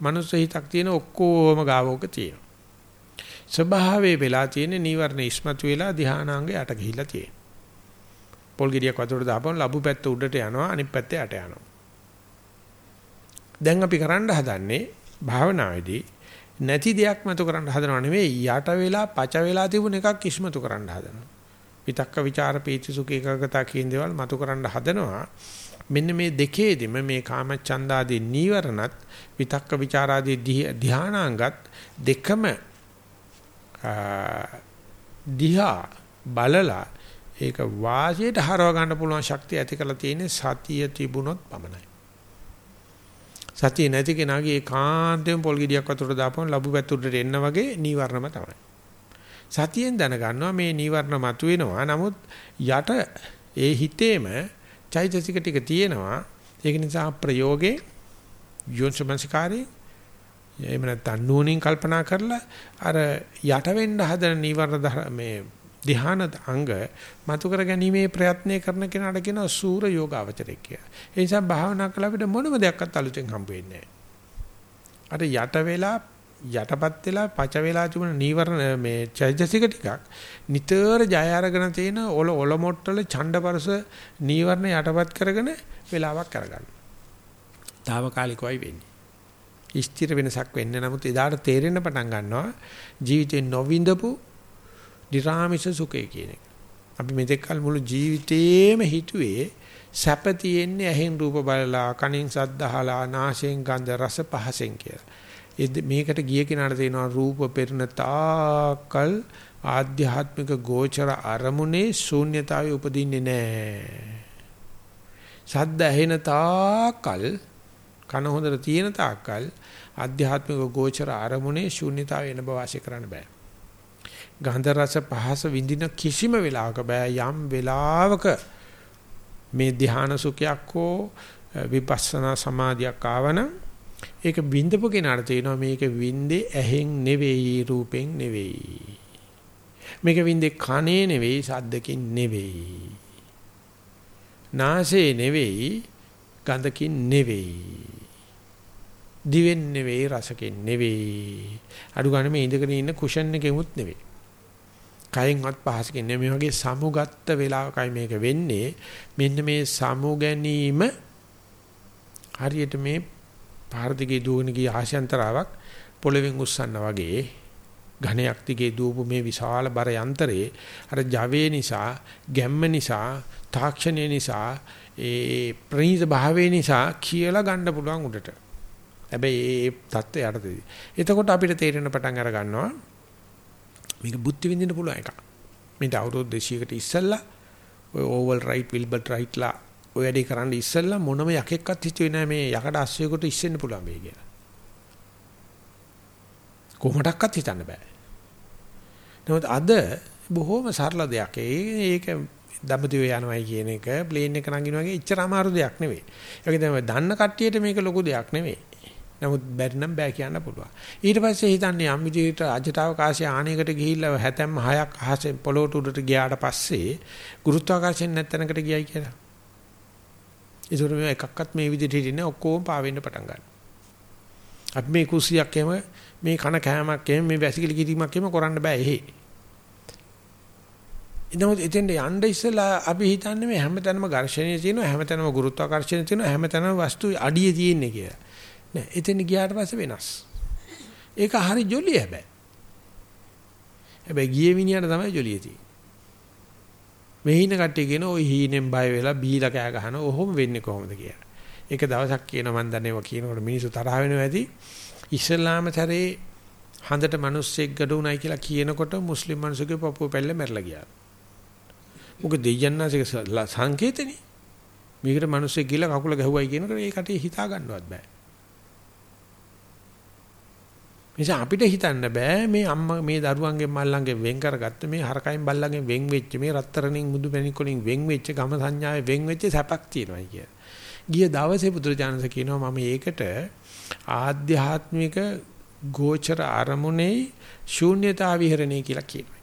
මනුස්ස හිතක් තියෙන ඔක්කොම ගාවෝක තියෙනවා. ස්වභාවයේ වෙලා තියෙන නීවරණ ඉස්මතු වෙලා ධානාංග යට ගිහිලා තියෙනවා. පොල් ගෙඩියක් වතුරට දාපුවම ලැබු පැත්ත උඩට යනවා අනිත් පැත්ත යට යනවා. දැන් අපි කරන්න හදන්නේ භාවනාවේදී නැති දෙයක් මතු කරන්න හදනව නෙවෙයි යට වෙලා පච වෙලා තිබුණ එකක් ඉස්මතු කරන්න හදනවා. විතක්ක ਵਿਚාර පීති සුඛ ඒකාගතා කියන දේවල් මතු කරන්න හදනවා. මෙන්න මේ දෙකේදීම මේ කාමචන්දාදී නීවරණත් විතක්ක ਵਿਚාරාදී ධානාංගත් දෙකම දිහා බලලා ඒක වාසියට හරව ගන්න පුළුවන් ශක්තිය ඇති කරලා තියෙන්නේ සතිය තිබුණොත් පමණයි. සතිය නැති කෙනාගේ ඒකාන්තයෙන් පොල් ගෙඩියක් වතුර දාපුවම ලැබු පැතුරට එන්න වගේ නීවරණම තමයි. සතියෙන් දැනගන්නවා මේ නීවරණ මතුවෙනවා. නමුත් යට ඒ හිතේම චෛතසික ටික තියෙනවා. ඒක නිසා ප්‍රයෝගේ යොන්සමංස්කාරේ එහෙම නැත්නම් නුවණින් කල්පනා කරලා අර යට වෙන්න හදන නීවරණ මේ ධ්‍යාන අංග මතු කර ගැනීමේ ප්‍රයත්නය කරන කෙනාට කියනවා සූර යෝගාවචරය කියලා. ඒ නිසා භාවනා කළ අපිට මොනම දෙයක්වත් අලුතෙන් හම්බ වෙන්නේ නැහැ. අර යට වෙලා යටපත් වෙලා පච වෙලා තිබුණ නීවරණ මේ චෛතසික ටිකක් නිතර ජය අරගෙන තියෙන ඔල ඔල මොට්ටල ඡණ්ඩපරස නීවරණ යටපත් කරගෙන වෙලාවක් කරගන්න. తాවකාලිකවයි වෙන්නේ. ස්ථිර වෙනසක් වෙන්නේ නමුත් එදාට තේරෙන්න පටන් ගන්නවා ජීවිතේ නොවිඳපු දිරාමිෂ සුඛය කියන එක. අපි මෙතෙක් කල මුළු ජීවිතේම හිතුවේ සැප තියෙන්නේ ඇහෙන් රූප බලලා කනින් ශබ්ද අහලා නාසයෙන් ගන්ධ රස පහසෙන් කියලා. මේකට ගිය කෙනාට තේනවා රූප පෙරණ තාකල් ආධ්‍යාත්මික ගෝචර අරමුණේ ශූන්‍යතාවය උපදින්නේ නැහැ. සද්ද ඇහෙන තාකල් කන හොඳට තියෙන තාකල් ආධ්‍යාත්මික ගෝචර අරමුණේ ශූන්‍යතාවය එන බව ආශය කරන්න බෑ. ගන්ධ රස පහස විඳින කිසිම වෙලාවක බෑ යම් වෙලාවක මේ ධ්‍යාන සුඛයක් හෝ විපස්සනා සමාධියක් ආවනම් ඒක විඳපු කෙනාට තේනවා මේක විඳේ ඇහෙන් නෙවෙයි රූපෙන් නෙවෙයි. මේක විඳේ කනේ නෙවෙයි සද්දකින් නෙවෙයි. නාසයේ නෙවෙයි ගඳකින් නෙවෙයි. දිවෙන් නෙවෙයි රසකින් නෙවෙයි. අඩු ගන්න මේ ඉඳගෙන ඉන්න කුෂන් එකෙමුත් නෙවෙයි. කයෙන්වත් පහසකින් නෙවෙයි මේ වගේ සමුගත්ත වෙලාවකයි මේක වෙන්නේ. මෙන්න මේ සමු ගැනීම හරියට මේ පාර දිගේ දුවන ගිය ආශයන්තරාවක් පොළවෙන් උස්සන්න වගේ ඝණයක් දිගේ දුවපු මේ විශාල බර යන්ත්‍රේ අර ජවයේ නිසා ගැම්ම නිසා තාක්ෂණය නිසා ඒ ප්‍රණීත භාවයේ නිසා කියලා ගන්න පුළුවන් උඩට. හැබැයි ඒ தත්ත්වය යටතේදී. එතකොට අපිට තේරෙන පටන් අර ගන්නවා මේක බුද්ධි විඳින්න පුළුවන් එකක්. මේට අවුරුදු 200කට ඉස්සෙල්ලා ඔය ඕවල් රයිට් විල්බර්ට් රයිට්ලා ඔය වැඩේ කරන්න ඉස්සෙල්ලා මොනම යකෙක්වත් හිතුවේ නෑ මේ යකඩ අස්සෙකුට ඉස්සෙන්න පුළුවන් වෙයි කියලා. කොහොමඩක්වත් හිතන්න බෑ. නමුත් අද බොහොම සරල දෙයක්. ඒක දඹදිව යනවයි කියන එක ප්ලේන් එක නගින වගේ ඉච්චර අමාරු දෙයක් නෙවෙයි. ඒක තමයි දන්න කට්ටියට මේක ලොකු දෙයක් නෙවෙයි. නමුත් බැරි නම් බෑ කියන්න පුළුවන්. ඊට පස්සේ හිතන්නේ යම් විදිහට අජටවකාශය ආණයකට ගිහිල්ලා හැතැම්ම හයක් අහසෙන් පොළොවට උඩට ගියාට පස්සේ ගුරුත්වාකර්ෂණ නැත්තනකට ගියයි කියලා. ඒසොර මේ එකක්වත් මේ විදිහට හිටින්නේ ඔක්කොම පාවෙන්න පටන් ගන්නවා. අපි මේ කුස්සියක් එහෙම මේ කන කෑමක් එහෙම මේ වැසිකිලි කිරීමක් එහෙම කරන්න බෑ එහෙ. ඉතින් එතෙන්ට යන්න ඉස්සලා අපි හිතන්නේ මේ හැමතැනම ඝර්ෂණය තියෙනවා හැමතැනම ගුරුත්වාකර්ෂණය තියෙනවා හැමතැනම වස්තු අඩිය තියෙන්නේ කියලා. නෑ එතෙන් ගියාට පස්සේ වෙනස්. ඒක හරි ජොලිය හැබැයි. හැබැයි ගියේ මිනිහට තමයි ජොලිය තියෙන්නේ. මේ හින කට්ටිය කියන ඔය හීනෙන් බය වෙලා බීලා කෑ ගහන ඔහොම වෙන්නේ කොහොමද කියලා. ඒක දවසක් කියන මන් දන්නේ ඔය කියනකොට මිනිස්සු තරහ වෙනවා ඇති. ඉස්ලාම තරේ හඳට මිනිස්සෙක් ගඩ උනායි කියලා කියනකොට මුස්ලිම් මිනිස්සුගේ පපුව පැල්ල මැරලා ගියා. මොකද දෙයයන්ාසික සංකේතනේ. මේකට මිනිස්සෙක් ගිහලා කකුල ගැහුවයි කියනකොට ඒ කටේ හිතා ගන්නවත් බෑ. නිසා අපිට හිතන්න බෑ මේ අම්මා මේ දරුවන්ගේ මල්ලන්ගේ වෙන් කරගත්ත මේ හරකයින් බල්ලන්ගේ වෙන් වෙච්ච මේ රත්තරණින් මුදු මැණික් වලින් වෙන් වෙච්ච ගම සංඥාවේ වෙන් වෙච්ච සැපක් තියෙනවා කිය. ගිය දවසේ පුදුරජානස කියනවා මම ඒකට ආධ්‍යාත්මික ගෝචර අරමුණේ ශූන්‍යතා විහරණය කියලා කියනවා.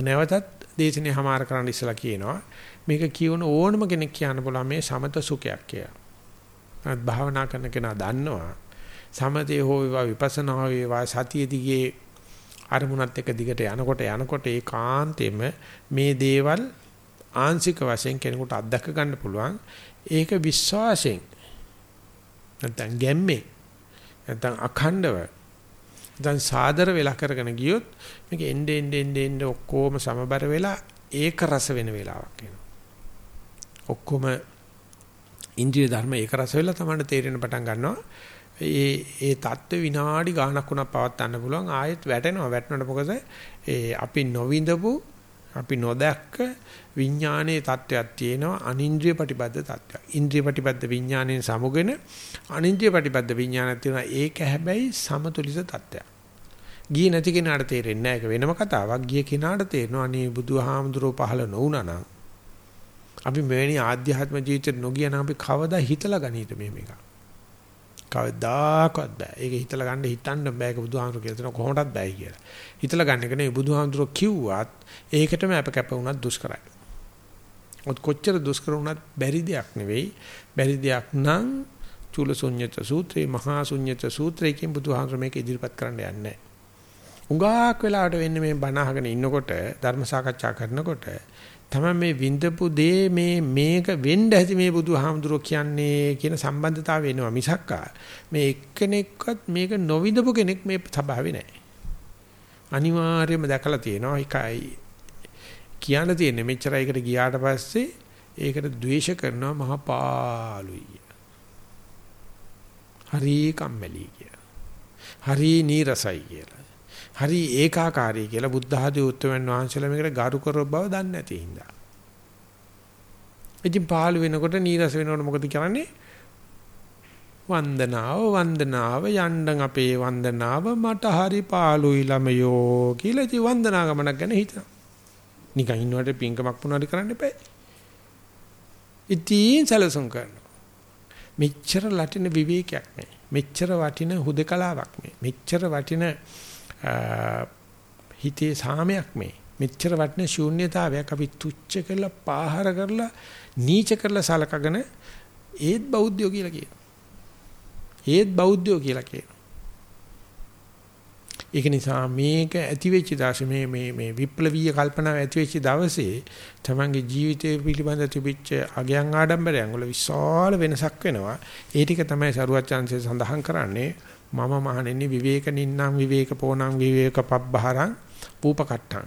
නැවතත් දේශනේ හමාර කරන්න ඉස්සලා කියනවා මේක කියවන ඕනම කෙනෙක් කියන්න පුළුවන් මේ සමත සුඛයක් කියලා. භාවනා කරන කෙනා දන්නවා සමතේ හෝ වේවා විපස්සනා වේවා සතිය දිගේ අරමුණත් එක්ක දිගට යනකොට යනකොට ඒකාන්තෙම මේ දේවල් ආංශික වශයෙන් කෙනෙකුට අත්දක ගන්න පුළුවන් ඒක විශ්වාසයෙන් නැත්නම් ගැම්මේ නැත්නම් අඛණ්ඩව දැන් සාදර වෙලා කරගෙන ගියොත් මේක එnde end end end ඔක්කොම සමබර වෙලා ඒක රස වෙන වෙලාවක් එනවා. ඔක්කොම ඉන්ද්‍රිය ධර්ම ඒක රස වෙලා තමයි තේරෙන පටන් ගන්නවා. ඒ ඒ தත්ත්ව විනාඩි ගාණක් වුණා පවත් ගන්න පුළුවන් ආයෙත් වැටෙනවා වැටෙනකොට මොකද ඒ අපි නොවිඳපු අපි නොදැක්ක විඥානයේ தත්වයක් තියෙනවා අනින්ද්‍රිය ප්‍රතිබද්ධ தත්වයක්. ඉන්ද්‍රිය ප්‍රතිබද්ධ විඥාණයෙන් සමුගෙන අනින්ද්‍රිය ප්‍රතිබද්ධ විඥානයක් තියෙනවා ඒක හැබැයි සමතුලිත தත්වයක්. ගියේ නැති කෙනාට තේරෙන්නේ නැහැ ඒක වෙනම කතාවක්. ගිය කෙනාට තේරෙනවා අනේ බුදුහාමුදුරුවෝ පහළ නොවුණා නම් අපි මෙවැනි ආධ්‍යාත්ම ජීවිතේ නොගිය නම් අපි කවදා හිතලා ගනීද මේ මේක. කවදාකවත් බෑ. ඒක හිතලා ගන්න හිතන්න බෑ. ඒක බුදුහාමුදුරු කියලා තියෙනවා කොහොමදත් බෑ කියලා. හිතලා ගන්න එක නෙවෙයි බුදුහාමුදුරු කිව්වත් ඒකටම අප කැප වුණත් දුෂ්කරයි. ඔත් කොච්චර දුෂ්කර වුණත් බැරි දෙයක් නෙවෙයි. බැරි දෙයක් නම් චූලසුඤ්ඤත සූත්‍රේ මහා ශුඤ්ඤත සූත්‍රයෙන් බුදුහාමුදුරු මේක ඉදිරිපත් කරන්න යන්නේ උඟාක් වෙලාවට වෙන්නේ මේ බණ අහගෙන ඉන්නකොට ධර්ම සාකච්ඡා කරනකොට තමයි මේ විඳපු දේ මේ මේක වෙන්න ඇති මේ බුදුහාමුදුරුවෝ කියන්නේ කියන සම්බන්ධතාවය එනවා මිසක්කා මේ එක්කෙනෙක්වත් මේක නොවිඳපු කෙනෙක් මේ සභාවේ නැහැ. අනිවාර්යයෙන්ම දැකලා තියෙනවා එකයි කියන්න තියෙන්නේ මෙච්චරයකට ගියාට පස්සේ ඒකට ද්වේෂ කරනවා මහා පාළුයි. හරි කම්මැලි කියලා. හරි නීරසයි කියලා. හරි ඒකාකාරී කියලා බුද්ධ ආදී උත්තරමන් වහන්සේලා මේකට ගරු කරව බව දන්නේ නැති හින්දා. ඉතින් පහළ වෙනකොට නීරස වෙනකොට මොකද කරන්නේ? වන්දනාව වන්දනාව යණ්ඩන් අපේ වන්දනාව මට හරි පාළුයි ළමයෝ කියලා ඉතින් වන්දනා ගමනක් ගැන හිතනවා. නිකන් ඉන්නවට පින්කමක් පුණාරි කරන්න එපා. ඉතින් සැලසුම් කරනවා. මෙච්චර ලටින විවේකයක් මේ. මෙච්චර වටින හුදකලාවක් මේ. මෙච්චර වටින හිතේ සාමයක් මේ. මෙච්චර වටින ශූන්‍යතාවයක් අපි තුච්ච කරලා පාහර කරලා නීච කරලා සලකගෙන ඒත් බෞද්ධයෝ කියලා කියනවා. ඒත් බෞද්ධයෝ කියලා කියනවා. ඒක නිසා මේක ඇති වෙච්ච දවසේ මේ මේ මේ විප්ලවීය කල්පනාව ඇති වෙච්ච දවසේ තමන්ගේ ජීවිතය පිළිබඳ තිබිච්ච අගයන් ආඩම්බරයන් වල විශාල වෙනසක් වෙනවා. ඒ ටික තමයි සරුවත් chance සඳහන් කරන්නේ. මම මහණෙනි විවේක නින්නම් විවේක පෝණං විවේක පබ්බහරං පූපකට්ටං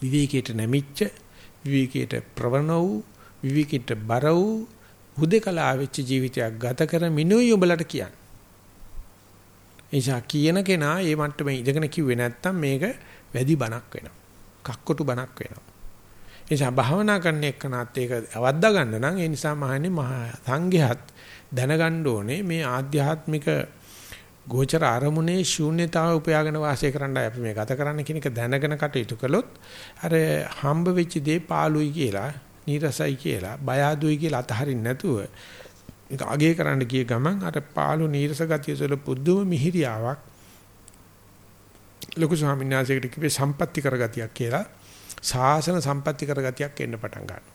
විවේකයට නැමිච්ච විවේකයට ප්‍රවණ වූ විවේකයට බර වූ හුදේකලා වෙච්ච ජීවිතයක් ගත කර මිනුයි උඹලට කියන්නේ. එනිසා කියන කෙනා මේ මට්ටමේ ඉඳගෙන කිව්වේ නැත්තම් මේක වැඩි බණක් වෙනවා. කක්කොටු බණක් වෙනවා. එනිසා භාවනා කරන එක්කනත් ඒක අවද්දා ගන්න නම් ඒ නිසා මහන්නේ මහා සංඝයාත් දැනගන්න ඕනේ මේ ආධ්‍යාත්මික ගෝචර අරමුණේ ශූන්‍යතාව උපයාගෙන වාසය කරන්නයි අපි මේ ගත කරන්න කියන එක දැනගෙන කටයුතු කළොත් අර හම්බ වෙච්ච දේ පාළුයි කියලා, නීරසයි කියලා, බය අඩුයි කියලා අතහරින්න නැතුව ඒක අගේ කරන්න ගිය ගමන් අර පාළු නීරස ගතිය වල පුදුම මිහිරියාවක් ලොකු ස්වාමීන් වහන්සේකට කිව්වේ සම්පatti කරගතියක් කියලා සාසන සම්පatti කරගතියක් එන්න පටන් ගන්නවා.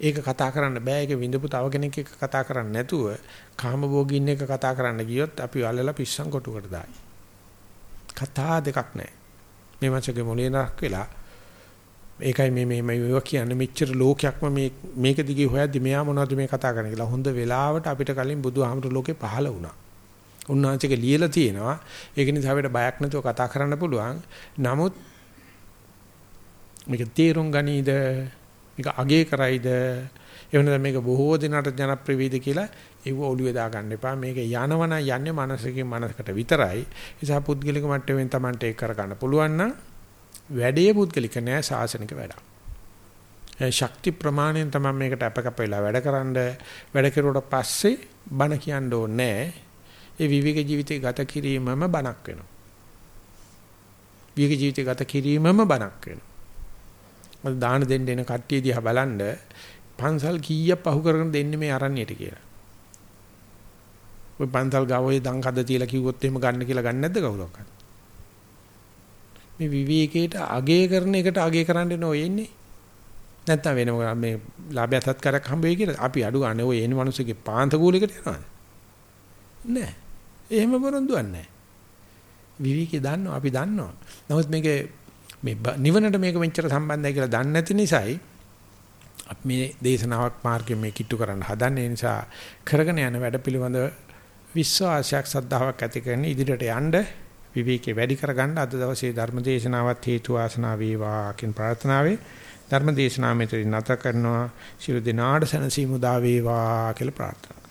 ඒක කතා කරන්න බෑ. ඒක විඳපු තව කෙනෙක් එක්ක කතා කරන්න නැතුව කාමභෝගින් එක කතා කරන්න ගියොත් අපි අල්ලලා පිස්සන් කොටුකට දායි. කතා දෙකක් නැහැ. මේ මාසෙක මොලේ නරක් වෙලා ඒකයි මේ මේ මේවා කියන්නේ මෙච්චර ලෝකයක්ම මේ මේක දිගේ හොයද්දි මෙයා මොනවද මේ කතා කරන්නේ කියලා හොඳ වෙලාවට අපිට කලින් බුදුහාමුදුරු ලෝකේ පහළ වුණා. උන්වහන්සේක ලියලා තියෙනවා. ඒක නිසා අපිට බයක් නැතුව කතා කරන්න පුළුවන්. නමුත් මේක තේරුම් ගනීද? මේක අගේ කරයිද? එවනද මේක බොහෝ දිනකට ජනප්‍රිය වේද කියලා ඒව ඔළුවේ දාගන්න එපා. මේක යනවන යන්නේ මනසකින් මනසකට විතරයි. ඒ නිසා පුද්ගලික මට්ටමින් Tamante ඒක කරගන්න පුළුවන් නම් වැඩේ පුද්ගලික නෑ සාසනික වැඩක්. ශක්ති ප්‍රමාණයෙන් තමයි මේකට අපකප වෙලා වැඩකරනද වැඩ කෙරුවට පස්සේ බණ කියන්න ඕනේ ඒ විවිධ ජීවිතේ ගත කිරීමම බණක් වෙනවා. විවිධ ජීවිතේ ගත කිරීමම බණක් වෙනවා. මම දාන දෙන්න එන කට්ටිය දිහා බලන්න පන්සල් කීයක් පහු කරගෙන දෙන්නේ මේ අරණියට කියලා. ඔය පන්සල් ගාව ඔය දන් කද තියලා කිව්වොත් එහෙම ගන්න කියලා ගන්න නැද්ද කවුරක්වත්? මේ විවේකයට අගය කරන එකට අගය කරන්න නෝ එන්නේ. නැත්තම් වෙන මේ ලාභය සත්කාරයක් හම්බ වෙයි කියලා අපි අඩු ගන්න ඔය එන මිනිස්සුගේ පාන්තකූලයකට යනවාද? නෑ. එහෙම වරන්දුවක් නෑ. විවිකේ දන්නවා අපි දන්නවා. නමුත් මේක මේ නිවනට මේක මෙච්චර සම්බන්ධයි කියලා දන්නේ නැති නිසායි අපි මේ දේශනාවක් මාර්ගයෙන් මේ කිට්ටු කරන්න හදන්නේ. නිසා කරගෙන යන වැඩ පිළිබඳ විශ්වාසයක් සද්ධාාවක් ඇති කරගෙන ඉදිරියට යන්න විවේකේ වැඩි කරගන්න. අද දවසේ ධර්ම දේශනාවත් හේතු වාසනා වේවා කියන ප්‍රාර්ථනාවේ ධර්ම දේශනාව මෙතන නැත කරනවා. ශිරු දිනාඩ සනසීමු දා වේවා කියලා ප්‍රාර්ථනා